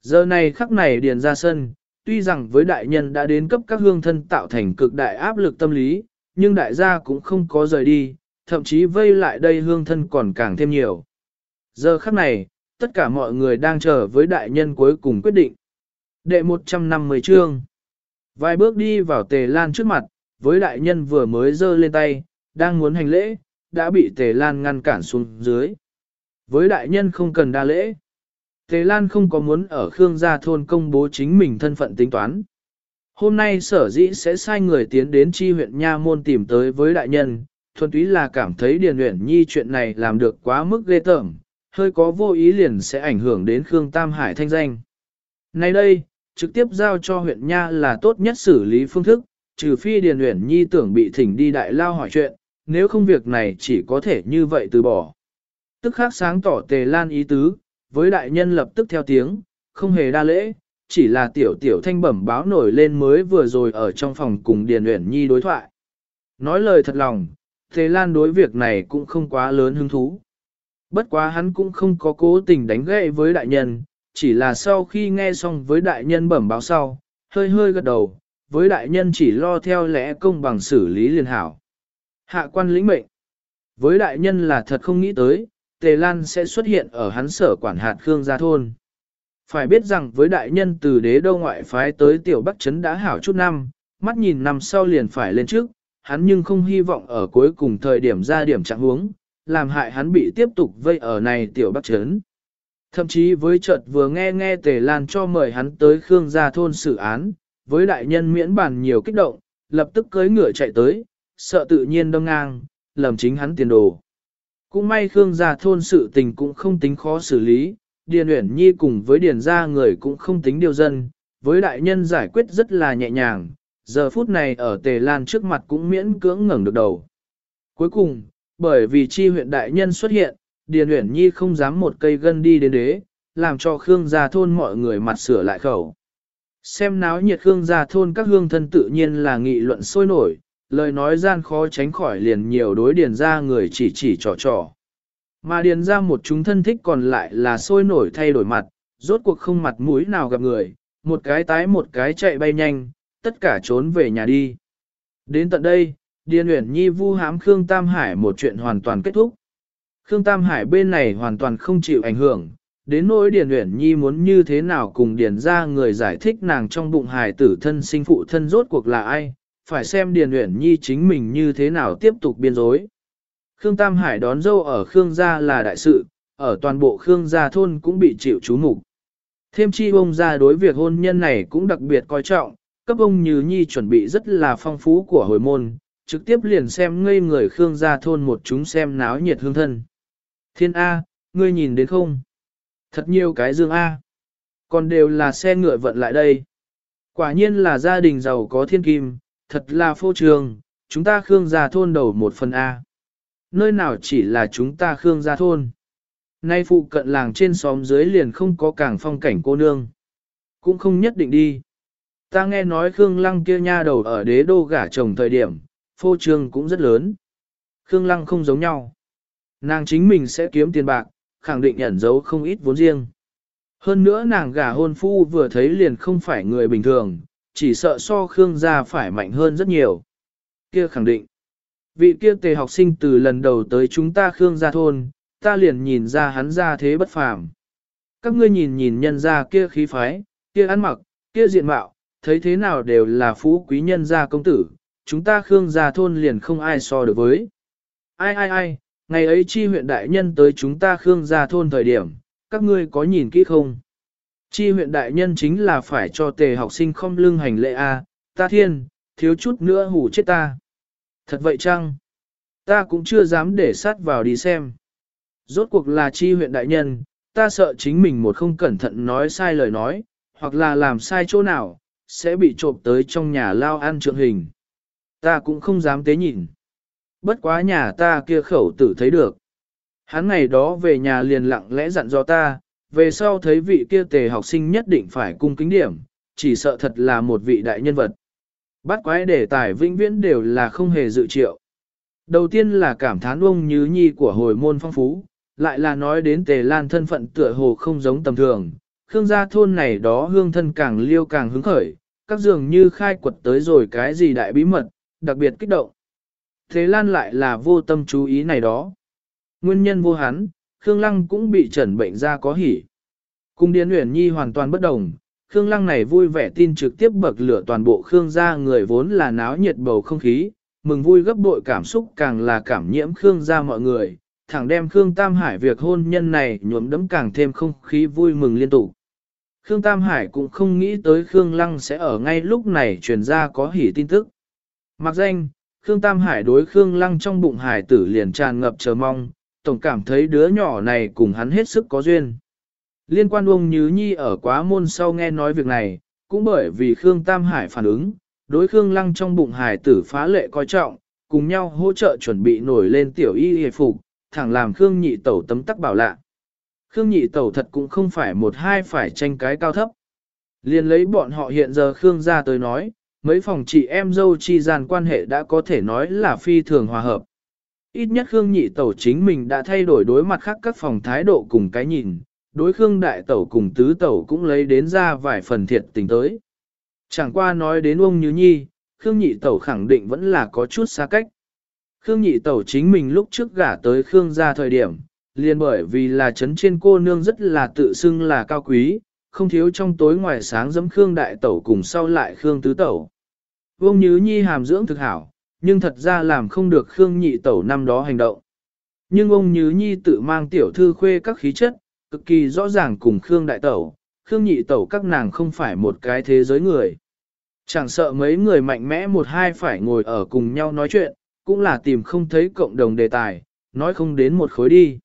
Giờ này khắc này Điền ra sân, tuy rằng với đại nhân đã đến cấp các hương thân tạo thành cực đại áp lực tâm lý, nhưng đại gia cũng không có rời đi, thậm chí vây lại đây hương thân còn càng thêm nhiều. Giờ khắc này, tất cả mọi người đang chờ với đại nhân cuối cùng quyết định. Đệ 150 chương Vài bước đi vào tề lan trước mặt, với đại nhân vừa mới giơ lên tay, đang muốn hành lễ, đã bị tề lan ngăn cản xuống dưới. Với đại nhân không cần đa lễ. Tề Lan không có muốn ở Khương Gia Thôn công bố chính mình thân phận tính toán. Hôm nay sở dĩ sẽ sai người tiến đến chi huyện Nha Môn tìm tới với đại nhân, thuần túy là cảm thấy Điền Uyển Nhi chuyện này làm được quá mức ghê tởm, hơi có vô ý liền sẽ ảnh hưởng đến Khương Tam Hải thanh danh. Nay đây, trực tiếp giao cho huyện Nha là tốt nhất xử lý phương thức, trừ phi Điền Uyển Nhi tưởng bị thỉnh đi đại lao hỏi chuyện, nếu không việc này chỉ có thể như vậy từ bỏ. Tức khác sáng tỏ tề lan ý tứ, với đại nhân lập tức theo tiếng, không hề đa lễ, chỉ là tiểu tiểu thanh bẩm báo nổi lên mới vừa rồi ở trong phòng cùng Điền Uyển Nhi đối thoại. Nói lời thật lòng, Tề Lan đối việc này cũng không quá lớn hứng thú. Bất quá hắn cũng không có cố tình đánh gậy với đại nhân, chỉ là sau khi nghe xong với đại nhân bẩm báo sau, hơi hơi gật đầu, với đại nhân chỉ lo theo lẽ công bằng xử lý liền hảo. Hạ quan lĩnh mệnh. Với đại nhân là thật không nghĩ tới, Tề Lan sẽ xuất hiện ở hắn sở quản hạt Khương Gia Thôn. Phải biết rằng với đại nhân từ đế đô ngoại phái tới tiểu Bắc Trấn đã hảo chút năm, mắt nhìn năm sau liền phải lên trước, hắn nhưng không hy vọng ở cuối cùng thời điểm ra điểm trạng huống, làm hại hắn bị tiếp tục vây ở này tiểu Bắc Trấn. Thậm chí với chợt vừa nghe nghe Tề Lan cho mời hắn tới Khương Gia Thôn xử án, với đại nhân miễn bàn nhiều kích động, lập tức cưỡi ngựa chạy tới, sợ tự nhiên đâm ngang, lầm chính hắn tiền đồ. Cũng may Khương gia thôn sự tình cũng không tính khó xử lý, Điền Uyển Nhi cùng với Điền gia người cũng không tính điều dân, với đại nhân giải quyết rất là nhẹ nhàng, giờ phút này ở Tề Lan trước mặt cũng miễn cưỡng ngẩng được đầu. Cuối cùng, bởi vì chi huyện đại nhân xuất hiện, Điền Uyển Nhi không dám một cây gân đi đến đế, làm cho Khương gia thôn mọi người mặt sửa lại khẩu. Xem náo nhiệt Khương gia thôn các hương thân tự nhiên là nghị luận sôi nổi, lời nói gian khó tránh khỏi liền nhiều đối điền ra người chỉ chỉ trò trò. Mà điền ra một chúng thân thích còn lại là sôi nổi thay đổi mặt, rốt cuộc không mặt mũi nào gặp người, một cái tái một cái chạy bay nhanh, tất cả trốn về nhà đi. Đến tận đây, Điền Uyển Nhi vu hám Khương Tam Hải một chuyện hoàn toàn kết thúc. Khương Tam Hải bên này hoàn toàn không chịu ảnh hưởng, đến nỗi Điền Uyển Nhi muốn như thế nào cùng Điền ra người giải thích nàng trong bụng hài tử thân sinh phụ thân rốt cuộc là ai, phải xem Điền Uyển Nhi chính mình như thế nào tiếp tục biên rối. Khương Tam Hải đón dâu ở Khương gia là đại sự, ở toàn bộ Khương gia thôn cũng bị chịu chú mục. Thêm chi ông gia đối việc hôn nhân này cũng đặc biệt coi trọng, cấp ông Như Nhi chuẩn bị rất là phong phú của hồi môn, trực tiếp liền xem ngây người Khương gia thôn một chúng xem náo nhiệt hương thân. Thiên A, ngươi nhìn đến không? Thật nhiều cái dương A. Còn đều là xe ngựa vận lại đây. Quả nhiên là gia đình giàu có thiên kim, thật là phô trường, chúng ta Khương gia thôn đầu một phần A. Nơi nào chỉ là chúng ta Khương gia thôn. Nay phụ cận làng trên xóm dưới liền không có cảng phong cảnh cô nương. Cũng không nhất định đi. Ta nghe nói Khương Lăng kia nha đầu ở đế đô gả chồng thời điểm, phô trương cũng rất lớn. Khương Lăng không giống nhau. Nàng chính mình sẽ kiếm tiền bạc, khẳng định ẩn giấu không ít vốn riêng. Hơn nữa nàng gả hôn phu vừa thấy liền không phải người bình thường, chỉ sợ so Khương gia phải mạnh hơn rất nhiều. Kia khẳng định, vị kia tề học sinh từ lần đầu tới chúng ta Khương gia thôn, ta liền nhìn ra hắn ra thế bất phàm. Các ngươi nhìn nhìn nhân gia kia khí phái, kia ăn mặc, kia diện mạo, thấy thế nào đều là phú quý nhân gia công tử, chúng ta Khương gia thôn liền không ai so được với. Ai ai ai, ngày ấy chi huyện đại nhân tới chúng ta Khương gia thôn thời điểm, các ngươi có nhìn kỹ không? Chi huyện đại nhân chính là phải cho tề học sinh không lưng hành lễ A, ta thiên, thiếu chút nữa hủ chết ta. Thật vậy chăng? Ta cũng chưa dám để sát vào đi xem. Rốt cuộc là chi huyện đại nhân, ta sợ chính mình một không cẩn thận nói sai lời nói, hoặc là làm sai chỗ nào, sẽ bị trộm tới trong nhà lao ăn trượng hình. Ta cũng không dám tế nhìn. Bất quá nhà ta kia khẩu tử thấy được. Hắn ngày đó về nhà liền lặng lẽ dặn dò ta, về sau thấy vị kia tề học sinh nhất định phải cung kính điểm, chỉ sợ thật là một vị đại nhân vật. Bắt quái đề tài vĩnh viễn đều là không hề dự triệu. Đầu tiên là cảm thán ông như nhi của hồi môn phong phú, lại là nói đến tề lan thân phận tựa hồ không giống tầm thường. Khương gia thôn này đó hương thân càng liêu càng hứng khởi, các dường như khai quật tới rồi cái gì đại bí mật, đặc biệt kích động. Thế lan lại là vô tâm chú ý này đó. Nguyên nhân vô hắn, Khương Lăng cũng bị trần bệnh ra có hỉ. Cung Điền Uyển Nhi hoàn toàn bất đồng, Khương Lăng này vui vẻ tin trực tiếp bậc lửa toàn bộ Khương gia người vốn là náo nhiệt bầu không khí, mừng vui gấp bội cảm xúc càng là cảm nhiễm Khương gia mọi người, thẳng đem Khương Tam Hải việc hôn nhân này nhuộm đấm càng thêm không khí vui mừng liên tục. Khương Tam Hải cũng không nghĩ tới Khương Lăng sẽ ở ngay lúc này truyền ra có hỉ tin tức. Mặc danh, Khương Tam Hải đối Khương Lăng trong bụng hải tử liền tràn ngập chờ mong, tổng cảm thấy đứa nhỏ này cùng hắn hết sức có duyên. Liên quan ông Như Nhi ở quá môn sau nghe nói việc này, cũng bởi vì Khương Tam Hải phản ứng, đối Khương Lăng trong bụng hải tử phá lệ coi trọng, cùng nhau hỗ trợ chuẩn bị nổi lên tiểu y hề phục, thẳng làm Khương nhị tẩu tấm tắc bảo lạ. Khương nhị tẩu thật cũng không phải một hai phải tranh cái cao thấp. Liên lấy bọn họ hiện giờ Khương ra tới nói, mấy phòng chị em dâu chi gian quan hệ đã có thể nói là phi thường hòa hợp. Ít nhất Khương nhị tẩu chính mình đã thay đổi đối mặt khác các phòng thái độ cùng cái nhìn, đối Khương đại tẩu cùng tứ tẩu cũng lấy đến ra vài phần thiệt tình tới. Chẳng qua nói đến ông Như Nhi, Khương nhị tẩu khẳng định vẫn là có chút xa cách. Khương nhị tẩu chính mình lúc trước gả tới Khương ra thời điểm, liền bởi vì là chấn trên cô nương rất là tự xưng là cao quý, không thiếu trong tối ngoài sáng dẫm Khương đại tẩu cùng sau lại Khương tứ tẩu. Vương Nhứ Nhi hàm dưỡng thực hảo, nhưng thật ra làm không được Khương nhị tẩu năm đó hành động. Nhưng ông Nhứ Nhi tự mang tiểu thư khuê các khí chất, cực kỳ rõ ràng cùng Khương đại tẩu, Khương nhị tẩu các nàng không phải một cái thế giới người. Chẳng sợ mấy người mạnh mẽ một hai phải ngồi ở cùng nhau nói chuyện, cũng là tìm không thấy cộng đồng đề tài, nói không đến một khối đi.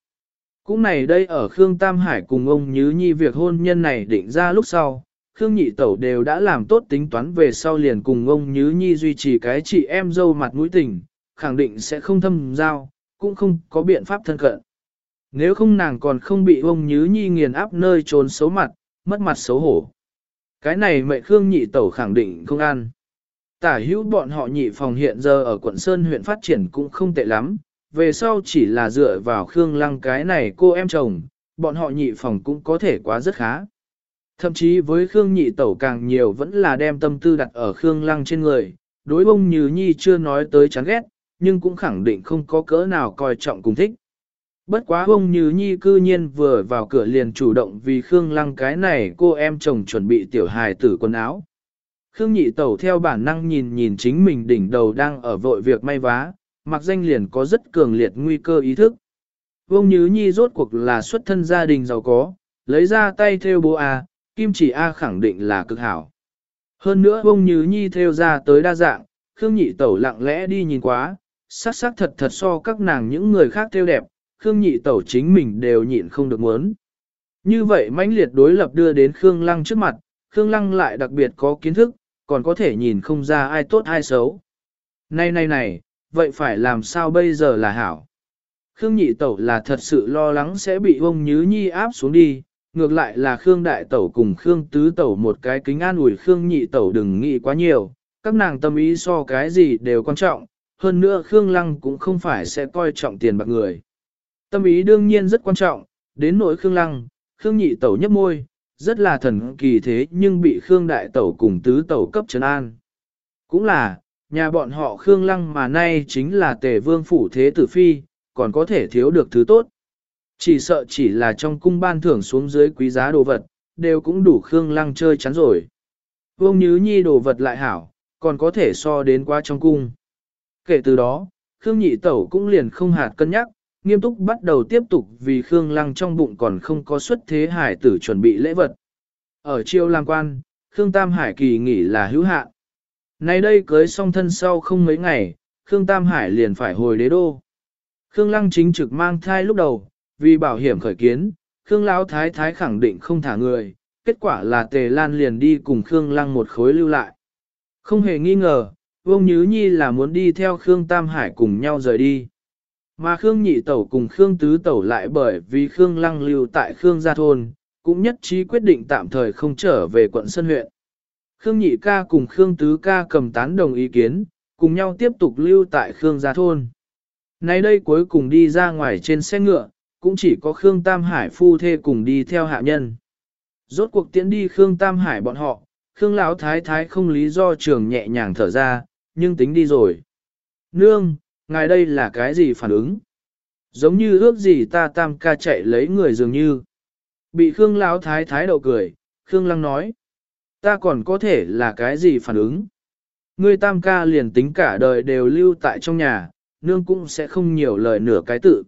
Cũng này đây ở Khương Tam Hải cùng ông Nhứ Nhi việc hôn nhân này định ra lúc sau, Khương Nhị Tẩu đều đã làm tốt tính toán về sau liền cùng ông Nhứ Nhi duy trì cái chị em dâu mặt mũi tình, khẳng định sẽ không thâm giao, cũng không có biện pháp thân cận. Nếu không nàng còn không bị ông Nhứ Nhi nghiền áp nơi trốn xấu mặt, mất mặt xấu hổ. Cái này mẹ Khương Nhị Tẩu khẳng định không ăn. Tả hữu bọn họ nhị phòng hiện giờ ở quận Sơn huyện phát triển cũng không tệ lắm, về sau chỉ là dựa vào Khương Lăng cái này cô em chồng, bọn họ nhị phòng cũng có thể quá rất khá. Thậm chí với Khương nhị tẩu càng nhiều vẫn là đem tâm tư đặt ở Khương Lăng trên người, đối bông như nhi chưa nói tới chán ghét, nhưng cũng khẳng định không có cỡ nào coi trọng cùng thích. Bất quá bông như nhi cư nhiên vừa vào cửa liền chủ động vì Khương Lăng cái này cô em chồng chuẩn bị tiểu hài tử quần áo. Khương nhị tẩu theo bản năng nhìn nhìn chính mình đỉnh đầu đang ở vội việc may vá, mặc danh liền có rất cường liệt nguy cơ ý thức. Vông Nhứ Nhi rốt cuộc là xuất thân gia đình giàu có, lấy ra tay theo bố A, kim chỉ A khẳng định là cực hảo. Hơn nữa Vông Nhứ Nhi theo ra tới đa dạng, Khương Nhị Tẩu lặng lẽ đi nhìn quá, sắc sắc thật thật so các nàng những người khác theo đẹp, Khương Nhị Tẩu chính mình đều nhịn không được muốn. Như vậy mãnh liệt đối lập đưa đến Khương Lăng trước mặt, Khương Lăng lại đặc biệt có kiến thức, còn có thể nhìn không ra ai tốt ai xấu. Này này này, vậy phải làm sao bây giờ là hảo? Khương nhị tẩu là thật sự lo lắng sẽ bị ông Nhứ Nhi áp xuống đi, ngược lại là Khương đại tẩu cùng Khương tứ tẩu một cái kính an ủi Khương nhị tẩu đừng nghĩ quá nhiều, các nàng tâm ý so cái gì đều quan trọng, hơn nữa Khương lăng cũng không phải sẽ coi trọng tiền bạc người. Tâm ý đương nhiên rất quan trọng, đến nỗi Khương Lăng, Khương nhị tẩu nhấp môi, rất là thần kỳ thế nhưng bị Khương đại tẩu cùng tứ tẩu cấp trấn an. Cũng là, nhà bọn họ Khương Lăng mà nay chính là tề vương phủ thế tử phi, còn có thể thiếu được thứ tốt. Chỉ sợ chỉ là trong cung ban thưởng xuống dưới quý giá đồ vật, đều cũng đủ Khương Lăng chơi chắn rồi. Vương Nhứ Nhi đồ vật lại hảo, còn có thể so đến qua trong cung. Kể từ đó, Khương Nhị Tẩu cũng liền không hạt cân nhắc, nghiêm túc bắt đầu tiếp tục vì Khương Lăng trong bụng còn không có xuất thế hải tử chuẩn bị lễ vật. Ở chiêu lang quan, Khương Tam Hải kỳ nghỉ là hữu hạn. Nay đây cưới xong thân sau không mấy ngày, Khương Tam Hải liền phải hồi đế đô. Khương Lăng chính trực mang thai lúc đầu, vì bảo hiểm khởi kiến, Khương Lão Thái Thái khẳng định không thả người, kết quả là Tề Lan liền đi cùng Khương Lăng một khối lưu lại. Không hề nghi ngờ, Vương Nhứ Nhi là muốn đi theo Khương Tam Hải cùng nhau rời đi. Mà Khương Nhị Tẩu cùng Khương Tứ Tẩu lại bởi vì Khương Lăng lưu tại Khương Gia Thôn, cũng nhất trí quyết định tạm thời không trở về quận Sơn huyện. Khương Nhị Ca cùng Khương Tứ Ca cầm tán đồng ý kiến, cùng nhau tiếp tục lưu tại Khương Gia Thôn. Nay đây cuối cùng đi ra ngoài trên xe ngựa, cũng chỉ có Khương Tam Hải phu thê cùng đi theo hạ nhân. Rốt cuộc tiễn đi Khương Tam Hải bọn họ, Khương Lão Thái Thái không lý do trường nhẹ nhàng thở ra, nhưng tính đi rồi. Nương, ngài đây là cái gì phản ứng? Giống như ước gì ta tam ca chạy lấy người dường như. Bị Khương Lão Thái Thái đậu cười, Khương Lăng nói. Ta còn có thể là cái gì phản ứng? Ngươi tam ca liền tính cả đời đều lưu tại trong nhà, nương cũng sẽ không nhiều lời nửa cái tự.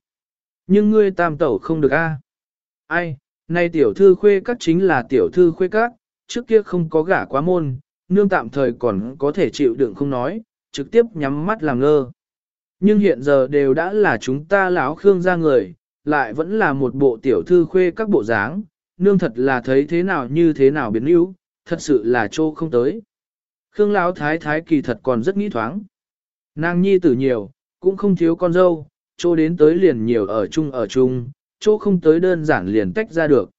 Nhưng ngươi tam tẩu không được a. Ai, nay tiểu thư khuê các chính là tiểu thư khuê các, trước kia không có gả quá môn, nương tạm thời còn có thể chịu đựng không nói, trực tiếp nhắm mắt làm ngơ. Nhưng hiện giờ đều đã là chúng ta lão khương ra người, lại vẫn là một bộ tiểu thư khuê các bộ dáng, nương thật là thấy thế nào như thế nào biến yếu, thật sự là trô không tới. Khương lão thái thái kỳ thật còn rất nghĩ thoáng. Nàng nhi tử nhiều, cũng không thiếu con dâu, trô đến tới liền nhiều ở chung ở chung, trô không tới đơn giản liền tách ra được.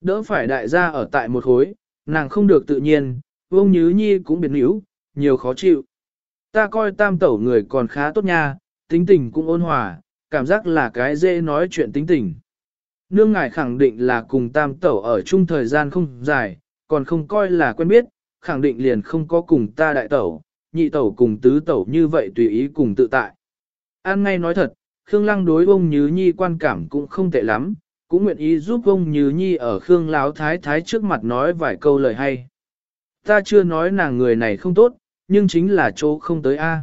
Đỡ phải đại gia ở tại một khối, nàng không được tự nhiên, vông nhứ nhi cũng biến níu, nhiều khó chịu. Ta coi tam tẩu người còn khá tốt nha, tính tình cũng ôn hòa, cảm giác là cái dễ nói chuyện tính tình. Nương ngài khẳng định là cùng tam tẩu ở chung thời gian không dài, còn không coi là quen biết, khẳng định liền không có cùng ta đại tẩu, nhị tẩu cùng tứ tẩu như vậy tùy ý cùng tự tại. An ngay nói thật, Khương Lăng đối ông Như Nhi quan cảm cũng không tệ lắm, cũng nguyện ý giúp ông Như Nhi ở Khương láo Thái Thái trước mặt nói vài câu lời hay. Ta chưa nói nàng người này không tốt, nhưng chính là chỗ không tới A.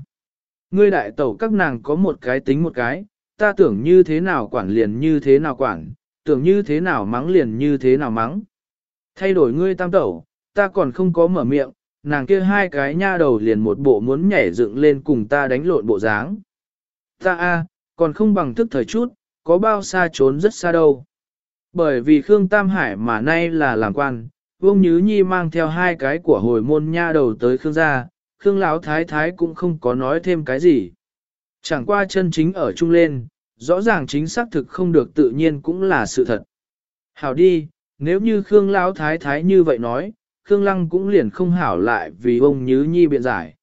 Ngươi đại tẩu các nàng có một cái tính một cái, ta tưởng như thế nào quản liền như thế nào quản, tưởng như thế nào mắng liền như thế nào mắng. Thay đổi ngươi tam tẩu, ta còn không có mở miệng, nàng kia hai cái nha đầu liền một bộ muốn nhảy dựng lên cùng ta đánh lộn bộ dáng. Ta a, còn không bằng thức thời chút, có bao xa trốn rất xa đâu. Bởi vì Khương Tam Hải mà nay là làm quan, Vương Nhứ Nhi mang theo hai cái của hồi môn nha đầu tới Khương gia, Khương Lão Thái Thái cũng không có nói thêm cái gì. Chẳng qua chân chính ở chung lên, rõ ràng chính xác thực không được tự nhiên cũng là sự thật. Hảo đi, nếu như Khương Lão Thái Thái như vậy nói, Khương Lăng cũng liền không hảo lại vì ông Nhứ Nhi biện giải.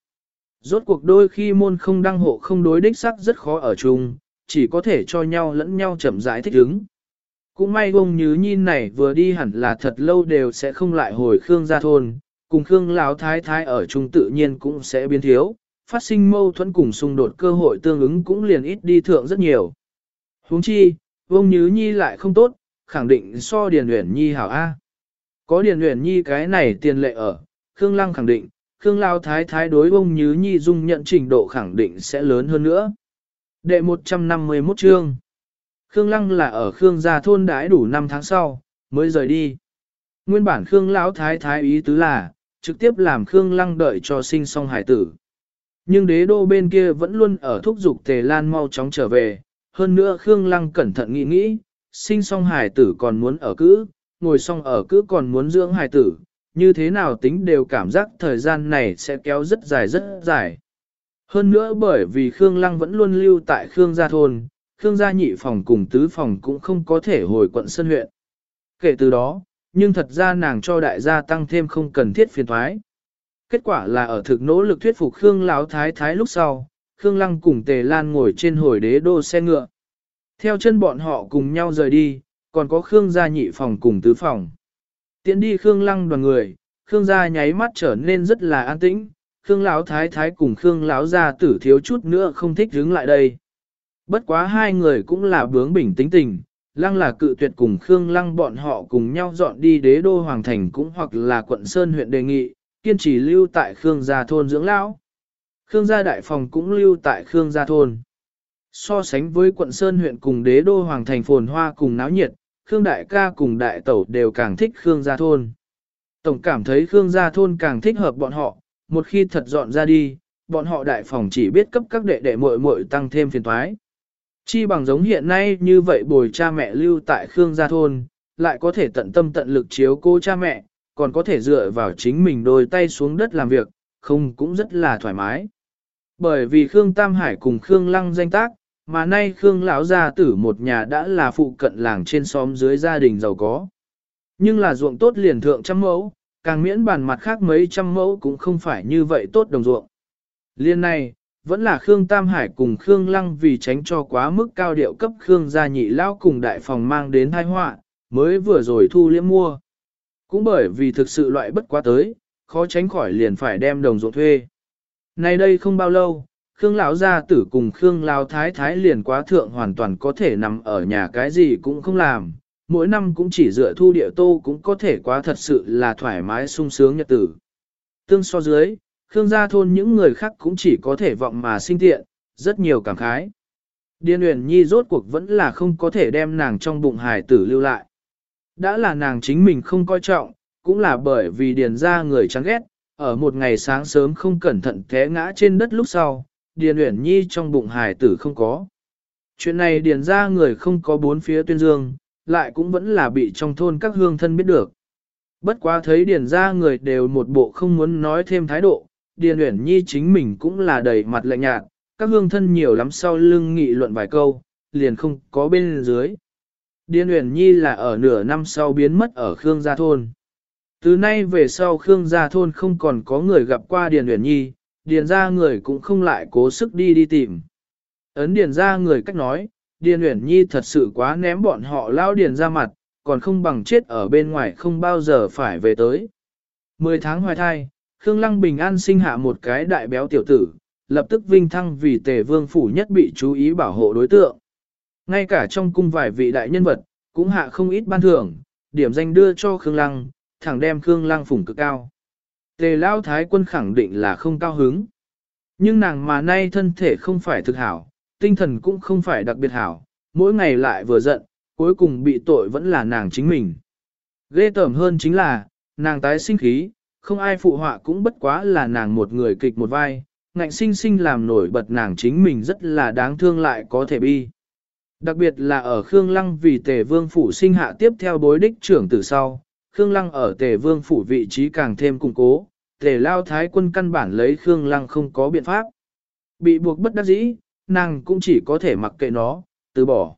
Rốt cuộc đôi khi môn không đăng hộ không đối đích sắc rất khó ở chung, chỉ có thể cho nhau lẫn nhau chậm rãi thích ứng. Cũng may ông Nhứ Nhi này vừa đi hẳn là thật lâu đều sẽ không lại hồi Khương gia thôn, cùng Khương Lão Thái Thái ở chung tự nhiên cũng sẽ biến thiếu, phát sinh mâu thuẫn cùng xung đột cơ hội tương ứng cũng liền ít đi thượng rất nhiều. huống chi, ông Nhứ Nhi lại không tốt, khẳng định so Điền Uyển Nhi hảo A. Có Điền Uyển Nhi cái này tiền lệ ở, Khương Lăng khẳng định, Khương Lao Thái Thái đối ông Nhứ Nhi dung nhận trình độ khẳng định sẽ lớn hơn nữa. Đệ 151 chương Khương Lăng là ở Khương gia thôn đãi đủ 5 tháng sau, mới rời đi. Nguyên bản Khương Lão Thái Thái ý tứ là, trực tiếp làm Khương Lăng đợi cho sinh xong hải tử. Nhưng đế đô bên kia vẫn luôn ở thúc giục Tề Lan mau chóng trở về, hơn nữa Khương Lăng cẩn thận nghĩ nghĩ, sinh xong hài tử còn muốn ở cữ, ngồi xong ở cữ còn muốn dưỡng hài tử, như thế nào tính đều cảm giác thời gian này sẽ kéo rất dài rất dài. Hơn nữa bởi vì Khương Lăng vẫn luôn lưu tại Khương Gia Thôn, Khương Gia nhị phòng cùng tứ phòng cũng không có thể hồi quận Sơn huyện. Kể từ đó, nhưng thật ra nàng cho đại gia tăng thêm không cần thiết phiền thoái. Kết quả là ở thực nỗ lực thuyết phục Khương Lão Thái Thái lúc sau, Khương Lăng cùng Tề Lan ngồi trên hồi đế đô xe ngựa. Theo chân bọn họ cùng nhau rời đi, còn có Khương gia nhị phòng cùng tứ phòng. Tiến đi Khương lăng đoàn người, Khương gia nháy mắt trở nên rất là an tĩnh, Khương lão thái thái cùng Khương lão gia tử thiếu chút nữa không thích đứng lại đây. Bất quá hai người cũng là bướng bỉnh tính tình, lăng là cự tuyệt cùng Khương lăng bọn họ cùng nhau dọn đi đế đô hoàng thành cũng hoặc là quận Sơn huyện đề nghị, kiên trì lưu tại Khương gia thôn dưỡng lão. Khương gia đại phòng cũng lưu tại Khương gia thôn. So sánh với quận Sơn huyện cùng đế đô hoàng thành phồn hoa cùng náo nhiệt, Khương đại ca cùng đại tẩu đều càng thích Khương gia thôn. Tổng cảm thấy Khương gia thôn càng thích hợp bọn họ, một khi thật dọn ra đi, bọn họ đại phòng chỉ biết cấp các đệ đệ muội muội tăng thêm phiền toái. Chi bằng giống hiện nay như vậy bồi cha mẹ lưu tại Khương gia thôn, lại có thể tận tâm tận lực chiếu cô cha mẹ, còn có thể dựa vào chính mình đôi tay xuống đất làm việc, không cũng rất là thoải mái. Bởi vì Khương Tam Hải cùng Khương Lăng danh tác, mà nay Khương lão gia tử một nhà đã là phụ cận làng trên xóm dưới gia đình giàu có. Nhưng là ruộng tốt liền thượng trăm mẫu, càng miễn bàn mặt khác mấy trăm mẫu cũng không phải như vậy tốt đồng ruộng. Liên này, vẫn là Khương Tam Hải cùng Khương Lăng vì tránh cho quá mức cao điệu cấp Khương gia nhị lao cùng đại phòng mang đến tai họa, mới vừa rồi thu liễm mua. Cũng bởi vì thực sự loại bất quá tới, khó tránh khỏi liền phải đem đồng ruộng thuê. Nay đây không bao lâu, Khương lão gia tử cùng Khương lão thái thái liền quá thượng hoàn toàn có thể nằm ở nhà cái gì cũng không làm, mỗi năm cũng chỉ dựa thu địa tô cũng có thể quá thật sự là thoải mái sung sướng nhật tử. Tương so dưới, Khương gia thôn những người khác cũng chỉ có thể vọng mà sinh tiện, rất nhiều cảm khái. Điên Uyển Nhi rốt cuộc vẫn là không có thể đem nàng trong bụng hài tử lưu lại. Đã là nàng chính mình không coi trọng, cũng là bởi vì điền ra người chán ghét, ở một ngày sáng sớm không cẩn thận té ngã trên đất lúc sau, Điền Uyển Nhi trong bụng hài tử không có. Chuyện này điền ra người không có bốn phía tuyên dương, lại cũng vẫn là bị trong thôn các hương thân biết được. Bất quá thấy điền ra người đều một bộ không muốn nói thêm thái độ, điền Uyển Nhi chính mình cũng là đầy mặt lạnh nhạt, các hương thân nhiều lắm sau lưng nghị luận vài câu, liền không có bên dưới. Điền Uyển Nhi là ở nửa năm sau biến mất ở Khương Gia Thôn. Từ nay về sau Khương Gia Thôn không còn có người gặp qua Điền Uyển Nhi, Điền ra người cũng không lại cố sức đi đi tìm. Ấn Điền ra người cách nói, Điền Uyển Nhi thật sự quá ném bọn họ lao Điền ra mặt, còn không bằng chết ở bên ngoài không bao giờ phải về tới. Mười tháng hoài thai, Khương Lăng Bình An sinh hạ một cái đại béo tiểu tử, lập tức vinh thăng vì tề vương phủ nhất bị chú ý bảo hộ đối tượng. Ngay cả trong cung vài vị đại nhân vật, cũng hạ không ít ban thưởng, điểm danh đưa cho Khương Lăng, thẳng đem Khương Lăng phủng cực cao. Tề Lao Thái quân khẳng định là không cao hứng. Nhưng nàng mà nay thân thể không phải thực hảo, tinh thần cũng không phải đặc biệt hảo, mỗi ngày lại vừa giận, cuối cùng bị tội vẫn là nàng chính mình. Ghê tởm hơn chính là, nàng tái sinh khí, không ai phụ họa cũng bất quá là nàng một người kịch một vai, ngạnh sinh sinh làm nổi bật nàng chính mình rất là đáng thương lại có thể bi. Đặc biệt là ở Khương Lăng vì tề vương phủ sinh hạ tiếp theo bối đích trưởng từ sau, Khương Lăng ở tề vương phủ vị trí càng thêm củng cố, tề lao thái quân căn bản lấy Khương Lăng không có biện pháp. Bị buộc bất đắc dĩ, nàng cũng chỉ có thể mặc kệ nó, từ bỏ.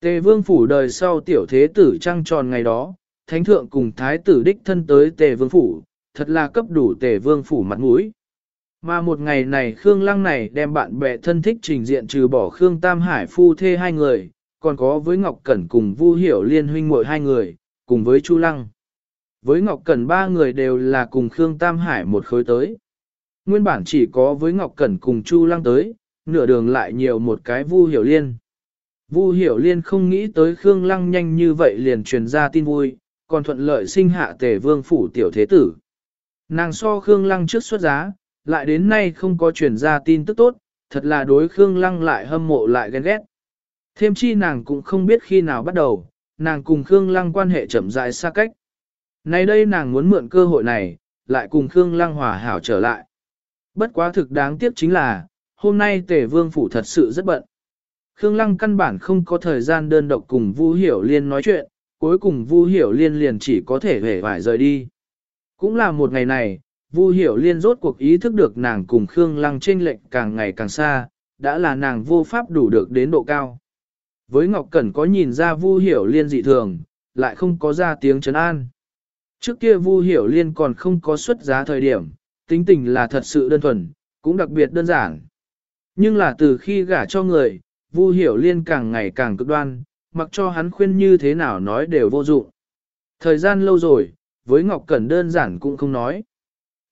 Tề vương phủ đời sau tiểu thế tử trăng tròn ngày đó, thánh thượng cùng thái tử đích thân tới tề vương phủ, thật là cấp đủ tề vương phủ mặt mũi. Mà một ngày này Khương Lăng này đem bạn bè thân thích trình diện trừ bỏ Khương Tam Hải phu thê hai người, còn có với Ngọc Cẩn cùng Vu Hiểu Liên huynh muội hai người, cùng với Chu Lăng. Với Ngọc Cẩn ba người đều là cùng Khương Tam Hải một khối tới. Nguyên bản chỉ có với Ngọc Cẩn cùng Chu Lăng tới, nửa đường lại nhiều một cái Vu Hiểu Liên. Vu Hiểu Liên không nghĩ tới Khương Lăng nhanh như vậy liền truyền ra tin vui, còn thuận lợi sinh hạ tề vương phủ tiểu thế tử. Nàng so Khương Lăng trước xuất giá, lại đến nay không có truyền ra tin tức tốt, thật là đối Khương Lăng lại hâm mộ lại ghen ghét. Thêm chi nàng cũng không biết khi nào bắt đầu, nàng cùng Khương Lăng quan hệ chậm rãi xa cách. Nay đây nàng muốn mượn cơ hội này, lại cùng Khương Lăng hòa hảo trở lại. Bất quá thực đáng tiếc chính là, hôm nay tề vương phủ thật sự rất bận. Khương Lăng căn bản không có thời gian đơn độc cùng Vu Hiểu Liên nói chuyện, cuối cùng Vu Hiểu Liên liền chỉ có thể về vải rời đi. Cũng là một ngày này, Vu Hiểu Liên rốt cuộc ý thức được nàng cùng Khương Lăng chênh lệch càng ngày càng xa, đã là nàng vô pháp đủ được đến độ cao. Với Ngọc Cẩn có nhìn ra Vu Hiểu Liên dị thường, lại không có ra tiếng trấn an. Trước kia Vu Hiểu Liên còn không có xuất giá thời điểm, tính tình là thật sự đơn thuần, cũng đặc biệt đơn giản. Nhưng là từ khi gả cho người, Vu Hiểu Liên càng ngày càng cực đoan, mặc cho hắn khuyên như thế nào nói đều vô dụng. Thời gian lâu rồi, với Ngọc Cẩn đơn giản cũng không nói.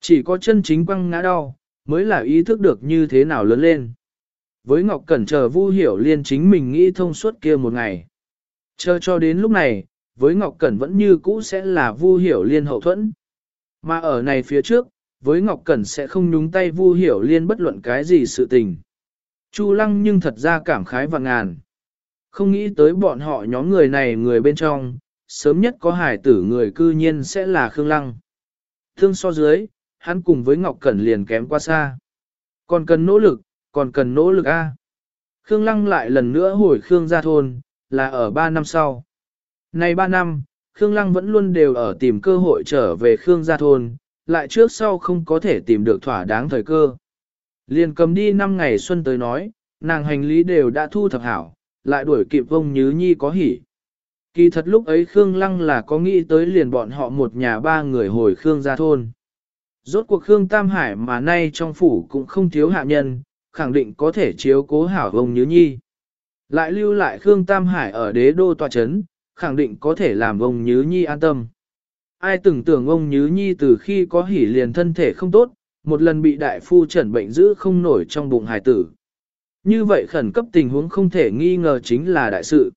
Chỉ có chân chính quăng ngã đau, mới là ý thức được như thế nào lớn lên. Với Ngọc Cẩn chờ Vu Hiểu Liên chính mình nghĩ thông suốt kia một ngày. Chờ cho đến lúc này, với Ngọc Cẩn vẫn như cũ sẽ là Vu Hiểu Liên hậu thuẫn. Mà ở này phía trước, với Ngọc Cẩn sẽ không nhúng tay Vu Hiểu Liên bất luận cái gì sự tình. Chu Lăng nhưng thật ra cảm khái và ngàn. Không nghĩ tới bọn họ nhóm người này người bên trong, sớm nhất có hải tử người cư nhiên sẽ là Khương Lăng. Thương so dưới, hắn cùng với Ngọc Cẩn liền kém qua xa. Còn cần nỗ lực, còn cần nỗ lực A. Khương Lăng lại lần nữa hồi Khương ra thôn, là ở 3 năm sau nay 3 năm, Khương Lăng vẫn luôn đều ở tìm cơ hội trở về Khương gia thôn, lại trước sau không có thể tìm được thỏa đáng thời cơ. Liền cầm đi 5 ngày xuân tới nói, nàng hành lý đều đã thu thập hảo, lại đuổi kịp vông nhứ nhi có hỉ. Kỳ thật lúc ấy Khương Lăng là có nghĩ tới liền bọn họ một nhà ba người hồi Khương gia thôn. Rốt cuộc Khương Tam Hải mà nay trong phủ cũng không thiếu hạ nhân, khẳng định có thể chiếu cố hảo vông nhứ nhi. Lại lưu lại Khương Tam Hải ở đế đô tòa chấn, khẳng định có thể làm ông Nhứ Nhi an tâm. Ai từng tưởng ông Nhứ Nhi từ khi có hỉ liền thân thể không tốt, một lần bị đại phu trần bệnh giữ không nổi trong bụng hài tử. Như vậy khẩn cấp tình huống không thể nghi ngờ chính là đại sự.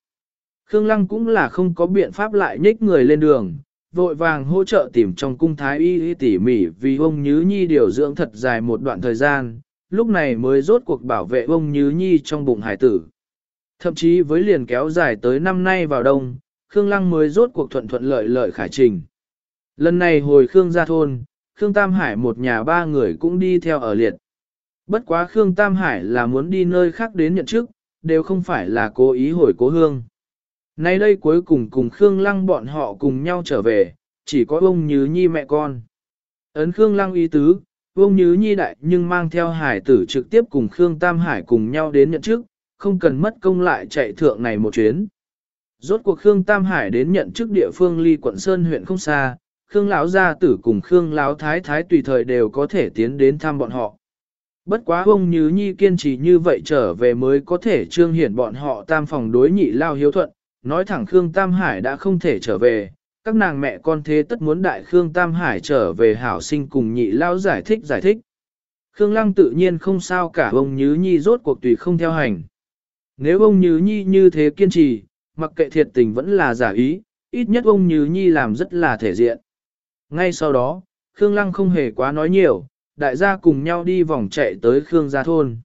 Khương Lăng cũng là không có biện pháp lại nhích người lên đường, vội vàng hỗ trợ tìm trong cung thái y, y tỉ mỉ vì ông Nhứ Nhi điều dưỡng thật dài một đoạn thời gian, lúc này mới rốt cuộc bảo vệ ông Nhứ Nhi trong bụng hải tử. Thậm chí với liền kéo dài tới năm nay vào đông, Khương Lăng mới rốt cuộc thuận thuận lợi lợi khải trình. Lần này hồi Khương ra thôn, Khương Tam Hải một nhà ba người cũng đi theo ở liệt. Bất quá Khương Tam Hải là muốn đi nơi khác đến nhận chức, đều không phải là cố ý hồi cố hương. Nay đây cuối cùng cùng Khương Lăng bọn họ cùng nhau trở về, chỉ có ông như Nhi mẹ con. Ấn Khương Lăng ý tứ, ông Như Nhi đại nhưng mang theo hải tử trực tiếp cùng Khương Tam Hải cùng nhau đến nhận chức, không cần mất công lại chạy thượng này một chuyến. Rốt cuộc Khương Tam Hải đến nhận chức địa phương ly quận Sơn huyện không xa, Khương lão gia tử cùng Khương lão thái thái tùy thời đều có thể tiến đến thăm bọn họ. Bất quá ông Như Nhi kiên trì như vậy trở về mới có thể trương hiển bọn họ tam phòng đối nhị lao hiếu thuận, nói thẳng Khương Tam Hải đã không thể trở về, các nàng mẹ con thế tất muốn đại Khương Tam Hải trở về hảo sinh cùng nhị lao giải thích giải thích. Khương Lăng tự nhiên không sao cả ông Như Nhi rốt cuộc tùy không theo hành. Nếu ông Như Nhi như thế kiên trì, mặc kệ thiệt tình vẫn là giả ý, ít nhất ông Như Nhi làm rất là thể diện. Ngay sau đó, Khương Lăng không hề quá nói nhiều, đại gia cùng nhau đi vòng chạy tới Khương Gia Thôn.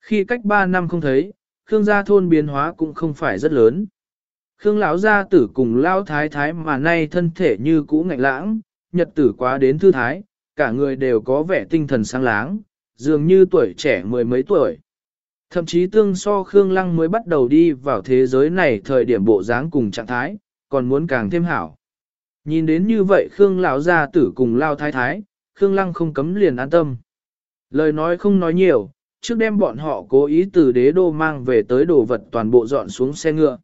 Khi cách 3 năm không thấy, Khương Gia Thôn biến hóa cũng không phải rất lớn. Khương lão gia tử cùng Lão thái thái mà nay thân thể như cũ ngạnh lãng, nhật tử quá đến thư thái, cả người đều có vẻ tinh thần sáng láng, dường như tuổi trẻ mười mấy tuổi. Thậm chí tương so Khương Lăng mới bắt đầu đi vào thế giới này thời điểm bộ dáng cùng trạng thái, còn muốn càng thêm hảo. Nhìn đến như vậy Khương lão gia tử cùng lao thái thái, Khương Lăng không cấm liền an tâm. Lời nói không nói nhiều, trước đem bọn họ cố ý từ đế đô mang về tới đồ vật toàn bộ dọn xuống xe ngựa.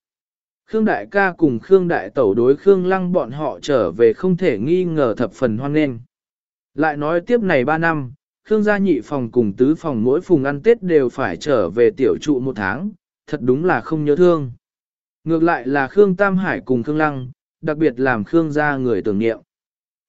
Khương Đại ca cùng Khương Đại tẩu đối Khương Lăng bọn họ trở về không thể nghi ngờ thập phần hoan nghênh. Lại nói tiếp này 3 năm, Khương gia nhị phòng cùng tứ phòng mỗi phùng ăn Tết đều phải trở về tiểu trụ một tháng, thật đúng là không nhớ thương. Ngược lại là Khương Tam Hải cùng Khương Lăng, đặc biệt làm Khương gia người tưởng niệm.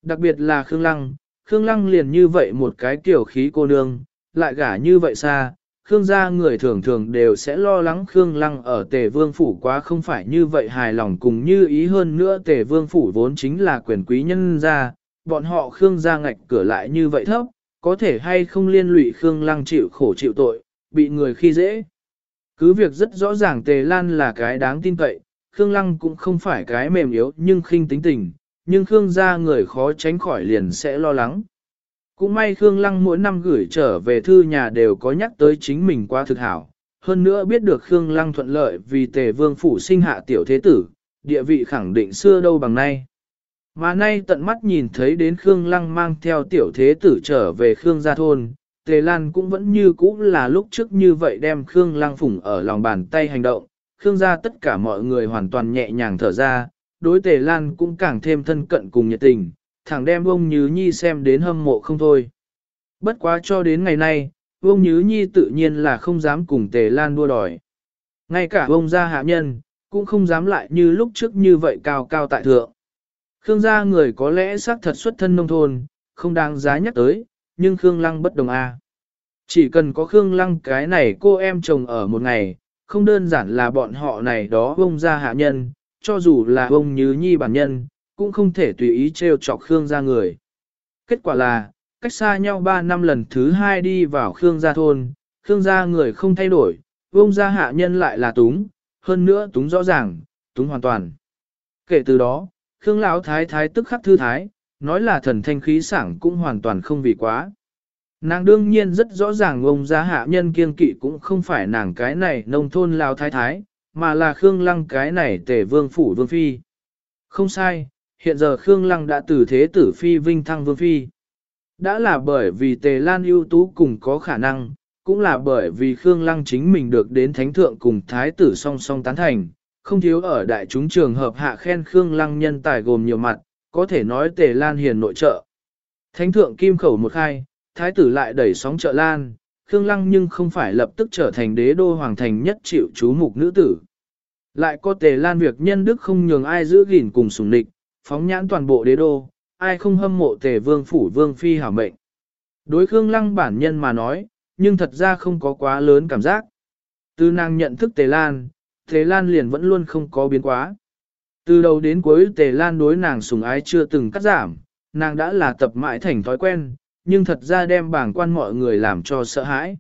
Đặc biệt là Khương Lăng, Khương Lăng liền như vậy một cái kiểu khí cô nương, lại gả như vậy xa, Khương gia người thường thường đều sẽ lo lắng Khương Lăng ở tề vương phủ quá không phải như vậy hài lòng cùng như ý hơn nữa tề vương phủ vốn chính là quyền quý nhân gia, bọn họ Khương gia ngạch cửa lại như vậy thấp, có thể hay không liên lụy Khương Lăng chịu khổ chịu tội, bị người khi dễ. Cứ việc rất rõ ràng Tề Lan là cái đáng tin cậy, Khương Lăng cũng không phải cái mềm yếu nhưng khinh tính tình, nhưng Khương gia người khó tránh khỏi liền sẽ lo lắng. Cũng may Khương Lăng mỗi năm gửi trở về thư nhà đều có nhắc tới chính mình qua thực hảo, hơn nữa biết được Khương Lăng thuận lợi vì Tề Vương phủ sinh hạ tiểu thế tử, địa vị khẳng định xưa đâu bằng nay. Mà nay tận mắt nhìn thấy đến Khương Lăng mang theo tiểu thế tử trở về Khương gia thôn, Tề Lan cũng vẫn như cũ là lúc trước như vậy đem Khương Lăng phủng ở lòng bàn tay hành động. Khương gia tất cả mọi người hoàn toàn nhẹ nhàng thở ra, đối Tề Lan cũng càng thêm thân cận cùng nhiệt tình, thẳng đem ông Nhứ Nhi xem đến hâm mộ không thôi. Bất quá cho đến ngày nay, ông Nhứ Nhi tự nhiên là không dám cùng Tề Lan đua đòi. Ngay cả ông gia hạ nhân, cũng không dám lại như lúc trước như vậy cao cao tại thượng. Khương gia người có lẽ xác thật xuất thân nông thôn, không đáng giá nhắc tới, nhưng Khương Lăng bất đồng a. Chỉ cần có Khương Lăng cái này cô em chồng ở một ngày, không đơn giản là bọn họ này đó bông ra hạ nhân, cho dù là bông như nhi bản nhân, cũng không thể tùy ý trêu chọc Khương gia người. Kết quả là, cách xa nhau 3 năm lần thứ hai đi vào Khương gia thôn, Khương gia người không thay đổi, bông ra hạ nhân lại là túng, hơn nữa túng rõ ràng, túng hoàn toàn. Kể từ đó, Khương Lão Thái Thái tức khắc thư thái, nói là thần thanh khí sảng cũng hoàn toàn không vì quá. Nàng đương nhiên rất rõ ràng ông gia hạ nhân kiên kỵ cũng không phải nàng cái này nông thôn lão thái thái, mà là Khương Lăng cái này tể vương phủ vương phi. Không sai, hiện giờ Khương Lăng đã từ thế tử phi vinh thăng vương phi. Đã là bởi vì tề lan ưu tú cùng có khả năng, cũng là bởi vì Khương Lăng chính mình được đến thánh thượng cùng thái tử song song tán thành, không thiếu ở đại chúng trường hợp hạ khen Khương Lăng nhân tài gồm nhiều mặt, có thể nói tề lan hiền nội trợ. Thánh thượng kim khẩu một khai, thái tử lại đẩy sóng trợ lan, Khương Lăng nhưng không phải lập tức trở thành đế đô hoàng thành nhất chịu chú mục nữ tử. Lại có tề lan việc nhân đức không nhường ai giữ gìn cùng sùng địch, phóng nhãn toàn bộ đế đô, ai không hâm mộ tề vương phủ vương phi hảo mệnh. Đối Khương Lăng bản nhân mà nói, nhưng thật ra không có quá lớn cảm giác. Từ nàng nhận thức tề lan, tề lan liền vẫn luôn không có biến quá. Từ đầu đến cuối tề lan đối nàng sủng ái chưa từng cắt giảm, nàng đã là tập mãi thành thói quen, nhưng thật ra đem bảng quan mọi người làm cho sợ hãi.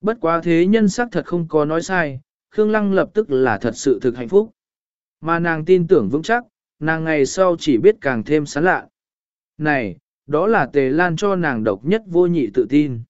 Bất quá thế nhân sắc thật không có nói sai, Khương Lăng lập tức là thật sự thực hạnh phúc. Mà nàng tin tưởng vững chắc, nàng ngày sau chỉ biết càng thêm sán lạ. Này, đó là tề lan cho nàng độc nhất vô nhị tự tin.